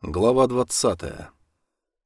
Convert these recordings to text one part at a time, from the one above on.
Глава двадцатая.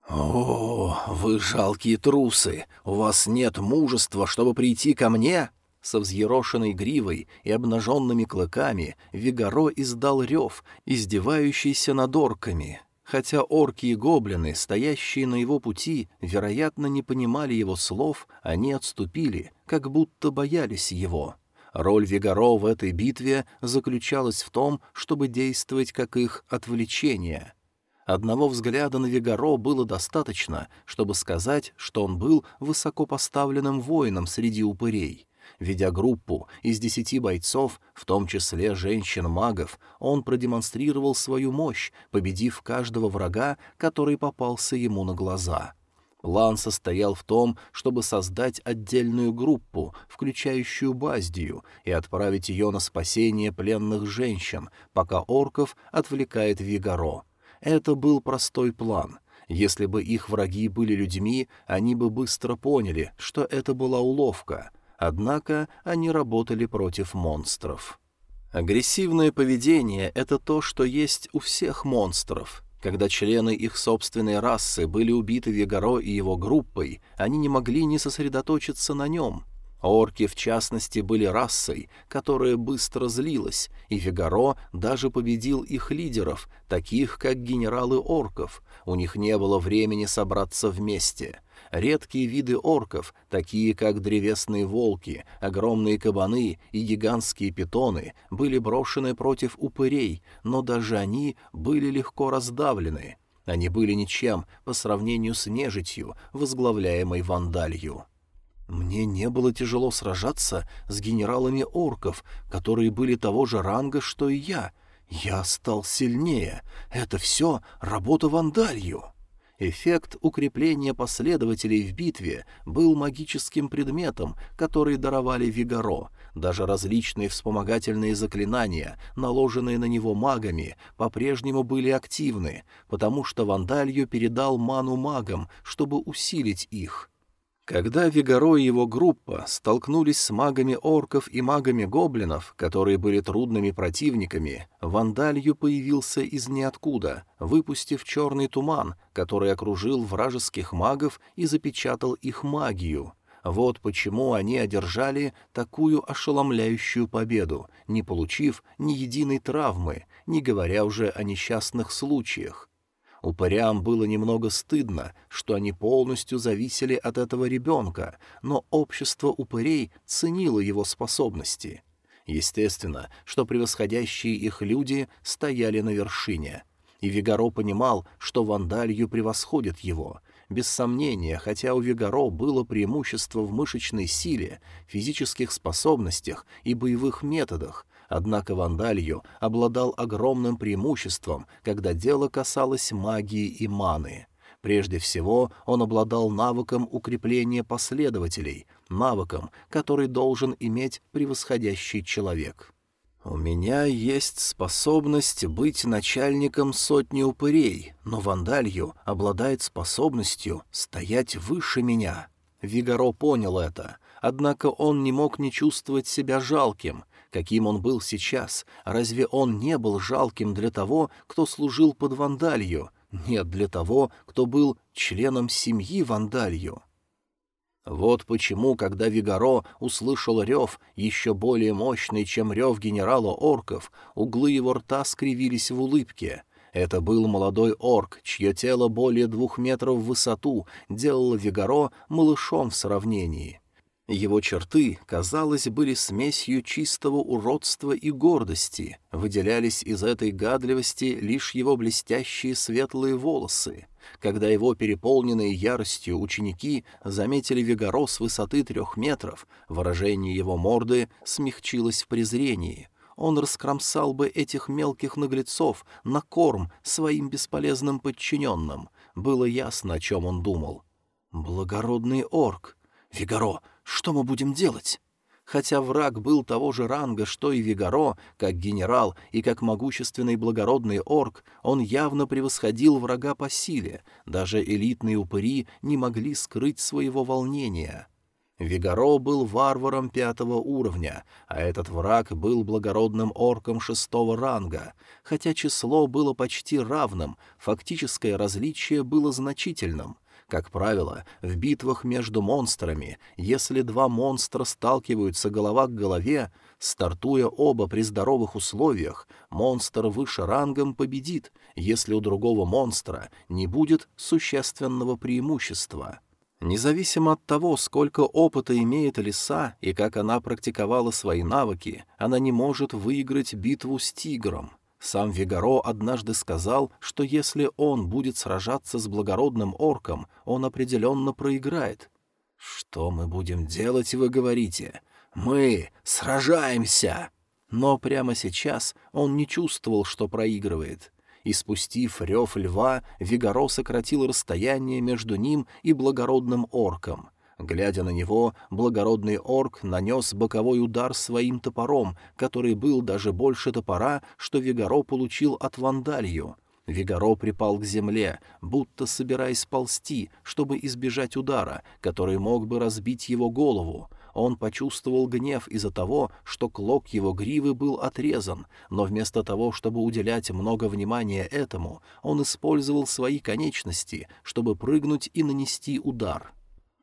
«О, вы жалкие трусы! У вас нет мужества, чтобы прийти ко мне?» Со взъерошенной гривой и обнаженными клыками Вигаро издал рев, издевающийся над орками. Хотя орки и гоблины, стоящие на его пути, вероятно, не понимали его слов, они отступили, как будто боялись его. Роль Вигаро в этой битве заключалась в том, чтобы действовать как их отвлечение — Одного взгляда на Вигаро было достаточно, чтобы сказать, что он был высокопоставленным воином среди упырей. Ведя группу из десяти бойцов, в том числе женщин-магов, он продемонстрировал свою мощь, победив каждого врага, который попался ему на глаза. План состоял в том, чтобы создать отдельную группу, включающую Баздию, и отправить ее на спасение пленных женщин, пока орков отвлекает Вигаро — это был простой план. Если бы их враги были людьми, они бы быстро поняли, что это была уловка. Однако они работали против монстров. Агрессивное поведение — это то, что есть у всех монстров. Когда члены их собственной расы были убиты Вегаро и его группой, они не могли не сосредоточиться на нем — Орки, в частности, были расой, которая быстро злилась, и Фигаро даже победил их лидеров, таких как генералы орков. У них не было времени собраться вместе. Редкие виды орков, такие как древесные волки, огромные кабаны и гигантские питоны, были брошены против упырей, но даже они были легко раздавлены. Они были ничем по сравнению с нежитью, возглавляемой вандалью. Мне не было тяжело сражаться с генералами орков, которые были того же ранга, что и я. Я стал сильнее. Это все работа Вандалью. Эффект укрепления последователей в битве был магическим предметом, который даровали Вигаро. Даже различные вспомогательные заклинания, наложенные на него магами, по-прежнему были активны, потому что Вандалью передал ману магам, чтобы усилить их. Когда Вигаро и его группа столкнулись с магами орков и магами гоблинов, которые были трудными противниками, Вандалью появился из ниоткуда, выпустив черный туман, который окружил вражеских магов и запечатал их магию. Вот почему они одержали такую ошеломляющую победу, не получив ни единой травмы, не говоря уже о несчастных случаях. Упырям было немного стыдно, что они полностью зависели от этого ребенка, но общество упырей ценило его способности. Естественно, что превосходящие их люди стояли на вершине. И Вигаро понимал, что Вандалью превосходит его. Без сомнения, хотя у Вигаро было преимущество в мышечной силе, физических способностях и боевых методах, Однако Вандалью обладал огромным преимуществом, когда дело касалось магии и маны. Прежде всего, он обладал навыком укрепления последователей, навыком, который должен иметь превосходящий человек. «У меня есть способность быть начальником сотни упырей, но Вандалью обладает способностью стоять выше меня». Вигаро понял это, однако он не мог не чувствовать себя жалким, каким он был сейчас, разве он не был жалким для того, кто служил под Вандалью? Нет, для того, кто был членом семьи Вандалью. Вот почему, когда Вигаро услышал рев, еще более мощный, чем рев генерала орков, углы его рта скривились в улыбке. Это был молодой орк, чье тело более двух метров в высоту делало Вигаро малышом в сравнении. Его черты, казалось, были смесью чистого уродства и гордости, выделялись из этой гадливости лишь его блестящие светлые волосы. Когда его переполненные яростью ученики заметили Вегаро с высоты трех метров, выражение его морды смягчилось в презрении. Он раскромсал бы этих мелких наглецов на корм своим бесполезным подчиненным. Было ясно, о чем он думал. «Благородный орк! Фигаро, что мы будем делать? Хотя враг был того же ранга, что и Вигаро, как генерал и как могущественный благородный орк, он явно превосходил врага по силе, даже элитные упыри не могли скрыть своего волнения. Вигаро был варваром пятого уровня, а этот враг был благородным орком шестого ранга. Хотя число было почти равным, фактическое различие было значительным. Как правило, в битвах между монстрами, если два монстра сталкиваются голова к голове, стартуя оба при здоровых условиях, монстр выше рангом победит, если у другого монстра не будет существенного преимущества. Независимо от того, сколько опыта имеет лиса и как она практиковала свои навыки, она не может выиграть битву с тигром — сам Вигаро однажды сказал, что если он будет сражаться с благородным орком, он определенно проиграет. «Что мы будем делать, вы говорите? Мы сражаемся!» Но прямо сейчас он не чувствовал, что проигрывает. И спустив рев льва, Вигаро сократил расстояние между ним и благородным орком — Глядя на него, благородный орк нанес боковой удар своим топором, который был даже больше топора, что Вигаро получил от Вандалью. Вигаро припал к земле, будто собираясь ползти, чтобы избежать удара, который мог бы разбить его голову. Он почувствовал гнев из-за того, что клок его гривы был отрезан, но вместо того, чтобы уделять много внимания этому, он использовал свои конечности, чтобы прыгнуть и нанести удар.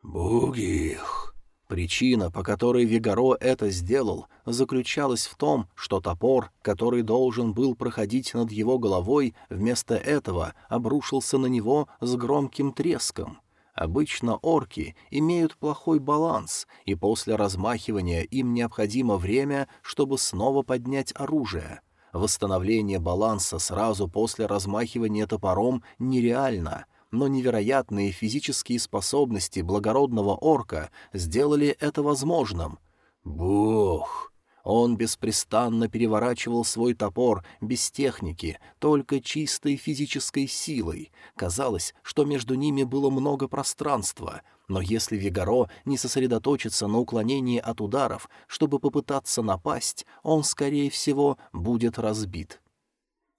«Бугих!» Причина, по которой Вигаро это сделал, заключалась в том, что топор, который должен был проходить над его головой, вместо этого обрушился на него с громким треском. Обычно орки имеют плохой баланс, и после размахивания им необходимо время, чтобы снова поднять оружие. Восстановление баланса сразу после размахивания топором нереально — но невероятные физические способности благородного орка сделали это возможным. Бух! Он беспрестанно переворачивал свой топор без техники, только чистой физической силой. Казалось, что между ними было много пространства, но если Вигаро не сосредоточится на уклонении от ударов, чтобы попытаться напасть, он, скорее всего, будет разбит.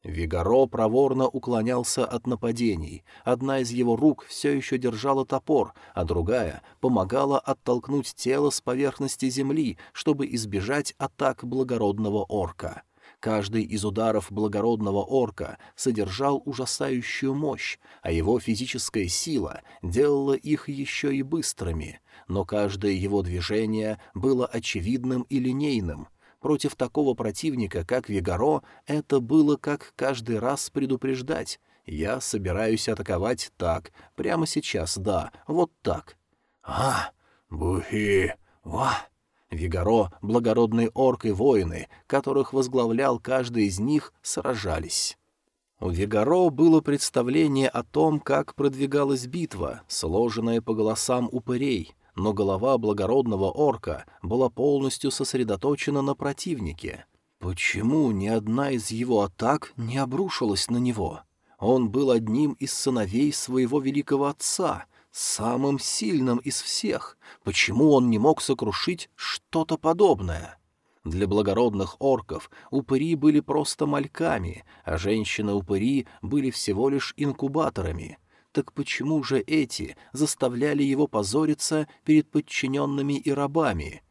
Вигаро проворно уклонялся от нападений. Одна из его рук все еще держала топор, а другая помогала оттолкнуть тело с поверхности земли, чтобы избежать атак благородного орка. Каждый из ударов благородного орка содержал ужасающую мощь, а его физическая сила делала их еще и быстрыми, но каждое его движение было очевидным и линейным — Против такого противника, как Вигаро, это было как каждый раз предупреждать. Я собираюсь атаковать так, прямо сейчас, да, вот так. А, бухи, ва. Вигаро, благородный орк и воины, которых возглавлял каждый из них, сражались. У Вигаро было представление о том, как продвигалась битва, сложенная по голосам упырей, но голова благородного орка была полностью сосредоточена на противнике. Почему ни одна из его атак не обрушилась на него? Он был одним из сыновей своего великого отца, самым сильным из всех. Почему он не мог сокрушить что-то подобное? Для благородных орков упыри были просто мальками, а женщины-упыри были всего лишь инкубаторами — так почему же эти заставляли его позориться перед подчиненными и рабами?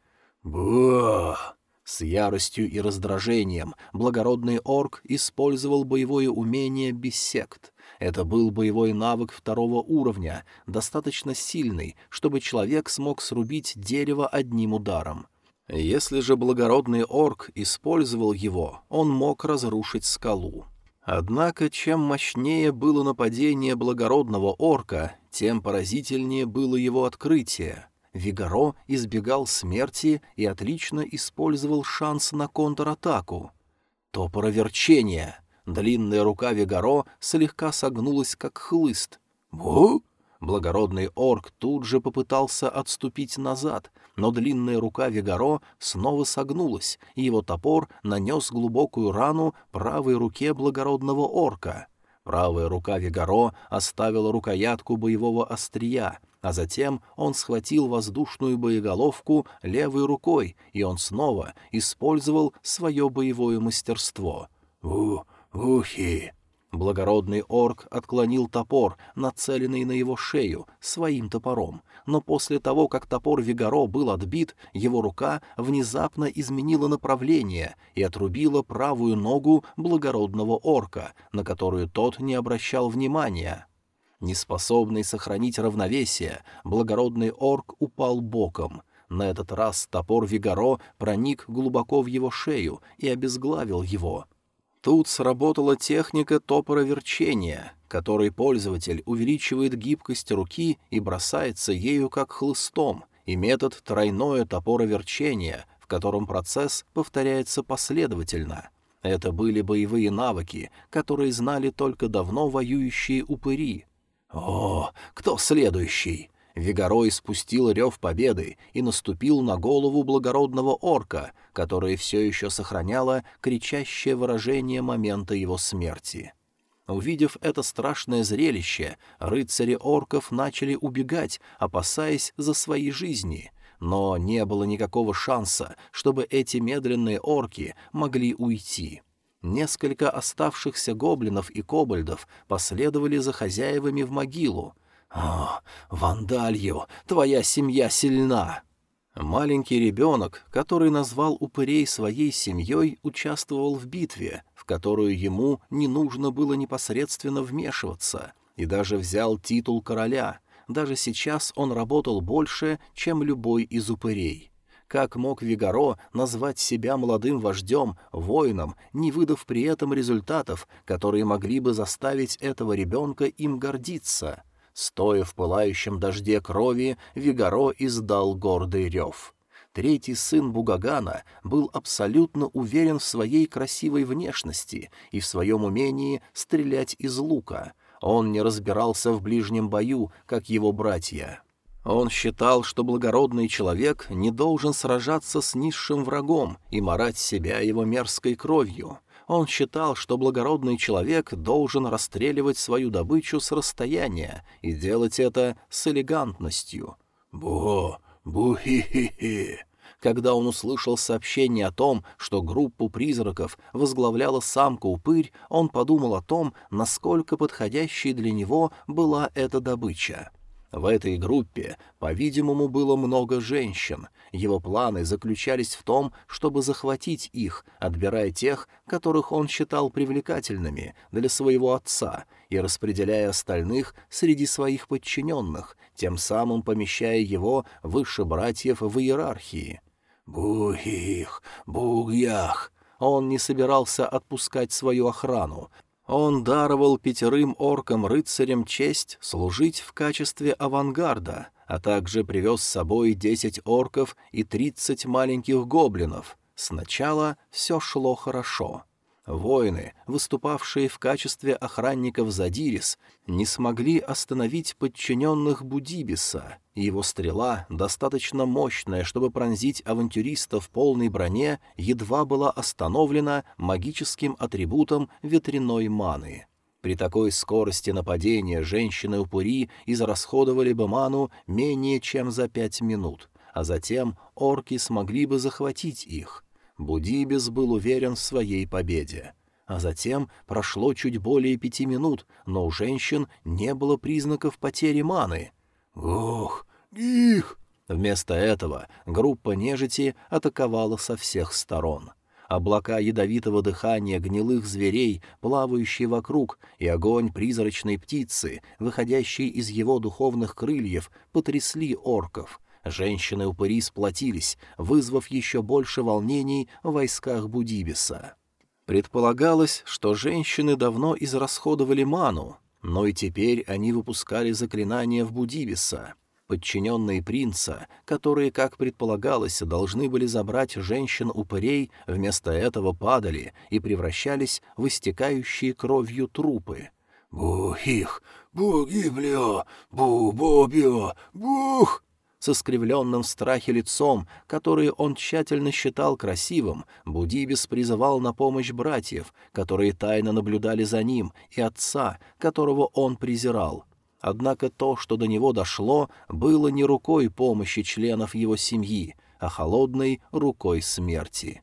Бах! С яростью и раздражением благородный орк использовал боевое умение «Биссект». Это был боевой навык второго уровня, достаточно сильный, чтобы человек смог срубить дерево одним ударом. Если же благородный орк использовал его, он мог разрушить скалу. Однако, чем мощнее было нападение благородного орка, тем поразительнее было его открытие. Вигаро избегал смерти и отлично использовал шанс на контратаку. Топороверчение. Длинная рука Вигаро слегка согнулась, как хлыст. «Бу!» Благородный орк тут же попытался отступить назад, но длинная рука Вигаро снова согнулась, и его топор нанес глубокую рану правой руке благородного орка. Правая рука Вигаро оставила рукоятку боевого острия, а затем он схватил воздушную боеголовку левой рукой, и он снова использовал свое боевое мастерство. «У, ухи!» Благородный орк отклонил топор, нацеленный на его шею, своим топором, но после того, как топор Вигаро был отбит, его рука внезапно изменила направление и отрубила правую ногу благородного орка, на которую тот не обращал внимания. Неспособный сохранить равновесие, благородный орк упал боком. На этот раз топор Вигаро проник глубоко в его шею и обезглавил его — Тут сработала техника топора-верчения, которой пользователь увеличивает гибкость руки и бросается ею как хлыстом, и метод тройное топороверчение, в котором процесс повторяется последовательно. Это были боевые навыки, которые знали только давно воюющие упыри. «О, кто следующий?» Вигаро испустил рев победы и наступил на голову благородного орка, которая все еще сохраняла кричащее выражение момента его смерти. Увидев это страшное зрелище, рыцари орков начали убегать, опасаясь за свои жизни, но не было никакого шанса, чтобы эти медленные орки могли уйти. Несколько оставшихся гоблинов и кобальдов последовали за хозяевами в могилу, «О, Вандалью, твоя семья сильна!» Маленький ребенок, который назвал упырей своей семьей, участвовал в битве, в которую ему не нужно было непосредственно вмешиваться, и даже взял титул короля. Даже сейчас он работал больше, чем любой из упырей. Как мог Вигаро назвать себя молодым вождем, воином, не выдав при этом результатов, которые могли бы заставить этого ребенка им гордиться? Стоя в пылающем дожде крови, Вигаро издал гордый рев. Третий сын Бугагана был абсолютно уверен в своей красивой внешности и в своем умении стрелять из лука. Он не разбирался в ближнем бою, как его братья. Он считал, что благородный человек не должен сражаться с низшим врагом и марать себя его мерзкой кровью — он считал, что благородный человек должен расстреливать свою добычу с расстояния и делать это с элегантностью. «Бо! Бу-хи-хи-хи!» Когда он услышал сообщение о том, что группу призраков возглавляла самка-упырь, он подумал о том, насколько подходящей для него была эта добыча. В этой группе, по-видимому, было много женщин. Его планы заключались в том, чтобы захватить их, отбирая тех, которых он считал привлекательными для своего отца, и распределяя остальных среди своих подчиненных, тем самым помещая его выше братьев в иерархии. «Бугих! Бугьях!» Он не собирался отпускать свою охрану, он даровал пятерым оркам-рыцарям честь служить в качестве авангарда, а также привез с собой десять орков и тридцать маленьких гоблинов. Сначала все шло хорошо. Воины, выступавшие в качестве охранников Задирис, не смогли остановить подчиненных Будибиса, его стрела, достаточно мощная, чтобы пронзить авантюриста в полной броне, едва была остановлена магическим атрибутом ветряной маны. При такой скорости нападения женщины-упыри израсходовали бы ману менее чем за пять минут, а затем орки смогли бы захватить их — Будибис был уверен в своей победе. А затем прошло чуть более пяти минут, но у женщин не было признаков потери маны. «Ох, их!» Вместо этого группа нежити атаковала со всех сторон. Облака ядовитого дыхания гнилых зверей, плавающие вокруг, и огонь призрачной птицы, выходящий из его духовных крыльев, потрясли орков — Женщины-упыри сплотились, вызвав еще больше волнений в войсках Будибиса. Предполагалось, что женщины давно израсходовали ману, но и теперь они выпускали заклинания в Будибиса. Подчиненные принца, которые, как предполагалось, должны были забрать женщин-упырей, вместо этого падали и превращались в истекающие кровью трупы. «Бух-их! Бугиблё! Бу-бобио! Бух!» Со скривленным в страхе лицом, которое он тщательно считал красивым, Будибис призывал на помощь братьев, которые тайно наблюдали за ним, и отца, которого он презирал. Однако то, что до него дошло, было не рукой помощи членов его семьи, а холодной рукой смерти.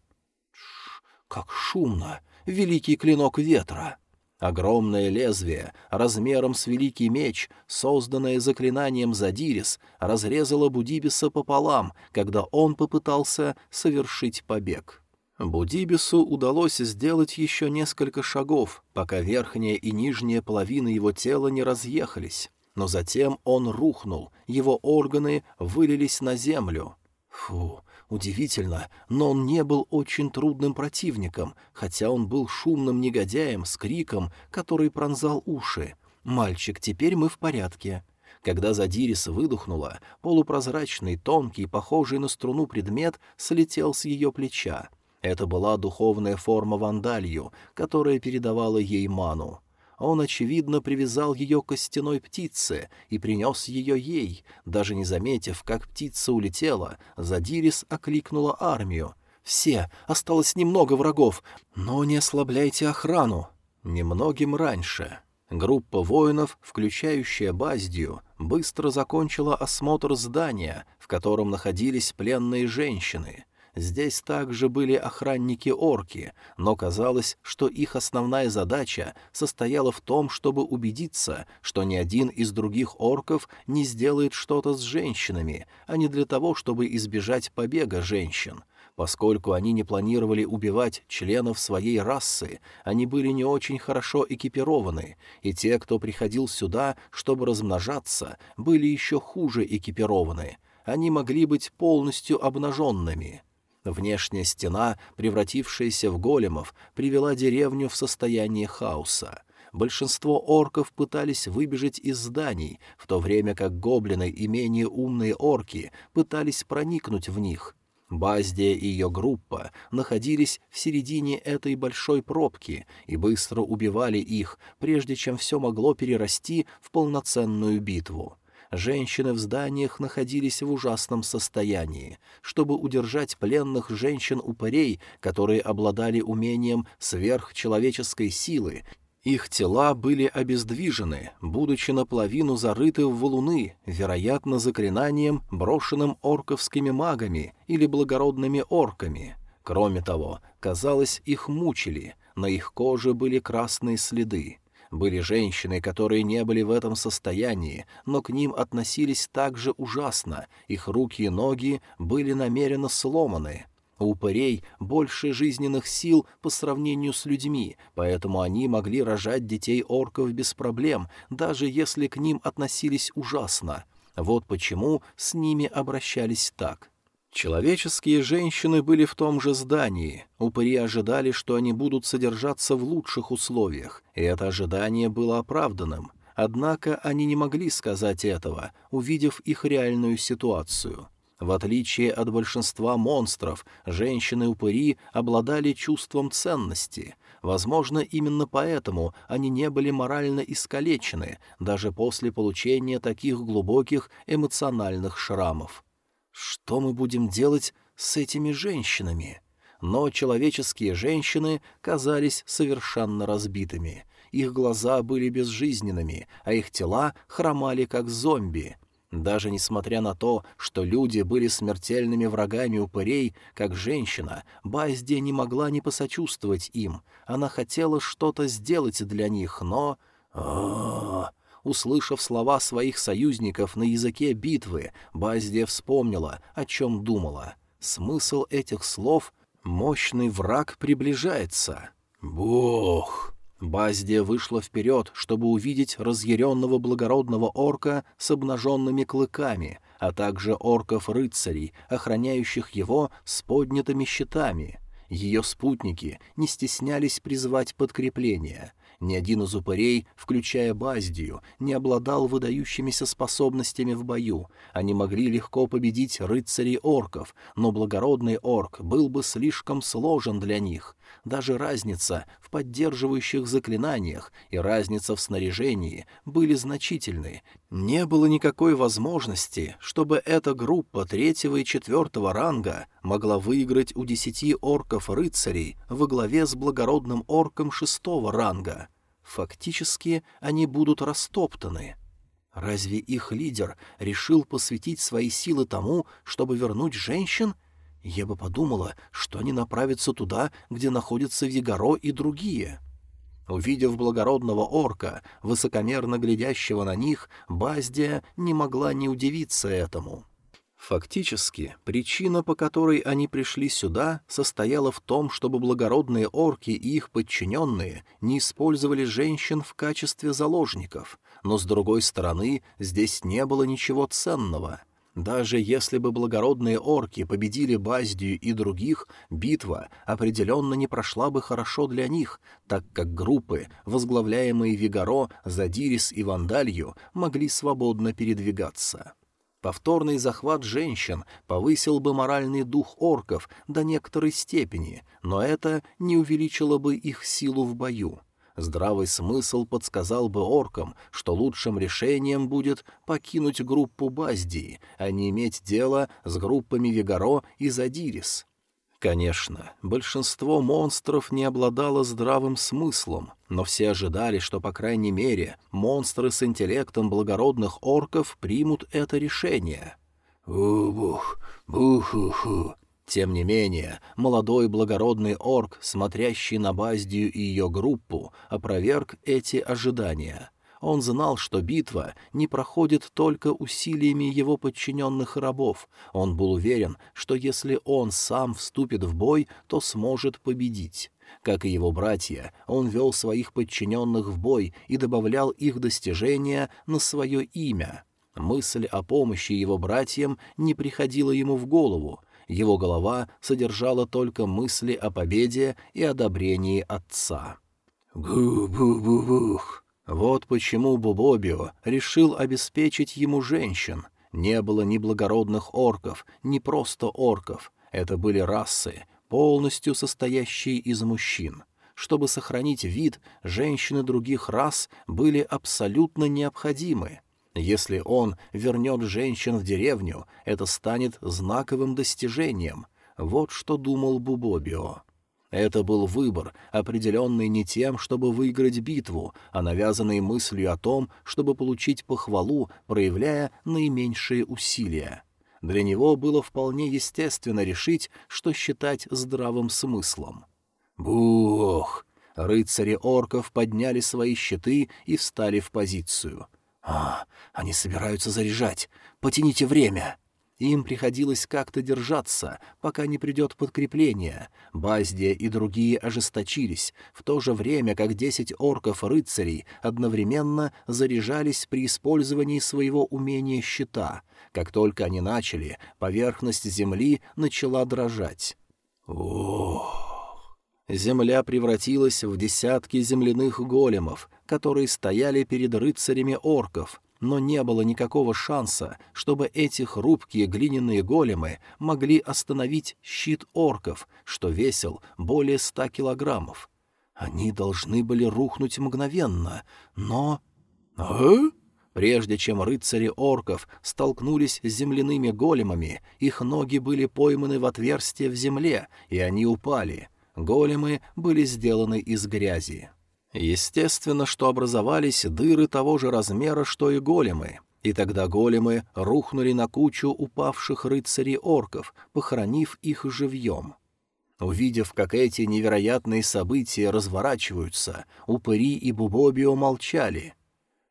Как шумно! Великий клинок ветра! Огромное лезвие, размером с великий меч, созданное заклинанием Задирис, разрезало Будибиса пополам, когда он попытался совершить побег. Будибису удалось сделать еще несколько шагов, пока верхняя и нижняя половины его тела не разъехались. Но затем он рухнул, его органы вылились на землю. Фу, удивительно, но он не был очень трудным противником, хотя он был шумным негодяем с криком, который пронзал уши. «Мальчик, теперь мы в порядке». Когда Задирис выдохнула, полупрозрачный, тонкий, похожий на струну предмет слетел с ее плеча. Это была духовная форма вандалью, которая передавала ей ману. Он, очевидно, привязал ее к костяной птице и принес ее ей. Даже не заметив, как птица улетела, Задирис окликнула армию. «Все, осталось немного врагов, но не ослабляйте охрану». Немногим раньше. Группа воинов, включающая Баздию, быстро закончила осмотр здания, в котором находились пленные женщины — Здесь также были охранники-орки, но казалось, что их основная задача состояла в том, чтобы убедиться, что ни один из других орков не сделает что-то с женщинами, а не для того, чтобы избежать побега женщин. Поскольку они не планировали убивать членов своей расы, они были не очень хорошо экипированы, и те, кто приходил сюда, чтобы размножаться, были еще хуже экипированы. Они могли быть полностью обнаженными. Внешняя стена, превратившаяся в големов, привела деревню в состояние хаоса. Большинство орков пытались выбежать из зданий, в то время как гоблины и менее умные орки пытались проникнуть в них. Баздия и ее группа находились в середине этой большой пробки и быстро убивали их, прежде чем все могло перерасти в полноценную битву женщины в зданиях находились в ужасном состоянии. Чтобы удержать пленных женщин-упырей, которые обладали умением сверхчеловеческой силы, их тела были обездвижены, будучи наполовину зарыты в валуны, вероятно, заклинанием, брошенным орковскими магами или благородными орками. Кроме того, казалось, их мучили, на их коже были красные следы. Были женщины, которые не были в этом состоянии, но к ним относились так же ужасно, их руки и ноги были намеренно сломаны. У упырей больше жизненных сил по сравнению с людьми, поэтому они могли рожать детей орков без проблем, даже если к ним относились ужасно. Вот почему с ними обращались так. Человеческие женщины были в том же здании. Упыри ожидали, что они будут содержаться в лучших условиях, и это ожидание было оправданным. Однако они не могли сказать этого, увидев их реальную ситуацию. В отличие от большинства монстров, женщины-упыри обладали чувством ценности. Возможно, именно поэтому они не были морально искалечены, даже после получения таких глубоких эмоциональных шрамов. Что мы будем делать с этими женщинами? Но человеческие женщины казались совершенно разбитыми. Их глаза были безжизненными, а их тела хромали как зомби. Даже несмотря на то, что люди были смертельными врагами упырей, как женщина, Базди не могла не посочувствовать им. Она хотела что-то сделать для них, но... О, Услышав слова своих союзников на языке битвы, Баздия вспомнила, о чем думала. Смысл этих слов — «мощный враг приближается». «Бог!» Баздия вышла вперед, чтобы увидеть разъяренного благородного орка с обнаженными клыками, а также орков-рыцарей, охраняющих его с поднятыми щитами. Ее спутники не стеснялись призвать подкрепление. Ни один из упырей, включая Баздию, не обладал выдающимися способностями в бою. Они могли легко победить рыцарей орков, но благородный орк был бы слишком сложен для них. Даже разница в поддерживающих заклинаниях и разница в снаряжении были значительны. Не было никакой возможности, чтобы эта группа третьего и четвертого ранга могла выиграть у десяти орков-рыцарей во главе с благородным орком шестого ранга. Фактически они будут растоптаны. Разве их лидер решил посвятить свои силы тому, чтобы вернуть женщин? Я бы подумала, что они направятся туда, где находятся Вигаро и другие. Увидев благородного орка, высокомерно глядящего на них, Баздия не могла не удивиться этому. Фактически, причина, по которой они пришли сюда, состояла в том, чтобы благородные орки и их подчиненные не использовали женщин в качестве заложников, но, с другой стороны, здесь не было ничего ценного. Даже если бы благородные орки победили Баздию и других, битва определенно не прошла бы хорошо для них, так как группы, возглавляемые Вигаро, Задирис и Вандалью, могли свободно передвигаться. Повторный захват женщин повысил бы моральный дух орков до некоторой степени, но это не увеличило бы их силу в бою. Здравый смысл подсказал бы оркам, что лучшим решением будет покинуть группу Баздии, а не иметь дело с группами Вигаро и Задирис. Конечно, большинство монстров не обладало здравым смыслом, но все ожидали, что, по крайней мере, монстры с интеллектом благородных орков примут это решение. «У-бух, бух-ху-ху». Тем не менее, молодой благородный орк, смотрящий на Баздию и ее группу, опроверг эти ожидания — он знал, что битва не проходит только усилиями его подчиненных рабов. Он был уверен, что если он сам вступит в бой, то сможет победить. Как и его братья, он вел своих подчиненных в бой и добавлял их достижения на свое имя. Мысль о помощи его братьям не приходила ему в голову. Его голова содержала только мысли о победе и одобрении отца. «Гу-бу-бу-бух!» Вот почему Бубобио решил обеспечить ему женщин. Не было ни благородных орков, ни просто орков. Это были расы, полностью состоящие из мужчин. Чтобы сохранить вид, женщины других рас были абсолютно необходимы. Если он вернет женщин в деревню, это станет знаковым достижением. Вот что думал Бубобио. Это был выбор, определенный не тем, чтобы выиграть битву, а навязанный мыслью о том, чтобы получить похвалу, проявляя наименьшие усилия. Для него было вполне естественно решить, что считать здравым смыслом. «Бух!» Рыцари орков подняли свои щиты и встали в позицию. «А, они собираются заряжать. Потяните время!» Им приходилось как-то держаться, пока не придет подкрепление. Баздия и другие ожесточились, в то же время как десять орков-рыцарей одновременно заряжались при использовании своего умения щита. Как только они начали, поверхность земли начала дрожать. Ох! Земля превратилась в десятки земляных големов, которые стояли перед рыцарями орков — но не было никакого шанса, чтобы эти хрупкие глиняные големы могли остановить щит орков, что весил более ста килограммов. Они должны были рухнуть мгновенно, но... «А?» Прежде чем рыцари орков столкнулись с земляными големами, их ноги были пойманы в отверстие в земле, и они упали. Големы были сделаны из грязи. Естественно, что образовались дыры того же размера, что и големы, и тогда големы рухнули на кучу упавших рыцарей-орков, похоронив их живьем. Увидев, как эти невероятные события разворачиваются, упыри и Бубобио молчали.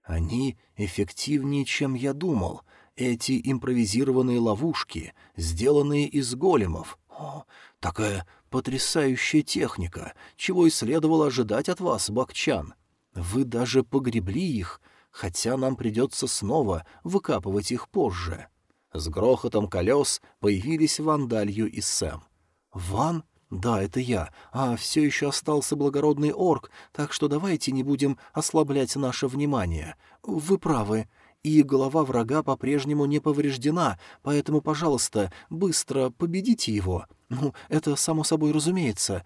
Они эффективнее, чем я думал. Эти импровизированные ловушки, сделанные из големов. О, такая Потрясающая техника, чего и следовало ожидать от вас, Бакчан. Вы даже погребли их, хотя нам придется снова выкапывать их позже. С грохотом колес появились Вандалью и Сэм. «Ван? Да, это я. А все еще остался благородный орк, так что давайте не будем ослаблять наше внимание. Вы правы и голова врага по-прежнему не повреждена, поэтому, пожалуйста, быстро победите его. Ну, это само собой разумеется.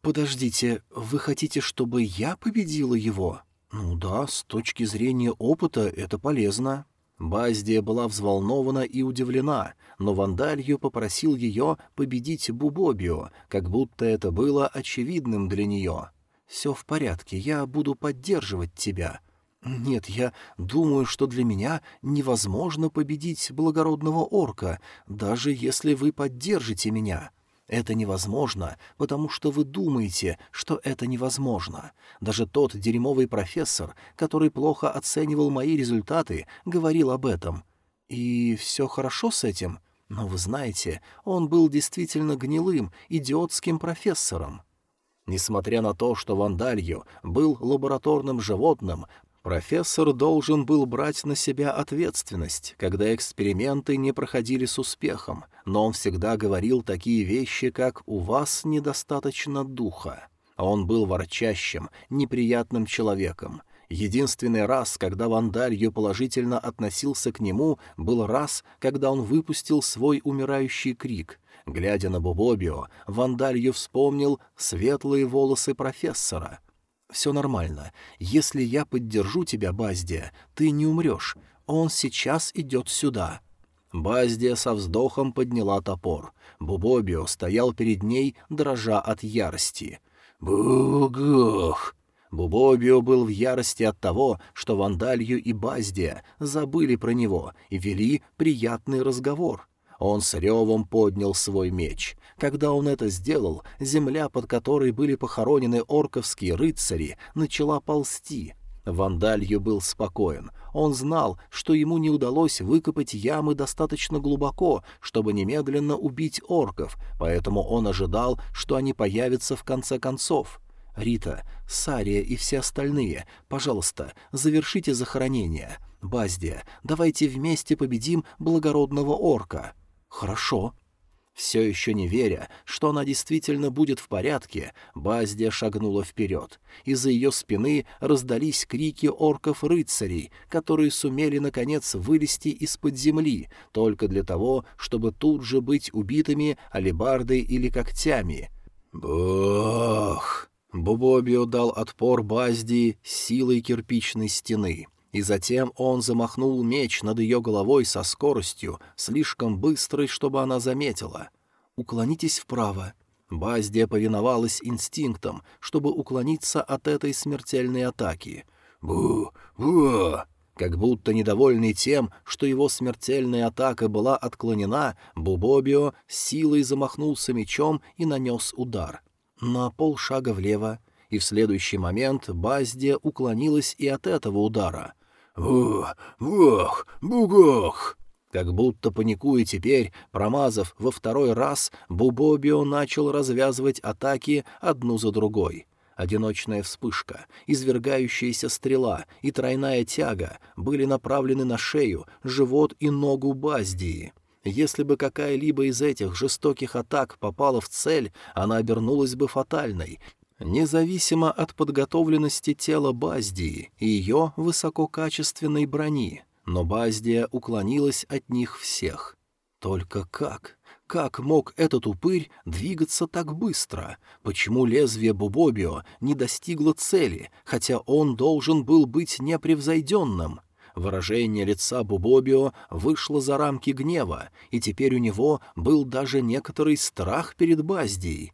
Подождите, вы хотите, чтобы я победила его? Ну да, с точки зрения опыта это полезно. Баздия была взволнована и удивлена, но Вандалью попросил ее победить Бубобио, как будто это было очевидным для нее. «Все в порядке, я буду поддерживать тебя. «Нет, я думаю, что для меня невозможно победить благородного орка, даже если вы поддержите меня. Это невозможно, потому что вы думаете, что это невозможно. Даже тот дерьмовый профессор, который плохо оценивал мои результаты, говорил об этом. И все хорошо с этим? Но вы знаете, он был действительно гнилым, идиотским профессором. Несмотря на то, что Вандалью был лабораторным животным, профессор должен был брать на себя ответственность, когда эксперименты не проходили с успехом, но он всегда говорил такие вещи, как «у вас недостаточно духа». Он был ворчащим, неприятным человеком. Единственный раз, когда Вандалью положительно относился к нему, был раз, когда он выпустил свой умирающий крик — Глядя на Бубобио, Вандалью вспомнил светлые волосы профессора. «Все нормально. Если я поддержу тебя, Баздия, ты не умрешь. Он сейчас идет сюда». Баздия со вздохом подняла топор. Бубобио стоял перед ней, дрожа от ярости. «Бугох!» Бубобио был в ярости от того, что Вандалью и Баздия забыли про него и вели приятный разговор. Он с ревом поднял свой меч. Когда он это сделал, земля, под которой были похоронены орковские рыцари, начала ползти. Вандалью был спокоен. Он знал, что ему не удалось выкопать ямы достаточно глубоко, чтобы немедленно убить орков, поэтому он ожидал, что они появятся в конце концов. «Рита, Сария и все остальные, пожалуйста, завершите захоронение. Баздия, давайте вместе победим благородного орка». «Хорошо». Все еще не веря, что она действительно будет в порядке, Баздия шагнула вперед. Из-за ее спины раздались крики орков-рыцарей, которые сумели, наконец, вылезти из-под земли, только для того, чтобы тут же быть убитыми алебардой или когтями. «Бог!» Бубобио дал отпор Баздии силой кирпичной стены и затем он замахнул меч над ее головой со скоростью, слишком быстрой, чтобы она заметила. «Уклонитесь вправо». Баздия повиновалась инстинктам, чтобы уклониться от этой смертельной атаки. «Бу! Бу!» Как будто недовольный тем, что его смертельная атака была отклонена, Бубобио силой замахнулся мечом и нанес удар. На полшага влево, и в следующий момент Баздия уклонилась и от этого удара. «Ох, ох, бугох!» Как будто паникуя теперь, промазав во второй раз, Бубобио начал развязывать атаки одну за другой. Одиночная вспышка, извергающаяся стрела и тройная тяга были направлены на шею, живот и ногу Баздии. Если бы какая-либо из этих жестоких атак попала в цель, она обернулась бы фатальной, независимо от подготовленности тела Баздии и ее высококачественной брони, но Баздия уклонилась от них всех. Только как? Как мог этот упырь двигаться так быстро? Почему лезвие Бубобио не достигло цели, хотя он должен был быть непревзойденным? Выражение лица Бубобио вышло за рамки гнева, и теперь у него был даже некоторый страх перед Баздией.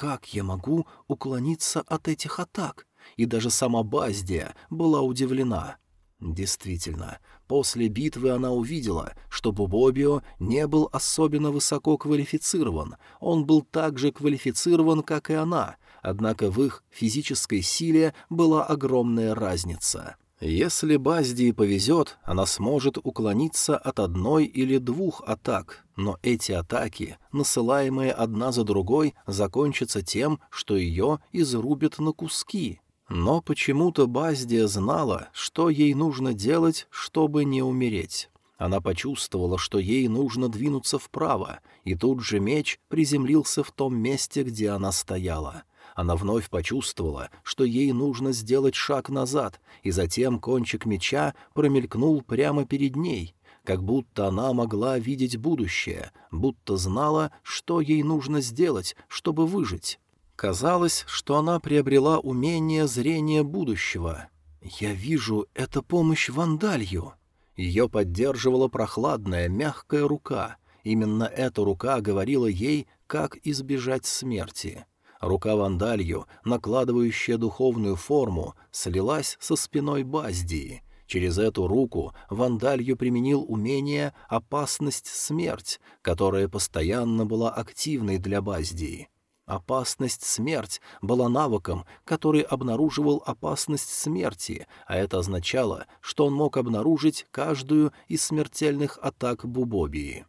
Как я могу уклониться от этих атак? И даже сама Баздия была удивлена. Действительно, после битвы она увидела, что Бубобио не был особенно высоко квалифицирован, он был так же квалифицирован, как и она, однако в их физической силе была огромная разница. Если Баздии повезет, она сможет уклониться от одной или двух атак, но эти атаки, насылаемые одна за другой, закончатся тем, что ее изрубят на куски. Но почему-то Баздия знала, что ей нужно делать, чтобы не умереть. Она почувствовала, что ей нужно двинуться вправо, и тут же меч приземлился в том месте, где она стояла — она вновь почувствовала, что ей нужно сделать шаг назад, и затем кончик меча промелькнул прямо перед ней, как будто она могла видеть будущее, будто знала, что ей нужно сделать, чтобы выжить. Казалось, что она приобрела умение зрения будущего. «Я вижу, это помощь Вандалью». Ее поддерживала прохладная, мягкая рука. Именно эта рука говорила ей, как избежать смерти. Рука Вандалью, накладывающая духовную форму, слилась со спиной Баздии. Через эту руку Вандалью применил умение «Опасность смерть», которая постоянно была активной для Баздии. Опасность смерть была навыком, который обнаруживал опасность смерти, а это означало, что он мог обнаружить каждую из смертельных атак Бубобии.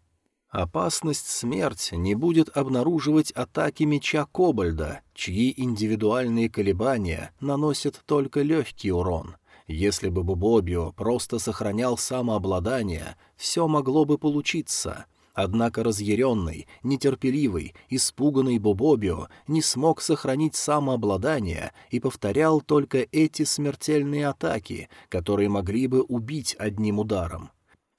Опасность смерть не будет обнаруживать атаки меча Кобальда, чьи индивидуальные колебания наносят только легкий урон. Если бы Бубобио просто сохранял самообладание, все могло бы получиться — Однако разъяренный, нетерпеливый, испуганный Бобобио не смог сохранить самообладание и повторял только эти смертельные атаки, которые могли бы убить одним ударом.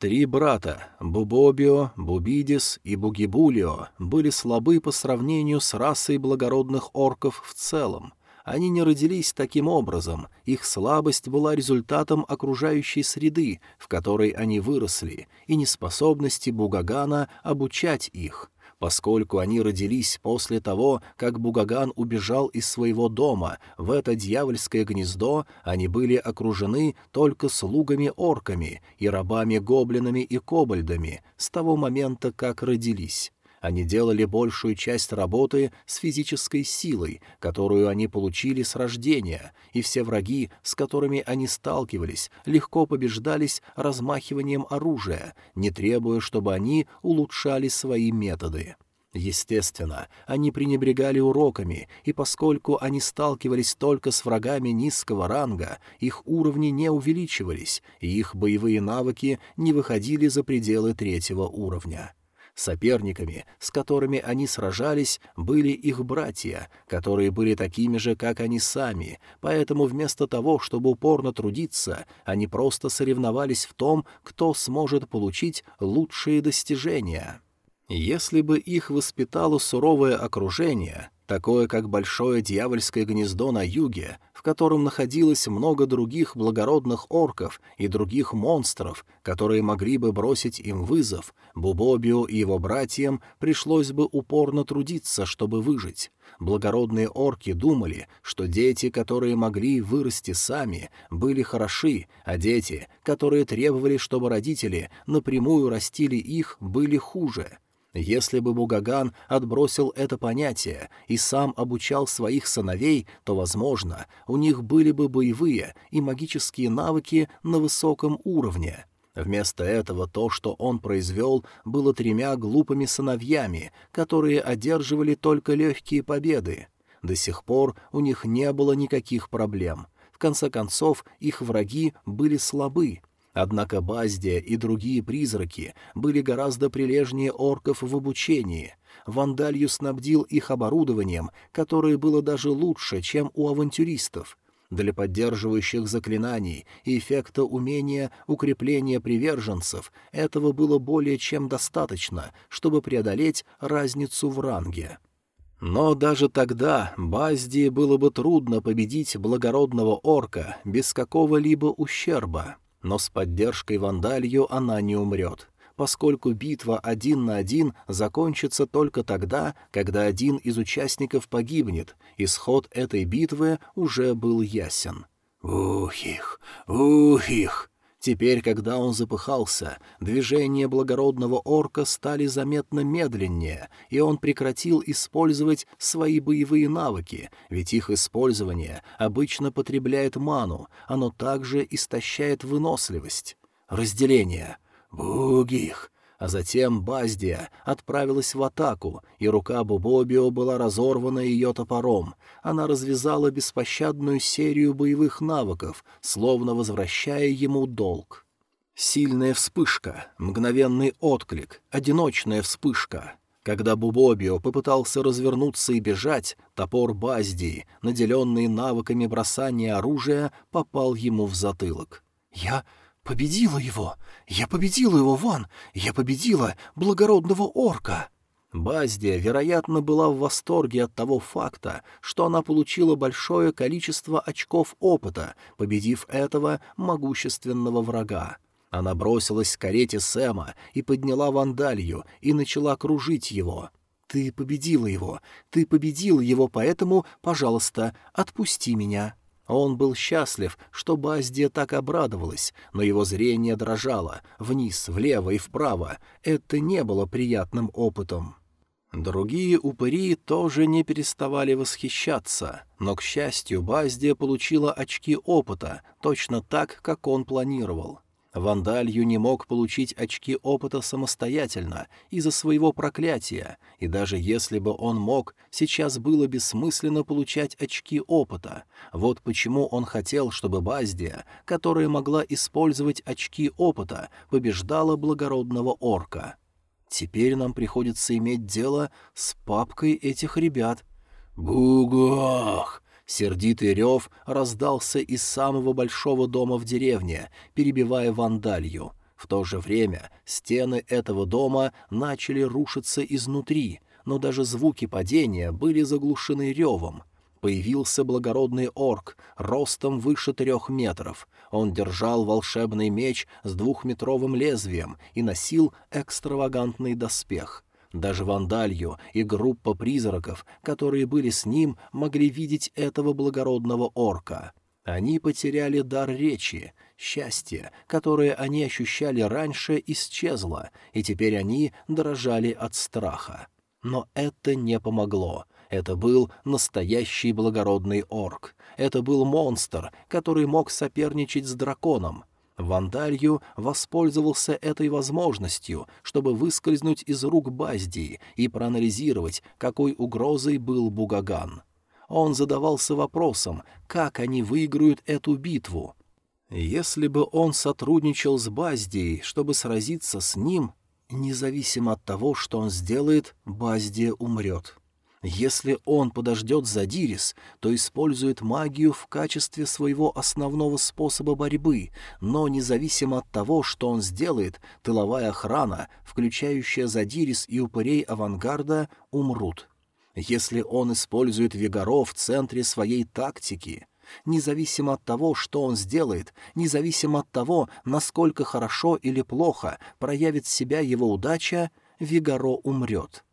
Три брата — Бубобио, Бубидис и Бугибулио — были слабы по сравнению с расой благородных орков в целом — они не родились таким образом, их слабость была результатом окружающей среды, в которой они выросли, и неспособности Бугагана обучать их. Поскольку они родились после того, как Бугаган убежал из своего дома в это дьявольское гнездо, они были окружены только слугами-орками и рабами-гоблинами и кобальдами с того момента, как родились. Они делали большую часть работы с физической силой, которую они получили с рождения, и все враги, с которыми они сталкивались, легко побеждались размахиванием оружия, не требуя, чтобы они улучшали свои методы. Естественно, они пренебрегали уроками, и поскольку они сталкивались только с врагами низкого ранга, их уровни не увеличивались, и их боевые навыки не выходили за пределы третьего уровня. Соперниками, с которыми они сражались, были их братья, которые были такими же, как они сами, поэтому вместо того, чтобы упорно трудиться, они просто соревновались в том, кто сможет получить лучшие достижения. Если бы их воспитало суровое окружение, такое как большое дьявольское гнездо на юге, в котором находилось много других благородных орков и других монстров, которые могли бы бросить им вызов, Бубобио и его братьям пришлось бы упорно трудиться, чтобы выжить. Благородные орки думали, что дети, которые могли вырасти сами, были хороши, а дети, которые требовали, чтобы родители напрямую растили их, были хуже — если бы Бугаган отбросил это понятие и сам обучал своих сыновей, то, возможно, у них были бы боевые и магические навыки на высоком уровне. Вместо этого то, что он произвел, было тремя глупыми сыновьями, которые одерживали только легкие победы. До сих пор у них не было никаких проблем. В конце концов, их враги были слабы — Однако Баздия и другие призраки были гораздо прилежнее орков в обучении. Вандалью снабдил их оборудованием, которое было даже лучше, чем у авантюристов. Для поддерживающих заклинаний и эффекта умения укрепления приверженцев этого было более чем достаточно, чтобы преодолеть разницу в ранге. Но даже тогда Баздии было бы трудно победить благородного орка без какого-либо ущерба. Но с поддержкой Вандалью она не умрет, поскольку битва один на один закончится только тогда, когда один из участников погибнет, исход этой битвы уже был ясен. «Ух их! Ух их!» Теперь, когда он запыхался, движения благородного орка стали заметно медленнее, и он прекратил использовать свои боевые навыки, ведь их использование обычно потребляет ману, оно также истощает выносливость. Разделение. Бугих а затем Баздия отправилась в атаку, и рука Бубобио была разорвана ее топором. Она развязала беспощадную серию боевых навыков, словно возвращая ему долг. Сильная вспышка, мгновенный отклик, одиночная вспышка. Когда Бубобио попытался развернуться и бежать, топор Баздии, наделенный навыками бросания оружия, попал ему в затылок. «Я «Победила его! Я победила его, Ван! Я победила благородного орка!» Баздия, вероятно, была в восторге от того факта, что она получила большое количество очков опыта, победив этого могущественного врага. Она бросилась к карете Сэма и подняла вандалью и начала кружить его. «Ты победила его! Ты победил его, поэтому, пожалуйста, отпусти меня!» Он был счастлив, что Баздия так обрадовалась, но его зрение дрожало, вниз, влево и вправо. Это не было приятным опытом. Другие упыри тоже не переставали восхищаться, но, к счастью, Баздия получила очки опыта, точно так, как он планировал. Вандалью не мог получить очки опыта самостоятельно из-за своего проклятия, и даже если бы он мог, сейчас было бессмысленно получать очки опыта. Вот почему он хотел, чтобы Баздия, которая могла использовать очки опыта, побеждала благородного орка. Теперь нам приходится иметь дело с папкой этих ребят. «Бугах!» Сердитый рев раздался из самого большого дома в деревне, перебивая вандалью. В то же время стены этого дома начали рушиться изнутри, но даже звуки падения были заглушены ревом. Появился благородный орк, ростом выше трех метров. Он держал волшебный меч с двухметровым лезвием и носил экстравагантный доспех — даже Вандалью и группа призраков, которые были с ним, могли видеть этого благородного орка. Они потеряли дар речи, счастье, которое они ощущали раньше, исчезло, и теперь они дрожали от страха. Но это не помогло. Это был настоящий благородный орк. Это был монстр, который мог соперничать с драконом. Вандалью воспользовался этой возможностью, чтобы выскользнуть из рук Баздии и проанализировать, какой угрозой был Бугаган. Он задавался вопросом, как они выиграют эту битву. Если бы он сотрудничал с Баздией, чтобы сразиться с ним, независимо от того, что он сделает, Баздия умрет. Если он подождет Задирис, то использует магию в качестве своего основного способа борьбы, но независимо от того, что он сделает, тыловая охрана, включающая Задирис и упырей авангарда, умрут. Если он использует Вегаро в центре своей тактики, независимо от того, что он сделает, независимо от того, насколько хорошо или плохо проявит себя его удача, Вегаро умрет.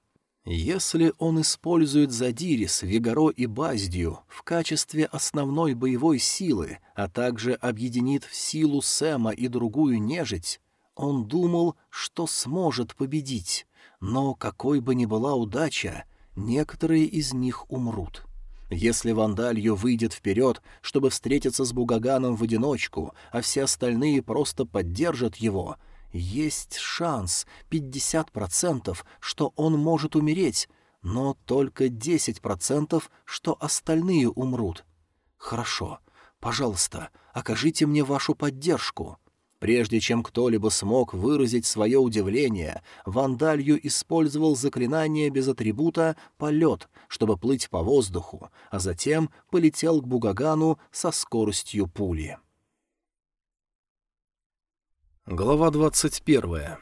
Если он использует Задирис, Вигаро и Баздию в качестве основной боевой силы, а также объединит в силу Сэма и другую нежить, он думал, что сможет победить. Но какой бы ни была удача, некоторые из них умрут. Если Вандалью выйдет вперед, чтобы встретиться с Бугаганом в одиночку, а все остальные просто поддержат его — есть шанс, 50%, что он может умереть, но только 10%, что остальные умрут. Хорошо, пожалуйста, окажите мне вашу поддержку. Прежде чем кто-либо смог выразить свое удивление, Вандалью использовал заклинание без атрибута «полет», чтобы плыть по воздуху, а затем полетел к Бугагану со скоростью пули. Глава двадцать первая.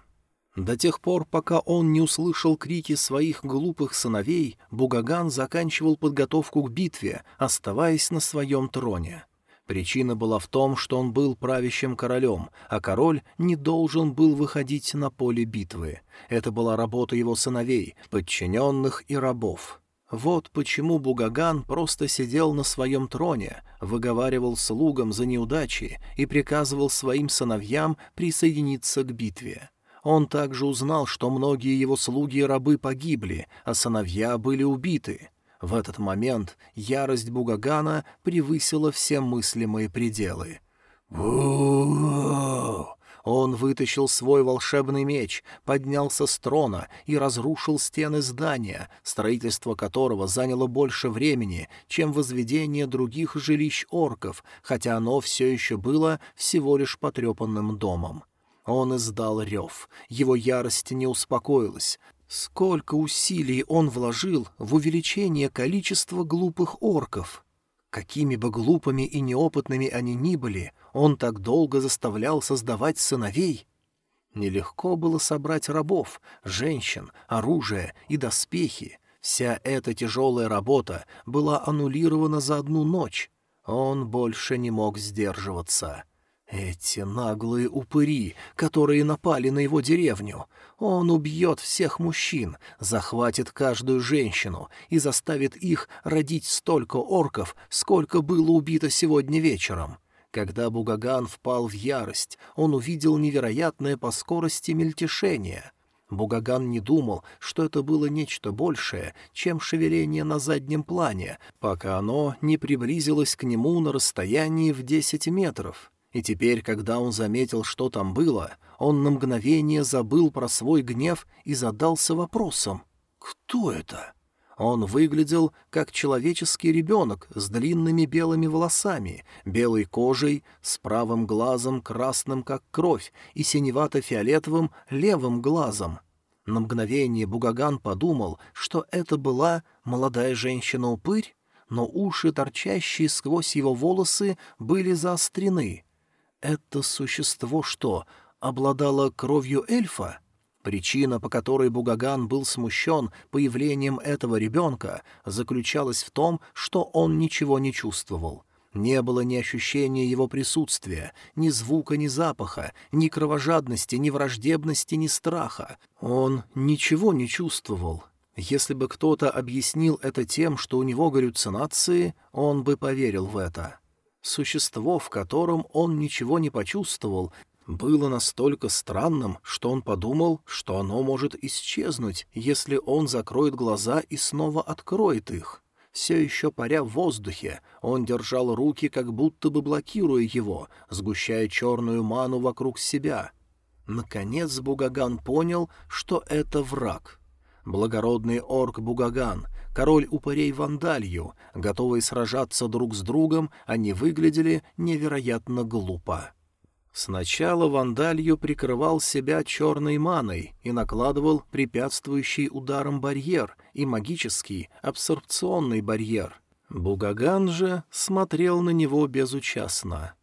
До тех пор, пока он не услышал крики своих глупых сыновей, Бугаган заканчивал подготовку к битве, оставаясь на своем троне. Причина была в том, что он был правящим королем, а король не должен был выходить на поле битвы. Это была работа его сыновей, подчиненных и рабов. Вот почему Бугаган просто сидел на своем троне, выговаривал слугам за неудачи и приказывал своим сыновьям присоединиться к битве. Он также узнал, что многие его слуги и рабы погибли, а сыновья были убиты. В этот момент ярость Бугагана превысила все мыслимые пределы. «Бу-у-у!» Он вытащил свой волшебный меч, поднялся с трона и разрушил стены здания, строительство которого заняло больше времени, чем возведение других жилищ орков, хотя оно все еще было всего лишь потрепанным домом. Он издал рев, его ярость не успокоилась. Сколько усилий он вложил в увеличение количества глупых орков! Какими бы глупыми и неопытными они ни были, он так долго заставлял создавать сыновей. Нелегко было собрать рабов, женщин, оружие и доспехи. Вся эта тяжелая работа была аннулирована за одну ночь. Он больше не мог сдерживаться. Эти наглые упыри, которые напали на его деревню. Он убьет всех мужчин, захватит каждую женщину и заставит их родить столько орков, сколько было убито сегодня вечером. Когда Бугаган впал в ярость, он увидел невероятное по скорости мельтешение. Бугаган не думал, что это было нечто большее, чем шевеление на заднем плане, пока оно не приблизилось к нему на расстоянии в десять метров. И теперь, когда он заметил, что там было, он на мгновение забыл про свой гнев и задался вопросом «Кто это?». Он выглядел как человеческий ребенок с длинными белыми волосами, белой кожей, с правым глазом красным, как кровь, и синевато-фиолетовым левым глазом. На мгновение Бугаган подумал, что это была молодая женщина-упырь, но уши, торчащие сквозь его волосы, были заострены. Это существо что, обладало кровью эльфа? Причина, по которой Бугаган был смущен появлением этого ребенка, заключалась в том, что он ничего не чувствовал. Не было ни ощущения его присутствия, ни звука, ни запаха, ни кровожадности, ни враждебности, ни страха. Он ничего не чувствовал. Если бы кто-то объяснил это тем, что у него галлюцинации, он бы поверил в это. Существо, в котором он ничего не почувствовал, было настолько странным, что он подумал, что оно может исчезнуть, если он закроет глаза и снова откроет их. Все еще паря в воздухе, он держал руки, как будто бы блокируя его, сгущая черную ману вокруг себя. Наконец Бугаган понял, что это враг. Благородный орк Бугаган, король упырей Вандалью, готовые сражаться друг с другом, они выглядели невероятно глупо. Сначала Вандалью прикрывал себя черной маной и накладывал препятствующий ударам барьер и магический абсорбционный барьер. Бугаган же смотрел на него безучастно.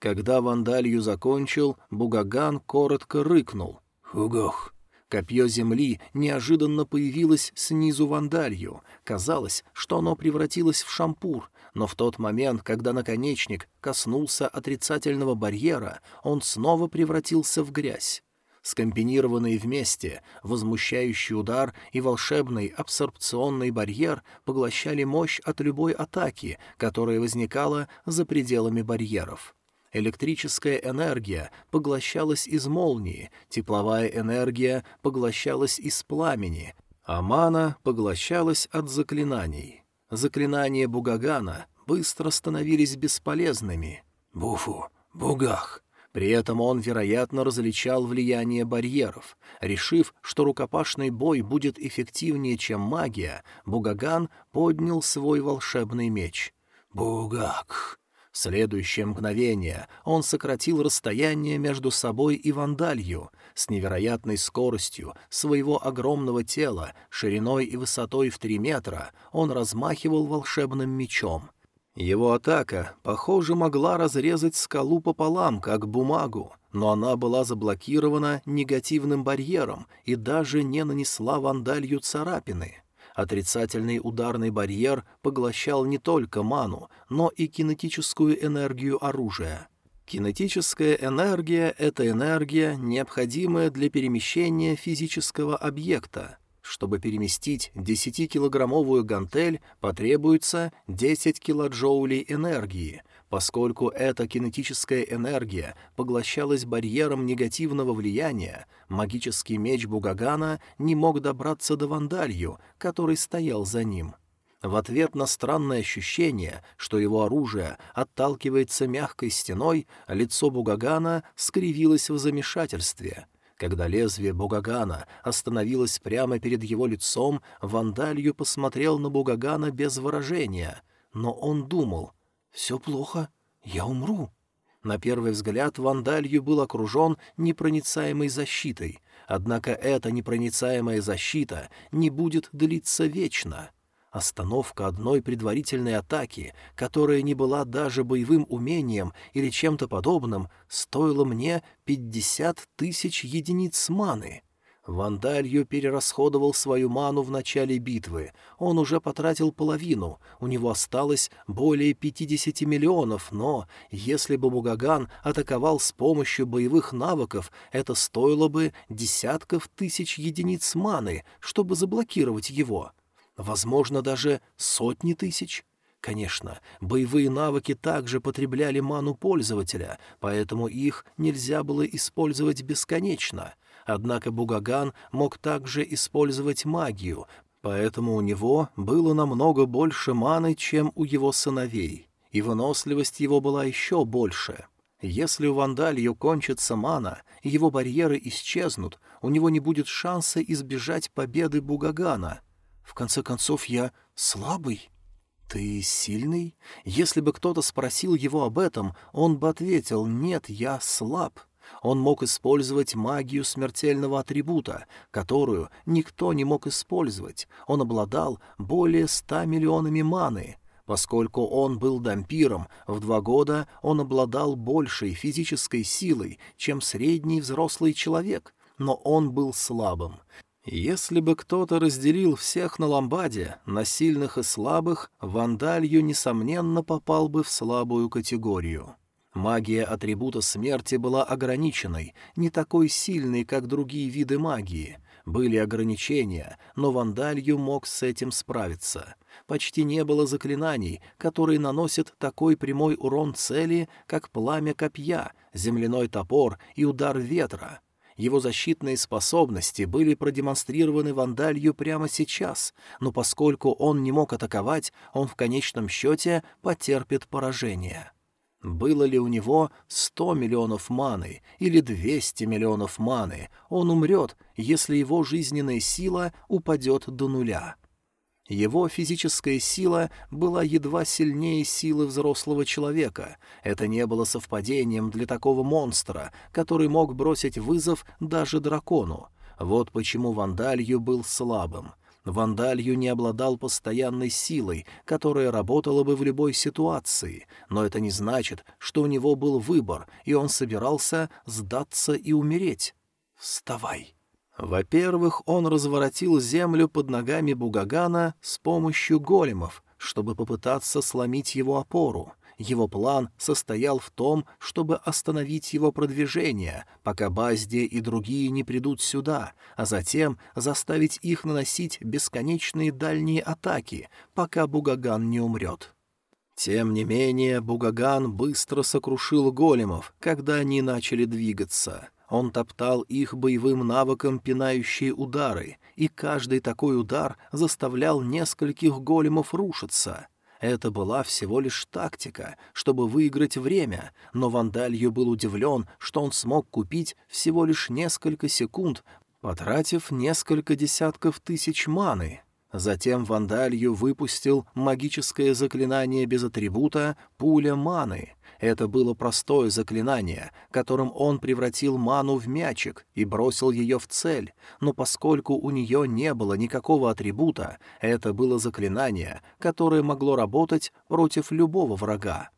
Когда Вандалью закончил, Бугаган коротко рыкнул. «Хугох!» Копье земли неожиданно появилось снизу вандалью. Казалось, что оно превратилось в шампур, но в тот момент, когда наконечник коснулся отрицательного барьера, он снова превратился в грязь. Скомбинированные вместе, возмущающий удар и волшебный абсорбционный барьер поглощали мощь от любой атаки, которая возникала за пределами барьеров. Электрическая энергия поглощалась из молнии, тепловая энергия поглощалась из пламени, а мана поглощалась от заклинаний. Заклинания Бугагана быстро становились бесполезными. Буфу, бугах. При этом он, вероятно, различал влияние барьеров. Решив, что рукопашный бой будет эффективнее, чем магия, Бугаган поднял свой волшебный меч. «Бугак!» В следующее мгновение он сократил расстояние между собой и вандалью. С невероятной скоростью своего огромного тела, шириной и высотой в три метра, он размахивал волшебным мечом. Его атака, похоже, могла разрезать скалу пополам, как бумагу, но она была заблокирована негативным барьером и даже не нанесла вандалью царапины. Отрицательный ударный барьер поглощал не только ману, но и кинетическую энергию оружия. Кинетическая энергия — это энергия, необходимая для перемещения физического объекта. Чтобы переместить 10-килограммовую гантель, потребуется 10 килоджоулей энергии, Поскольку эта кинетическая энергия поглощалась барьером негативного влияния, магический меч Бугагана не мог добраться до Вандалью, который стоял за ним. В ответ на странное ощущение, что его оружие отталкивается мягкой стеной, лицо Бугагана скривилось в замешательстве. Когда лезвие Бугагана остановилось прямо перед его лицом, Вандалью посмотрел на Бугагана без выражения, но он думал — «Все плохо. Я умру». На первый взгляд Вандалью был окружен непроницаемой защитой, однако эта непроницаемая защита не будет длиться вечно. Остановка одной предварительной атаки, которая не была даже боевым умением или чем-то подобным, стоила мне пятьдесят тысяч единиц маны. Вандалью перерасходовал свою ману в начале битвы. Он уже потратил половину, у него осталось более 50 миллионов, но если бы Бугаган атаковал с помощью боевых навыков, это стоило бы десятков тысяч единиц маны, чтобы заблокировать его. Возможно, даже сотни тысяч. Конечно, боевые навыки также потребляли ману пользователя, поэтому их нельзя было использовать бесконечно — Однако Бугаган мог также использовать магию, поэтому у него было намного больше маны, чем у его сыновей, и выносливость его была еще больше. Если у Вандалью кончится мана, и его барьеры исчезнут, у него не будет шанса избежать победы Бугагана. В конце концов, я слабый. «Ты сильный?» Если бы кто-то спросил его об этом, он бы ответил «Нет, я слаб». Он мог использовать магию смертельного атрибута, которую никто не мог использовать. Он обладал более ста миллионами маны. Поскольку он был дампиром, в два года он обладал большей физической силой, чем средний взрослый человек, но он был слабым. Если бы кто-то разделил всех на Ламбде, на сильных и слабых, Вандалью, несомненно, попал бы в слабую категорию. Магия атрибута смерти была ограниченной, не такой сильной, как другие виды магии. Были ограничения, но Вандалью мог с этим справиться. Почти не было заклинаний, которые наносят такой прямой урон цели, как пламя копья, земляной топор и удар ветра. Его защитные способности были продемонстрированы Вандалью прямо сейчас, но поскольку он не мог атаковать, он в конечном счете потерпит поражение. Было ли у него сто миллионов маны или двести миллионов маны, он умрет, если его жизненная сила упадет до нуля. Его физическая сила была едва сильнее силы взрослого человека. Это не было совпадением для такого монстра, который мог бросить вызов даже дракону. Вот почему Вандалью был слабым. Вандалью не обладал постоянной силой, которая работала бы в любой ситуации, но это не значит, что у него был выбор, и он собирался сдаться и умереть. «Вставай!» Во-первых, он разворотил землю под ногами Бугагана с помощью големов, чтобы попытаться сломить его опору. Его план состоял в том, чтобы остановить его продвижение, пока Базди и другие не придут сюда, а затем заставить их наносить бесконечные дальние атаки, пока Бугаган не умрет. Тем не менее, Бугаган быстро сокрушил големов, когда они начали двигаться. Он топтал их боевым навыком пинающие удары, и каждый такой удар заставлял нескольких големов рушиться — это была всего лишь тактика, чтобы выиграть время, но Вандалью был удивлен, что он смог купить всего лишь несколько секунд, потратив несколько десятков тысяч маны. Затем Вандалью выпустил магическое заклинание без атрибута «Пуля маны», это было простое заклинание, которым он превратил ману в мячик и бросил ее в цель, но поскольку у нее не было никакого атрибута, это было заклинание, которое могло работать против любого врага.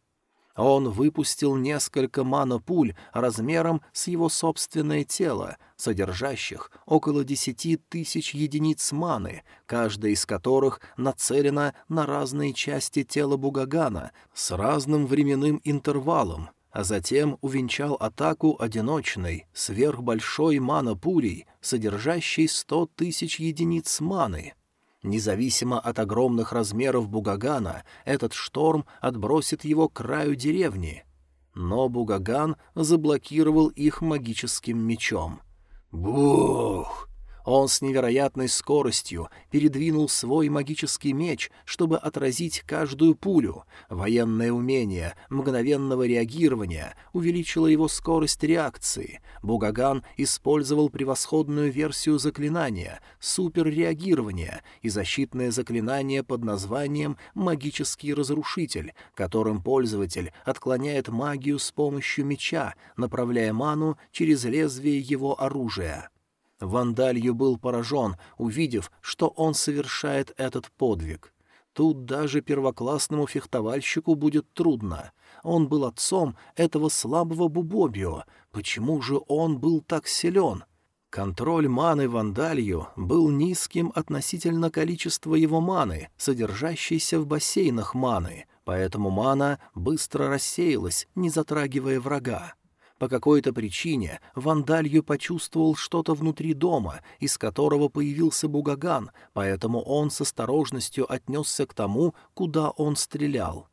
Он выпустил несколько мана-пуль размером с его собственное тело, содержащих около десяти тысяч единиц маны, каждая из которых нацелена на разные части тела Бугагана с разным временным интервалом, а затем увенчал атаку одиночной, сверхбольшой мана-пулей, содержащей сто тысяч единиц маны — Независимо от огромных размеров Бугагана, этот шторм отбросит его к краю деревни. Но Бугаган заблокировал их магическим мечом. «Бух!» Он с невероятной скоростью передвинул свой магический меч, чтобы отразить каждую пулю. Военное умение мгновенного реагирования увеличило его скорость реакции. Бугаган использовал превосходную версию заклинания — суперреагирование и защитное заклинание под названием «Магический разрушитель», которым пользователь отклоняет магию с помощью меча, направляя ману через лезвие его оружия. Вандалью был поражен, увидев, что он совершает этот подвиг. Тут даже первоклассному фехтовальщику будет трудно. Он был отцом этого слабого Бубобио. Почему же он был так силен? Контроль маны Вандалью был низким относительно количества его маны, содержащейся в бассейнах маны, поэтому мана быстро рассеялась, не затрагивая врага. По какой-то причине Вандалью почувствовал что-то внутри дома, из которого появился Бугаган, поэтому он с осторожностью отнесся к тому, куда он стрелял.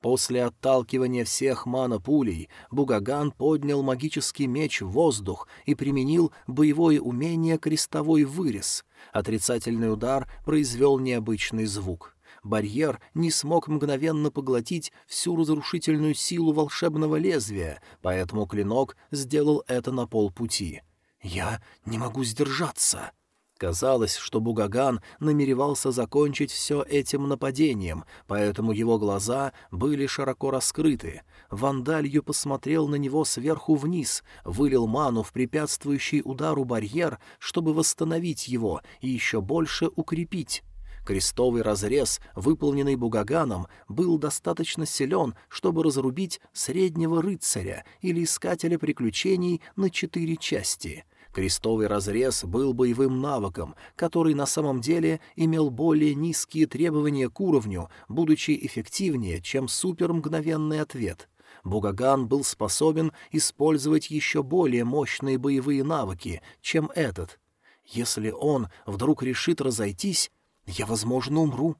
После отталкивания всех мана-пулей Бугаган поднял магический меч в воздух и применил боевое умение «Крестовой вырез». Отрицательный удар произвел необычный звук. Барьер не смог мгновенно поглотить всю разрушительную силу волшебного лезвия, поэтому клинок сделал это на полпути. «Я не могу сдержаться!» Казалось, что Бугаган намеревался закончить все этим нападением, поэтому его глаза были широко раскрыты. Вандалью посмотрел на него сверху вниз, вылил ману в препятствующий удару барьер, чтобы восстановить его и еще больше укрепить. Крестовый разрез, выполненный Бугаганом, был достаточно силен, чтобы разрубить среднего рыцаря или искателя приключений на четыре части — Крестовый разрез был боевым навыком, который на самом деле имел более низкие требования к уровню, будучи эффективнее, чем супермгновенный ответ. Бугаган был способен использовать еще более мощные боевые навыки, чем этот. Если он вдруг решит разойтись, я, возможно, умру.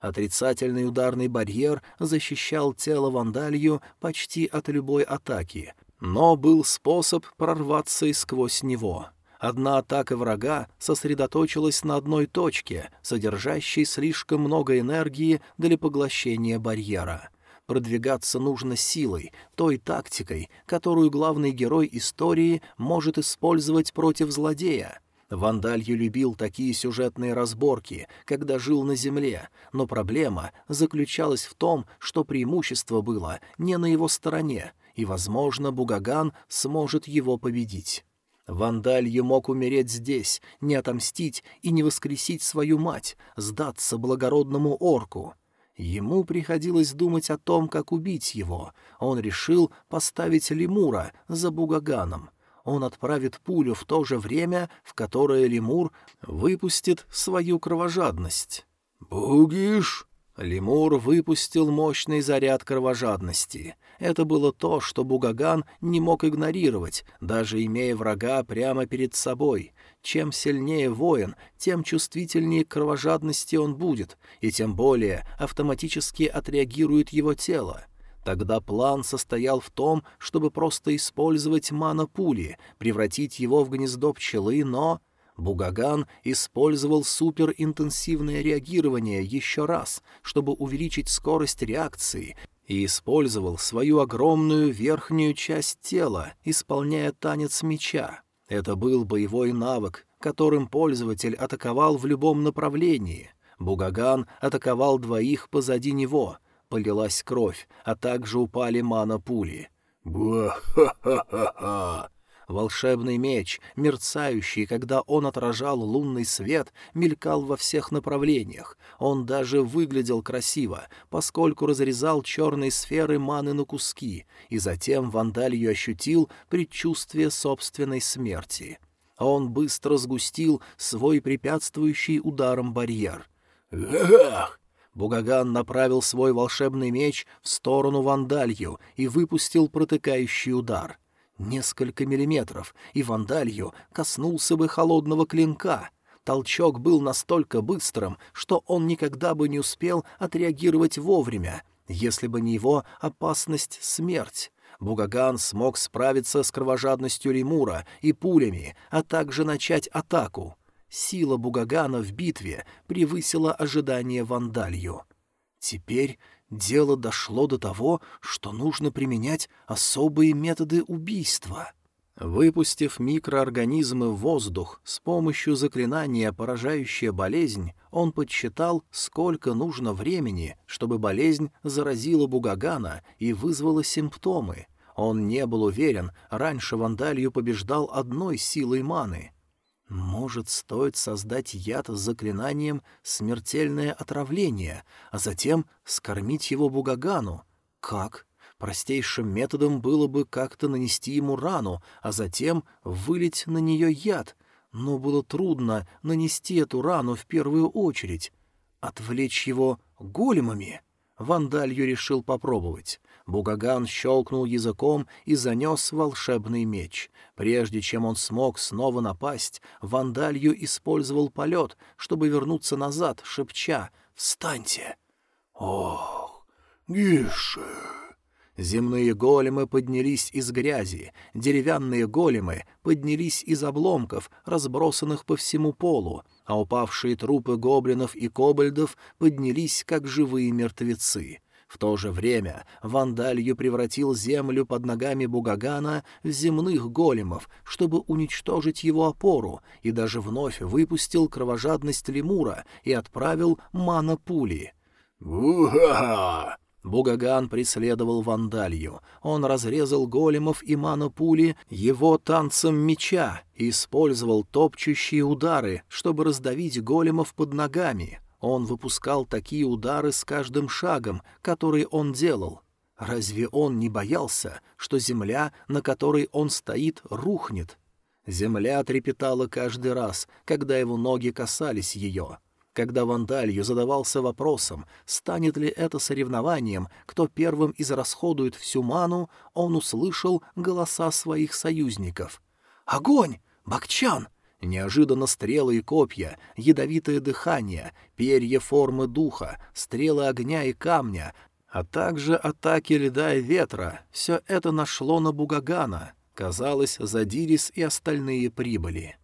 Отрицательный ударный барьер защищал тело Вандалью почти от любой атаки, но был способ прорваться и сквозь него. Одна атака врага сосредоточилась на одной точке, содержащей слишком много энергии для поглощения барьера. Продвигаться нужно силой, той тактикой, которую главный герой истории может использовать против злодея. Вандалью любил такие сюжетные разборки, когда жил на земле, но проблема заключалась в том, что преимущество было не на его стороне — и, возможно, Бугаган сможет его победить. Вандалью мог умереть здесь, не отомстить и не воскресить свою мать, сдаться благородному орку. Ему приходилось думать о том, как убить его. Он решил поставить лемура за Бугаганом. Он отправит пулю в то же время, в которое лемур выпустит свою кровожадность. «Бугиш!» Лемур выпустил мощный заряд кровожадности. Это было то, что Бугаган не мог игнорировать, даже имея врага прямо перед собой. Чем сильнее воин, тем чувствительнее к кровожадности он будет, и тем более автоматически отреагирует его тело. Тогда план состоял в том, чтобы просто использовать мана-пули, превратить его в гнездо пчелы, но... Бугаган использовал суперинтенсивное реагирование еще раз, чтобы увеличить скорость реакции, и использовал свою огромную верхнюю часть тела, исполняя танец меча. Это был боевой навык, которым пользователь атаковал в любом направлении. Бугаган атаковал двоих позади него. Полилась кровь, а также упали мана-пули. «Ба-ха-ха-ха-ха!» Волшебный меч, мерцающий, когда он отражал лунный свет, мелькал во всех направлениях. Он даже выглядел красиво, поскольку разрезал черные сферы маны на куски, и затем Вандалью ощутил предчувствие собственной смерти. Он быстро сгустил свой препятствующий ударам барьер. «Эх!» Бугаган направил свой волшебный меч в сторону Вандалью и выпустил протыкающий удар — Несколько миллиметров, и Вандалью коснулся бы холодного клинка. Толчок был настолько быстрым, что он никогда бы не успел отреагировать вовремя, если бы не его опасность смерть. Бугаган смог справиться с кровожадностью лемура и пулями, а также начать атаку. Сила Бугагана в битве превысила ожидания Вандалью. Теперь дело дошло до того, что нужно применять особые методы убийства. Выпустив микроорганизмы в воздух с помощью заклинания «Поражающая болезнь», он подсчитал, сколько нужно времени, чтобы болезнь заразила Бугагана и вызвала симптомы. Он не был уверен, раньше Вандалью побеждал одной силой маны. Может, стоит создать яд с заклинанием «смертельное отравление», а затем скормить его Бугагану? Как? Простейшим методом было бы как-то нанести ему рану, а затем вылить на нее яд. но было трудно нанести эту рану в первую очередь. Отвлечь его големами? Вандалью решил попробовать. Бугаган щелкнул языком и занес волшебный меч. Прежде чем он смог снова напасть, Вандалью использовал полет, чтобы вернуться назад, шепча «Встаньте!» «Ох, Гише!» Земные големы поднялись из грязи, деревянные големы поднялись из обломков, разбросанных по всему полу, а упавшие трупы гоблинов и кобольдов поднялись, как живые мертвецы. В то же время Вандалью превратил землю под ногами Бугагана в земных големов, чтобы уничтожить его опору, и даже вновь выпустил кровожадность лемура и отправил мана-пули. «Буга!» Бугаган преследовал Вандалью. Он разрезал големов и мана-пули его танцем меча и использовал топчущие удары, чтобы раздавить големов под ногами. Он выпускал такие удары с каждым шагом, который он делал. Разве он не боялся, что земля, на которой он стоит, рухнет? Земля трепетала каждый раз, когда его ноги касались ее. Когда Вандалью задавался вопросом, станет ли это соревнованием, кто первым израсходует всю ману, он услышал голоса своих союзников. «Огонь! Бакчан! Неожиданно стрелы и копья, ядовитое дыхание, перья формы духа, стрелы огня и камня, а также атаки льда и ветра — все это нашло на Бугагана. Казалось, Задирис и остальные прибыли.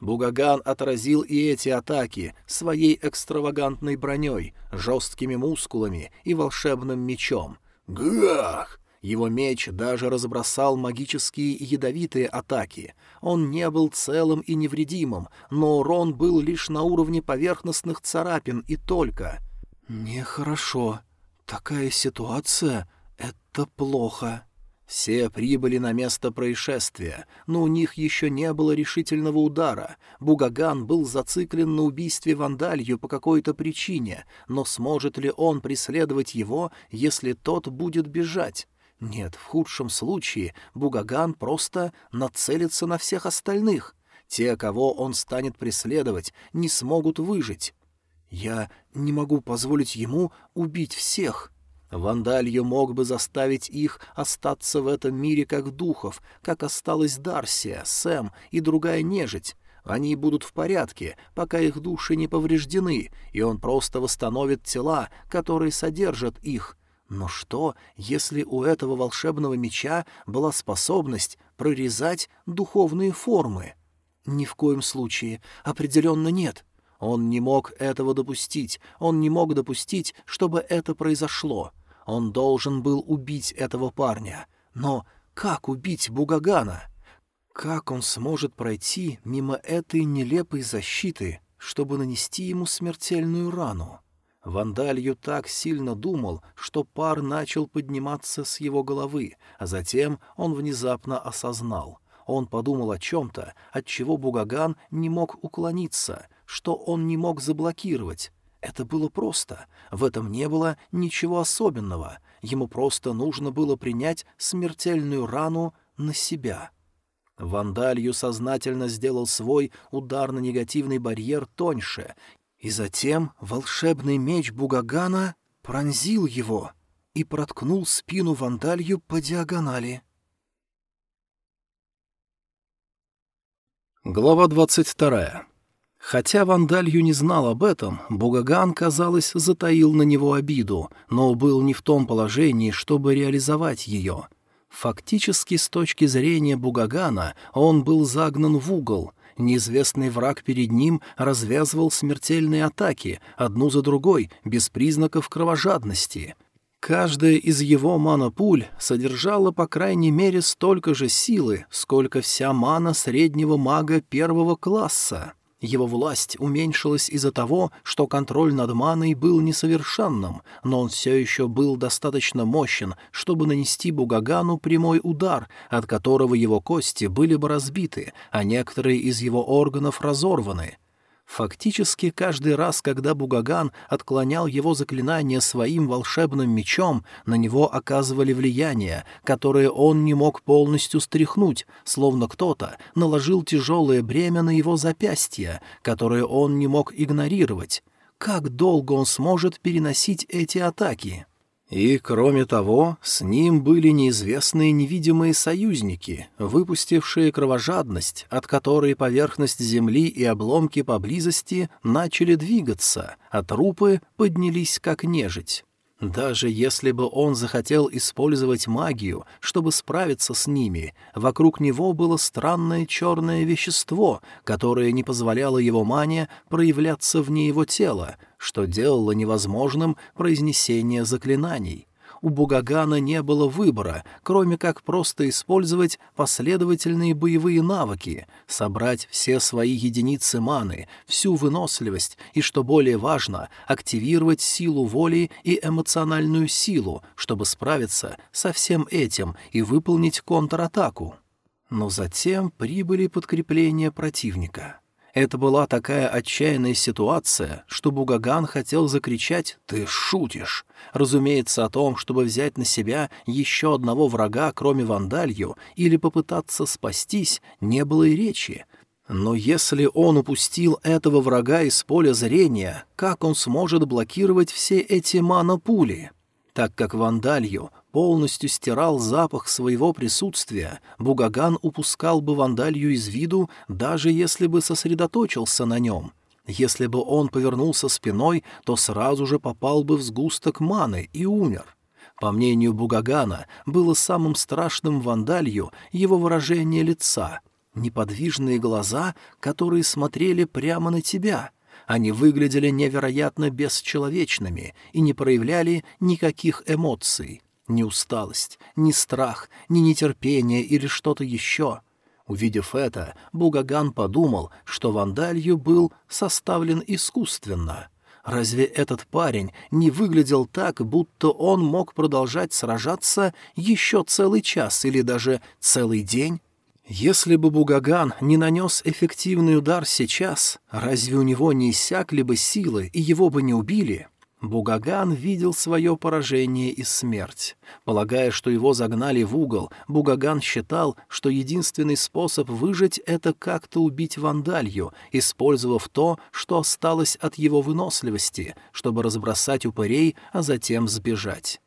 Бугаган отразил и эти атаки своей экстравагантной броней, жесткими мускулами и волшебным мечом. «Гах!» Его меч даже разбросал магические ядовитые атаки. Он не был целым и невредимым, но урон был лишь на уровне поверхностных царапин и только. «Нехорошо. Такая ситуация — это плохо». Все прибыли на место происшествия, но у них еще не было решительного удара. Бугаган был зациклен на убийстве Вандалью по какой-то причине, но сможет ли он преследовать его, если тот будет бежать? Нет, в худшем случае Бугаган просто нацелится на всех остальных. Те, кого он станет преследовать, не смогут выжить. Я не могу позволить ему убить всех. Вандалью мог бы заставить их остаться в этом мире как духов, как осталась Дарсия, Сэм и другая нежить. Они будут в порядке, пока их души не повреждены, и он просто восстановит тела, которые содержат их — но что, если у этого волшебного меча была способность прорезать духовные формы? Ни в коем случае, определенно нет. Он не мог этого допустить, он не мог допустить, чтобы это произошло. Он должен был убить этого парня. Но как убить Бугагана? Как он сможет пройти мимо этой нелепой защиты, чтобы нанести ему смертельную рану? Вандалью так сильно думал, что пар начал подниматься с его головы, а затем он внезапно осознал. Он подумал о чем-то, от чего Бугаган не мог уклониться, что он не мог заблокировать. Это было просто. В этом не было ничего особенного. Ему просто нужно было принять смертельную рану на себя. Вандалью сознательно сделал свой удар на негативный барьер тоньше и затем волшебный меч Бугагана пронзил его и проткнул спину вандалью по диагонали. Глава двадцать вторая. Хотя Вандалью не знал об этом, Бугаган, казалось, затаил на него обиду, но был не в том положении, чтобы реализовать ее. Фактически, с точки зрения Бугагана, он был загнан в угол, Неизвестный враг перед ним развязывал смертельные атаки, одну за другой, без признаков кровожадности. Каждая из его манопуль содержала по крайней мере столько же силы, сколько вся мана среднего мага первого класса. Его власть уменьшилась из-за того, что контроль над маной был несовершенным, но он все еще был достаточно мощен, чтобы нанести Бугагану прямой удар, от которого его кости были бы разбиты, а некоторые из его органов разорваны. Фактически каждый раз, когда Бугаган отклонял его заклинание своим волшебным мечом, на него оказывали влияние, которое он не мог полностью стряхнуть, словно кто-то наложил тяжелое бремя на его запястье, которое он не мог игнорировать. Как долго он сможет переносить эти атаки? И, кроме того, с ним были неизвестные невидимые союзники, выпустившие кровожадность, от которой поверхность земли и обломки поблизости начали двигаться, а трупы поднялись как нежить. Даже если бы он захотел использовать магию, чтобы справиться с ними, вокруг него было странное черное вещество, которое не позволяло его мане проявляться вне его тела, что делало невозможным произнесение заклинаний у Бугагана не было выбора, кроме как просто использовать последовательные боевые навыки, собрать все свои единицы маны, всю выносливость и, что более важно, активировать силу воли и эмоциональную силу, чтобы справиться со всем этим и выполнить контратаку. Но затем прибыли подкрепления противника — это была такая отчаянная ситуация, что Бугаган хотел закричать «Ты шутишь!». Разумеется, о том, чтобы взять на себя еще одного врага, кроме Вандалью, или попытаться спастись, не было и речи. Но если он упустил этого врага из поля зрения, как он сможет блокировать все эти мана-пули? Так как Вандалью полностью стирал запах своего присутствия, Бугаган упускал бы вандалью из виду, даже если бы сосредоточился на нем. Если бы он повернулся спиной, то сразу же попал бы в сгусток маны и умер. По мнению Бугагана, было самым страшным вандалью его выражение лица — неподвижные глаза, которые смотрели прямо на тебя. Они выглядели невероятно бесчеловечными и не проявляли никаких эмоций. Ни усталость, ни страх, ни нетерпение или что-то еще. Увидев это, Бугаган подумал, что вандалью был составлен искусственно. Разве этот парень не выглядел так, будто он мог продолжать сражаться еще целый час или даже целый день? Если бы Бугаган не нанес эффективный удар сейчас, разве у него не иссякли бы силы и его бы не убили? Бугаган видел свое поражение и смерть. Полагая, что его загнали в угол, Бугаган считал, что единственный способ выжить — это как-то убить вандалью, использовав то, что осталось от его выносливости, чтобы разбросать упырей, а затем сбежать.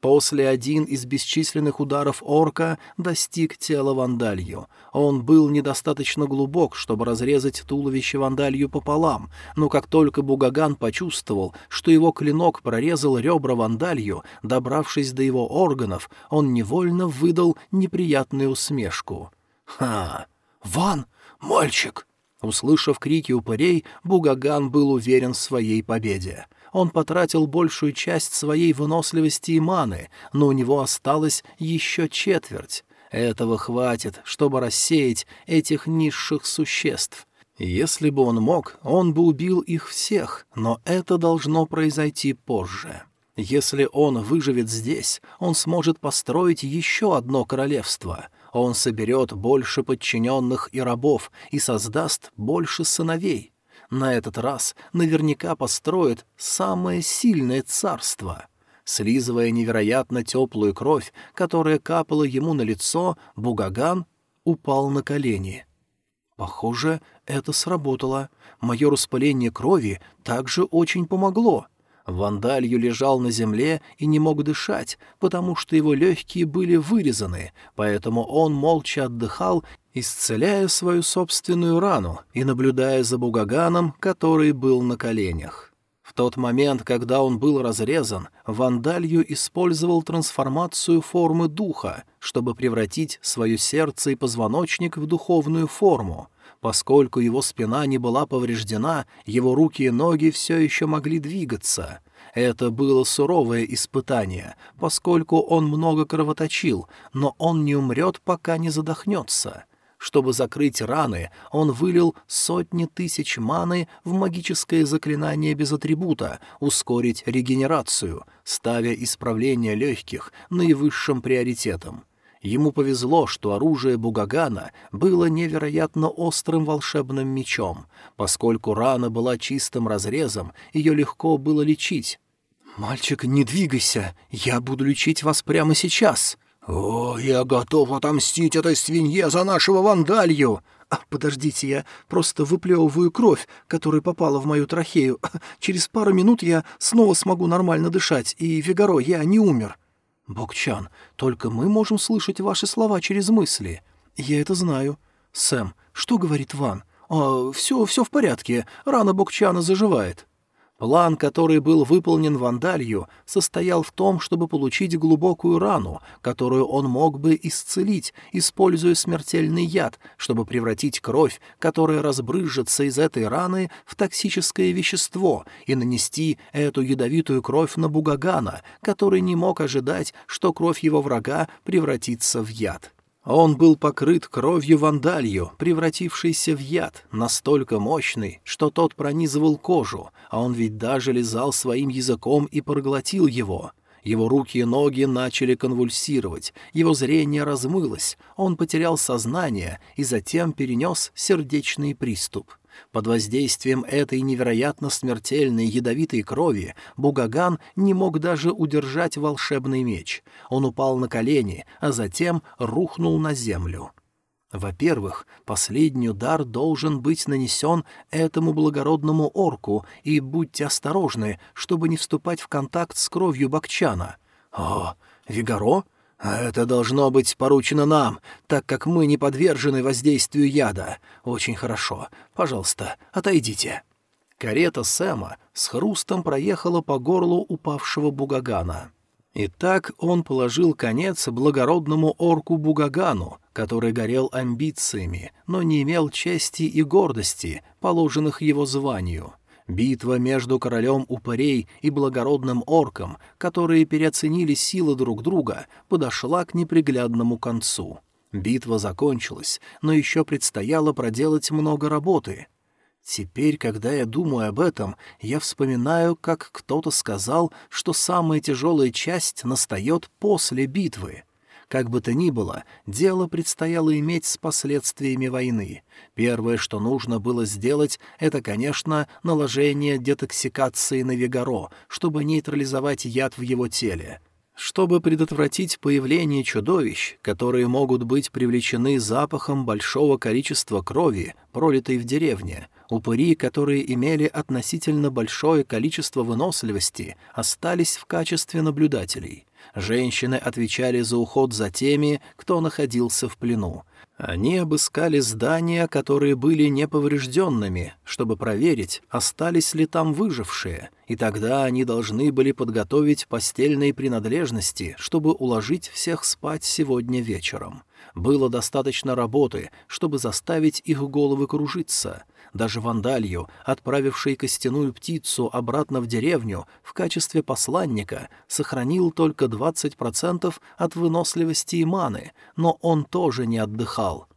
После один из бесчисленных ударов орка достиг тела вандалью. Он был недостаточно глубок, чтобы разрезать туловище вандалью пополам, но как только Бугаган почувствовал, что его клинок прорезал ребра вандалью, добравшись до его органов, он невольно выдал неприятную усмешку. «Ха! Ван! Мальчик!» Услышав крики упырей, Бугаган был уверен в своей победе. Он потратил большую часть своей выносливости и маны, но у него осталось еще четверть. Этого хватит, чтобы рассеять этих низших существ. Если бы он мог, он бы убил их всех, но это должно произойти позже. Если он выживет здесь, он сможет построить еще одно королевство. Он соберет больше подчиненных и рабов и создаст больше сыновей. На этот раз наверняка построит самое сильное царство. Слизывая невероятно теплую кровь, которая капала ему на лицо, Бугаган упал на колени. Похоже, это сработало. Мое распыление крови также очень помогло. Вандалью лежал на земле и не мог дышать, потому что его легкие были вырезаны, поэтому он молча отдыхал исцеляя свою собственную рану и наблюдая за Бугаганом, который был на коленях. В тот момент, когда он был разрезан, Вандалью использовал трансформацию формы духа, чтобы превратить свое сердце и позвоночник в духовную форму. Поскольку его спина не была повреждена, его руки и ноги все еще могли двигаться — это было суровое испытание, поскольку он много кровоточил, но он не умрет, пока не задохнется. Чтобы закрыть раны, он вылил сотни тысяч маны в магическое заклинание без атрибута «Ускорить регенерацию», ставя исправление легких наивысшим приоритетом. Ему повезло, что оружие Бугагана было невероятно острым волшебным мечом. Поскольку рана была чистым разрезом, ее легко было лечить. «Мальчик, не двигайся, я буду лечить вас прямо сейчас». «О, я готов отомстить этой свинье за нашего вандалью!» «А, подождите, я просто выплевываю кровь, которая попала в мою трахею. Через пару минут я снова смогу нормально дышать, и, Вигаро, я не умер». «Бокчан, только мы можем слышать ваши слова через мысли». «Я это знаю». «Сэм, что говорит Ван?» «А, все, все в порядке, рана Бокчана заживает». План, который был выполнен Вандалью, состоял в том, чтобы получить глубокую рану, которую он мог бы исцелить, используя смертельный яд, чтобы превратить кровь, которая разбрызжется из этой раны, в токсическое вещество и нанести эту ядовитую кровь на Бугагана, который не мог ожидать, что кровь его врага превратится в яд. Он был покрыт кровью вандалью, превратившейся в яд, настолько мощный, что тот пронизывал кожу, а он ведь даже лизал своим языком и проглотил его. Его руки и ноги начали конвульсировать, его зрение размылось, он потерял сознание и затем перенес сердечный приступ. Под воздействием этой невероятно смертельной ядовитой крови Бугаган не мог даже удержать волшебный меч. Он упал на колени, а затем рухнул на землю. Во-первых, последний удар должен быть нанесен этому благородному орку, и будьте осторожны, чтобы не вступать в контакт с кровью Бакчана. О, Вигаро? А это должно быть поручено нам, так как мы не подвержены воздействию яда. Очень хорошо. Пожалуйста, отойдите». Карета Сэма с хрустом проехала по горлу упавшего Бугагана. И так он положил конец благородному орку Бугагану, который горел амбициями, но не имел чести и гордости, положенных его званию. Битва между королем упырей и благородным орком, которые переоценили силы друг друга, подошла к неприглядному концу. Битва закончилась, но еще предстояло проделать много работы. Теперь, когда я думаю об этом, я вспоминаю, как кто-то сказал, что самая тяжелая часть настает после битвы. Как бы то ни было, дело предстояло иметь с последствиями войны. Первое, что нужно было сделать, это, конечно, наложение детоксикации на Вегаро, чтобы нейтрализовать яд в его теле. Чтобы предотвратить появление чудовищ, которые могут быть привлечены запахом большого количества крови, пролитой в деревне, упыри, которые имели относительно большое количество выносливости, остались в качестве наблюдателей. Женщины отвечали за уход за теми, кто находился в плену. Они обыскали здания, которые были неповрежденными, чтобы проверить, остались ли там выжившие, и тогда они должны были подготовить постельные принадлежности, чтобы уложить всех спать сегодня вечером. Было достаточно работы, чтобы заставить их головы кружиться — даже Вандалью, отправивший костяную птицу обратно в деревню в качестве посланника, сохранил только 20% от выносливости и маны, но он тоже не отдыхал.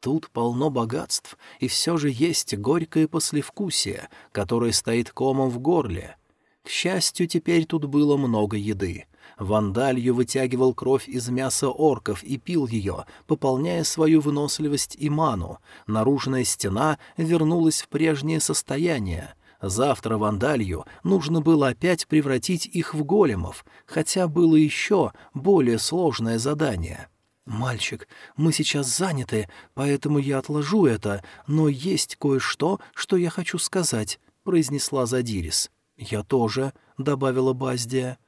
Тут полно богатств, и все же есть горькое послевкусие, которое стоит комом в горле. К счастью, теперь тут было много еды. Вандалью вытягивал кровь из мяса орков и пил ее, пополняя свою выносливость и ману. Наружная стена вернулась в прежнее состояние. Завтра Вандалью нужно было опять превратить их в големов, хотя было еще более сложное задание. «Мальчик, мы сейчас заняты, поэтому я отложу это, но есть кое-что, что я хочу сказать», — произнесла Задирис. «Я тоже», — добавила Баздия.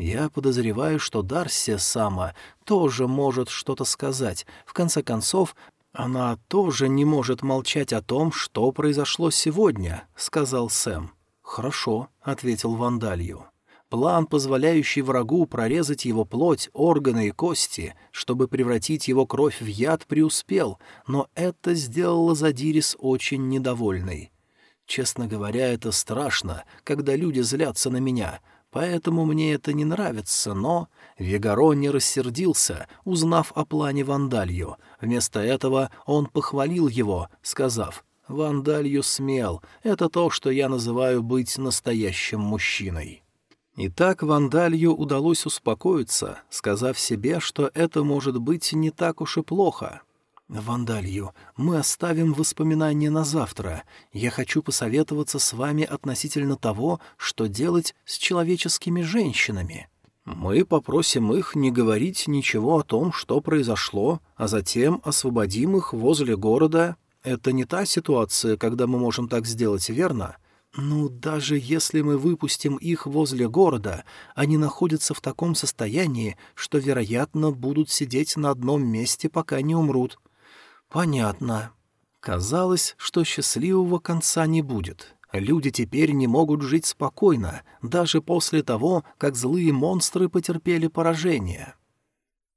Я подозреваю, что Дарси сама тоже может что-то сказать. В конце концов, она тоже не может молчать о том, что произошло сегодня, сказал Сэм. Хорошо, ответил Вандалью. План, позволяющий врагу прорезать его плоть, органы и кости, чтобы превратить его кровь в яд, преуспел, но это сделало Задирис очень недовольной. Честно говоря, это страшно, когда люди злятся на меня — Поэтому мне это не нравится, но... Вегаро не рассердился, узнав о плане Вандалью. Вместо этого он похвалил его, сказав, «Вандалью смел. Это то, что я называю быть настоящим мужчиной». И так Вандалью удалось успокоиться, сказав себе, что это может быть не так уж и плохо. «Вандалью, мы оставим воспоминания на завтра. Я хочу посоветоваться с вами относительно того, что делать с человеческими женщинами». Мы попросим их не говорить ничего о том, что произошло, а затем освободим их возле города. Это не та ситуация, когда мы можем так сделать, верно? Ну, даже если мы выпустим их возле города, они находятся в таком состоянии, что, вероятно, будут сидеть на одном месте, пока не умрут. Понятно. Казалось, что счастливого конца не будет. Люди теперь не могут жить спокойно, даже после того, как злые монстры потерпели поражение.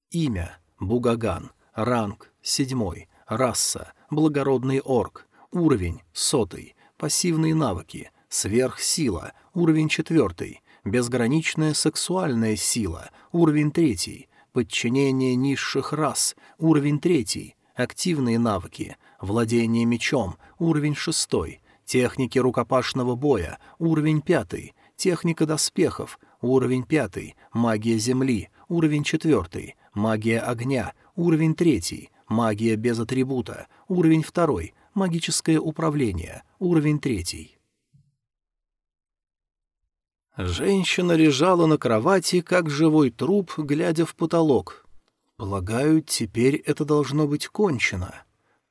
Имя — Бугаган, ранг — седьмой, раса — благородный орк, уровень — сотый, пассивные навыки — сверхсила, уровень четвертый, безграничная сексуальная сила, уровень третий, подчинение низших рас, уровень третий, активные навыки, владение мечом, уровень шестой, Техники рукопашного боя, уровень пятый. Техника доспехов, уровень пятый. Магия земли, уровень четвертый. Магия огня, уровень третий. Магия без атрибута, уровень второй. Магическое управление, уровень третий. Женщина лежала на кровати, как живой труп, глядя в потолок. Полагаю, теперь это должно быть кончено.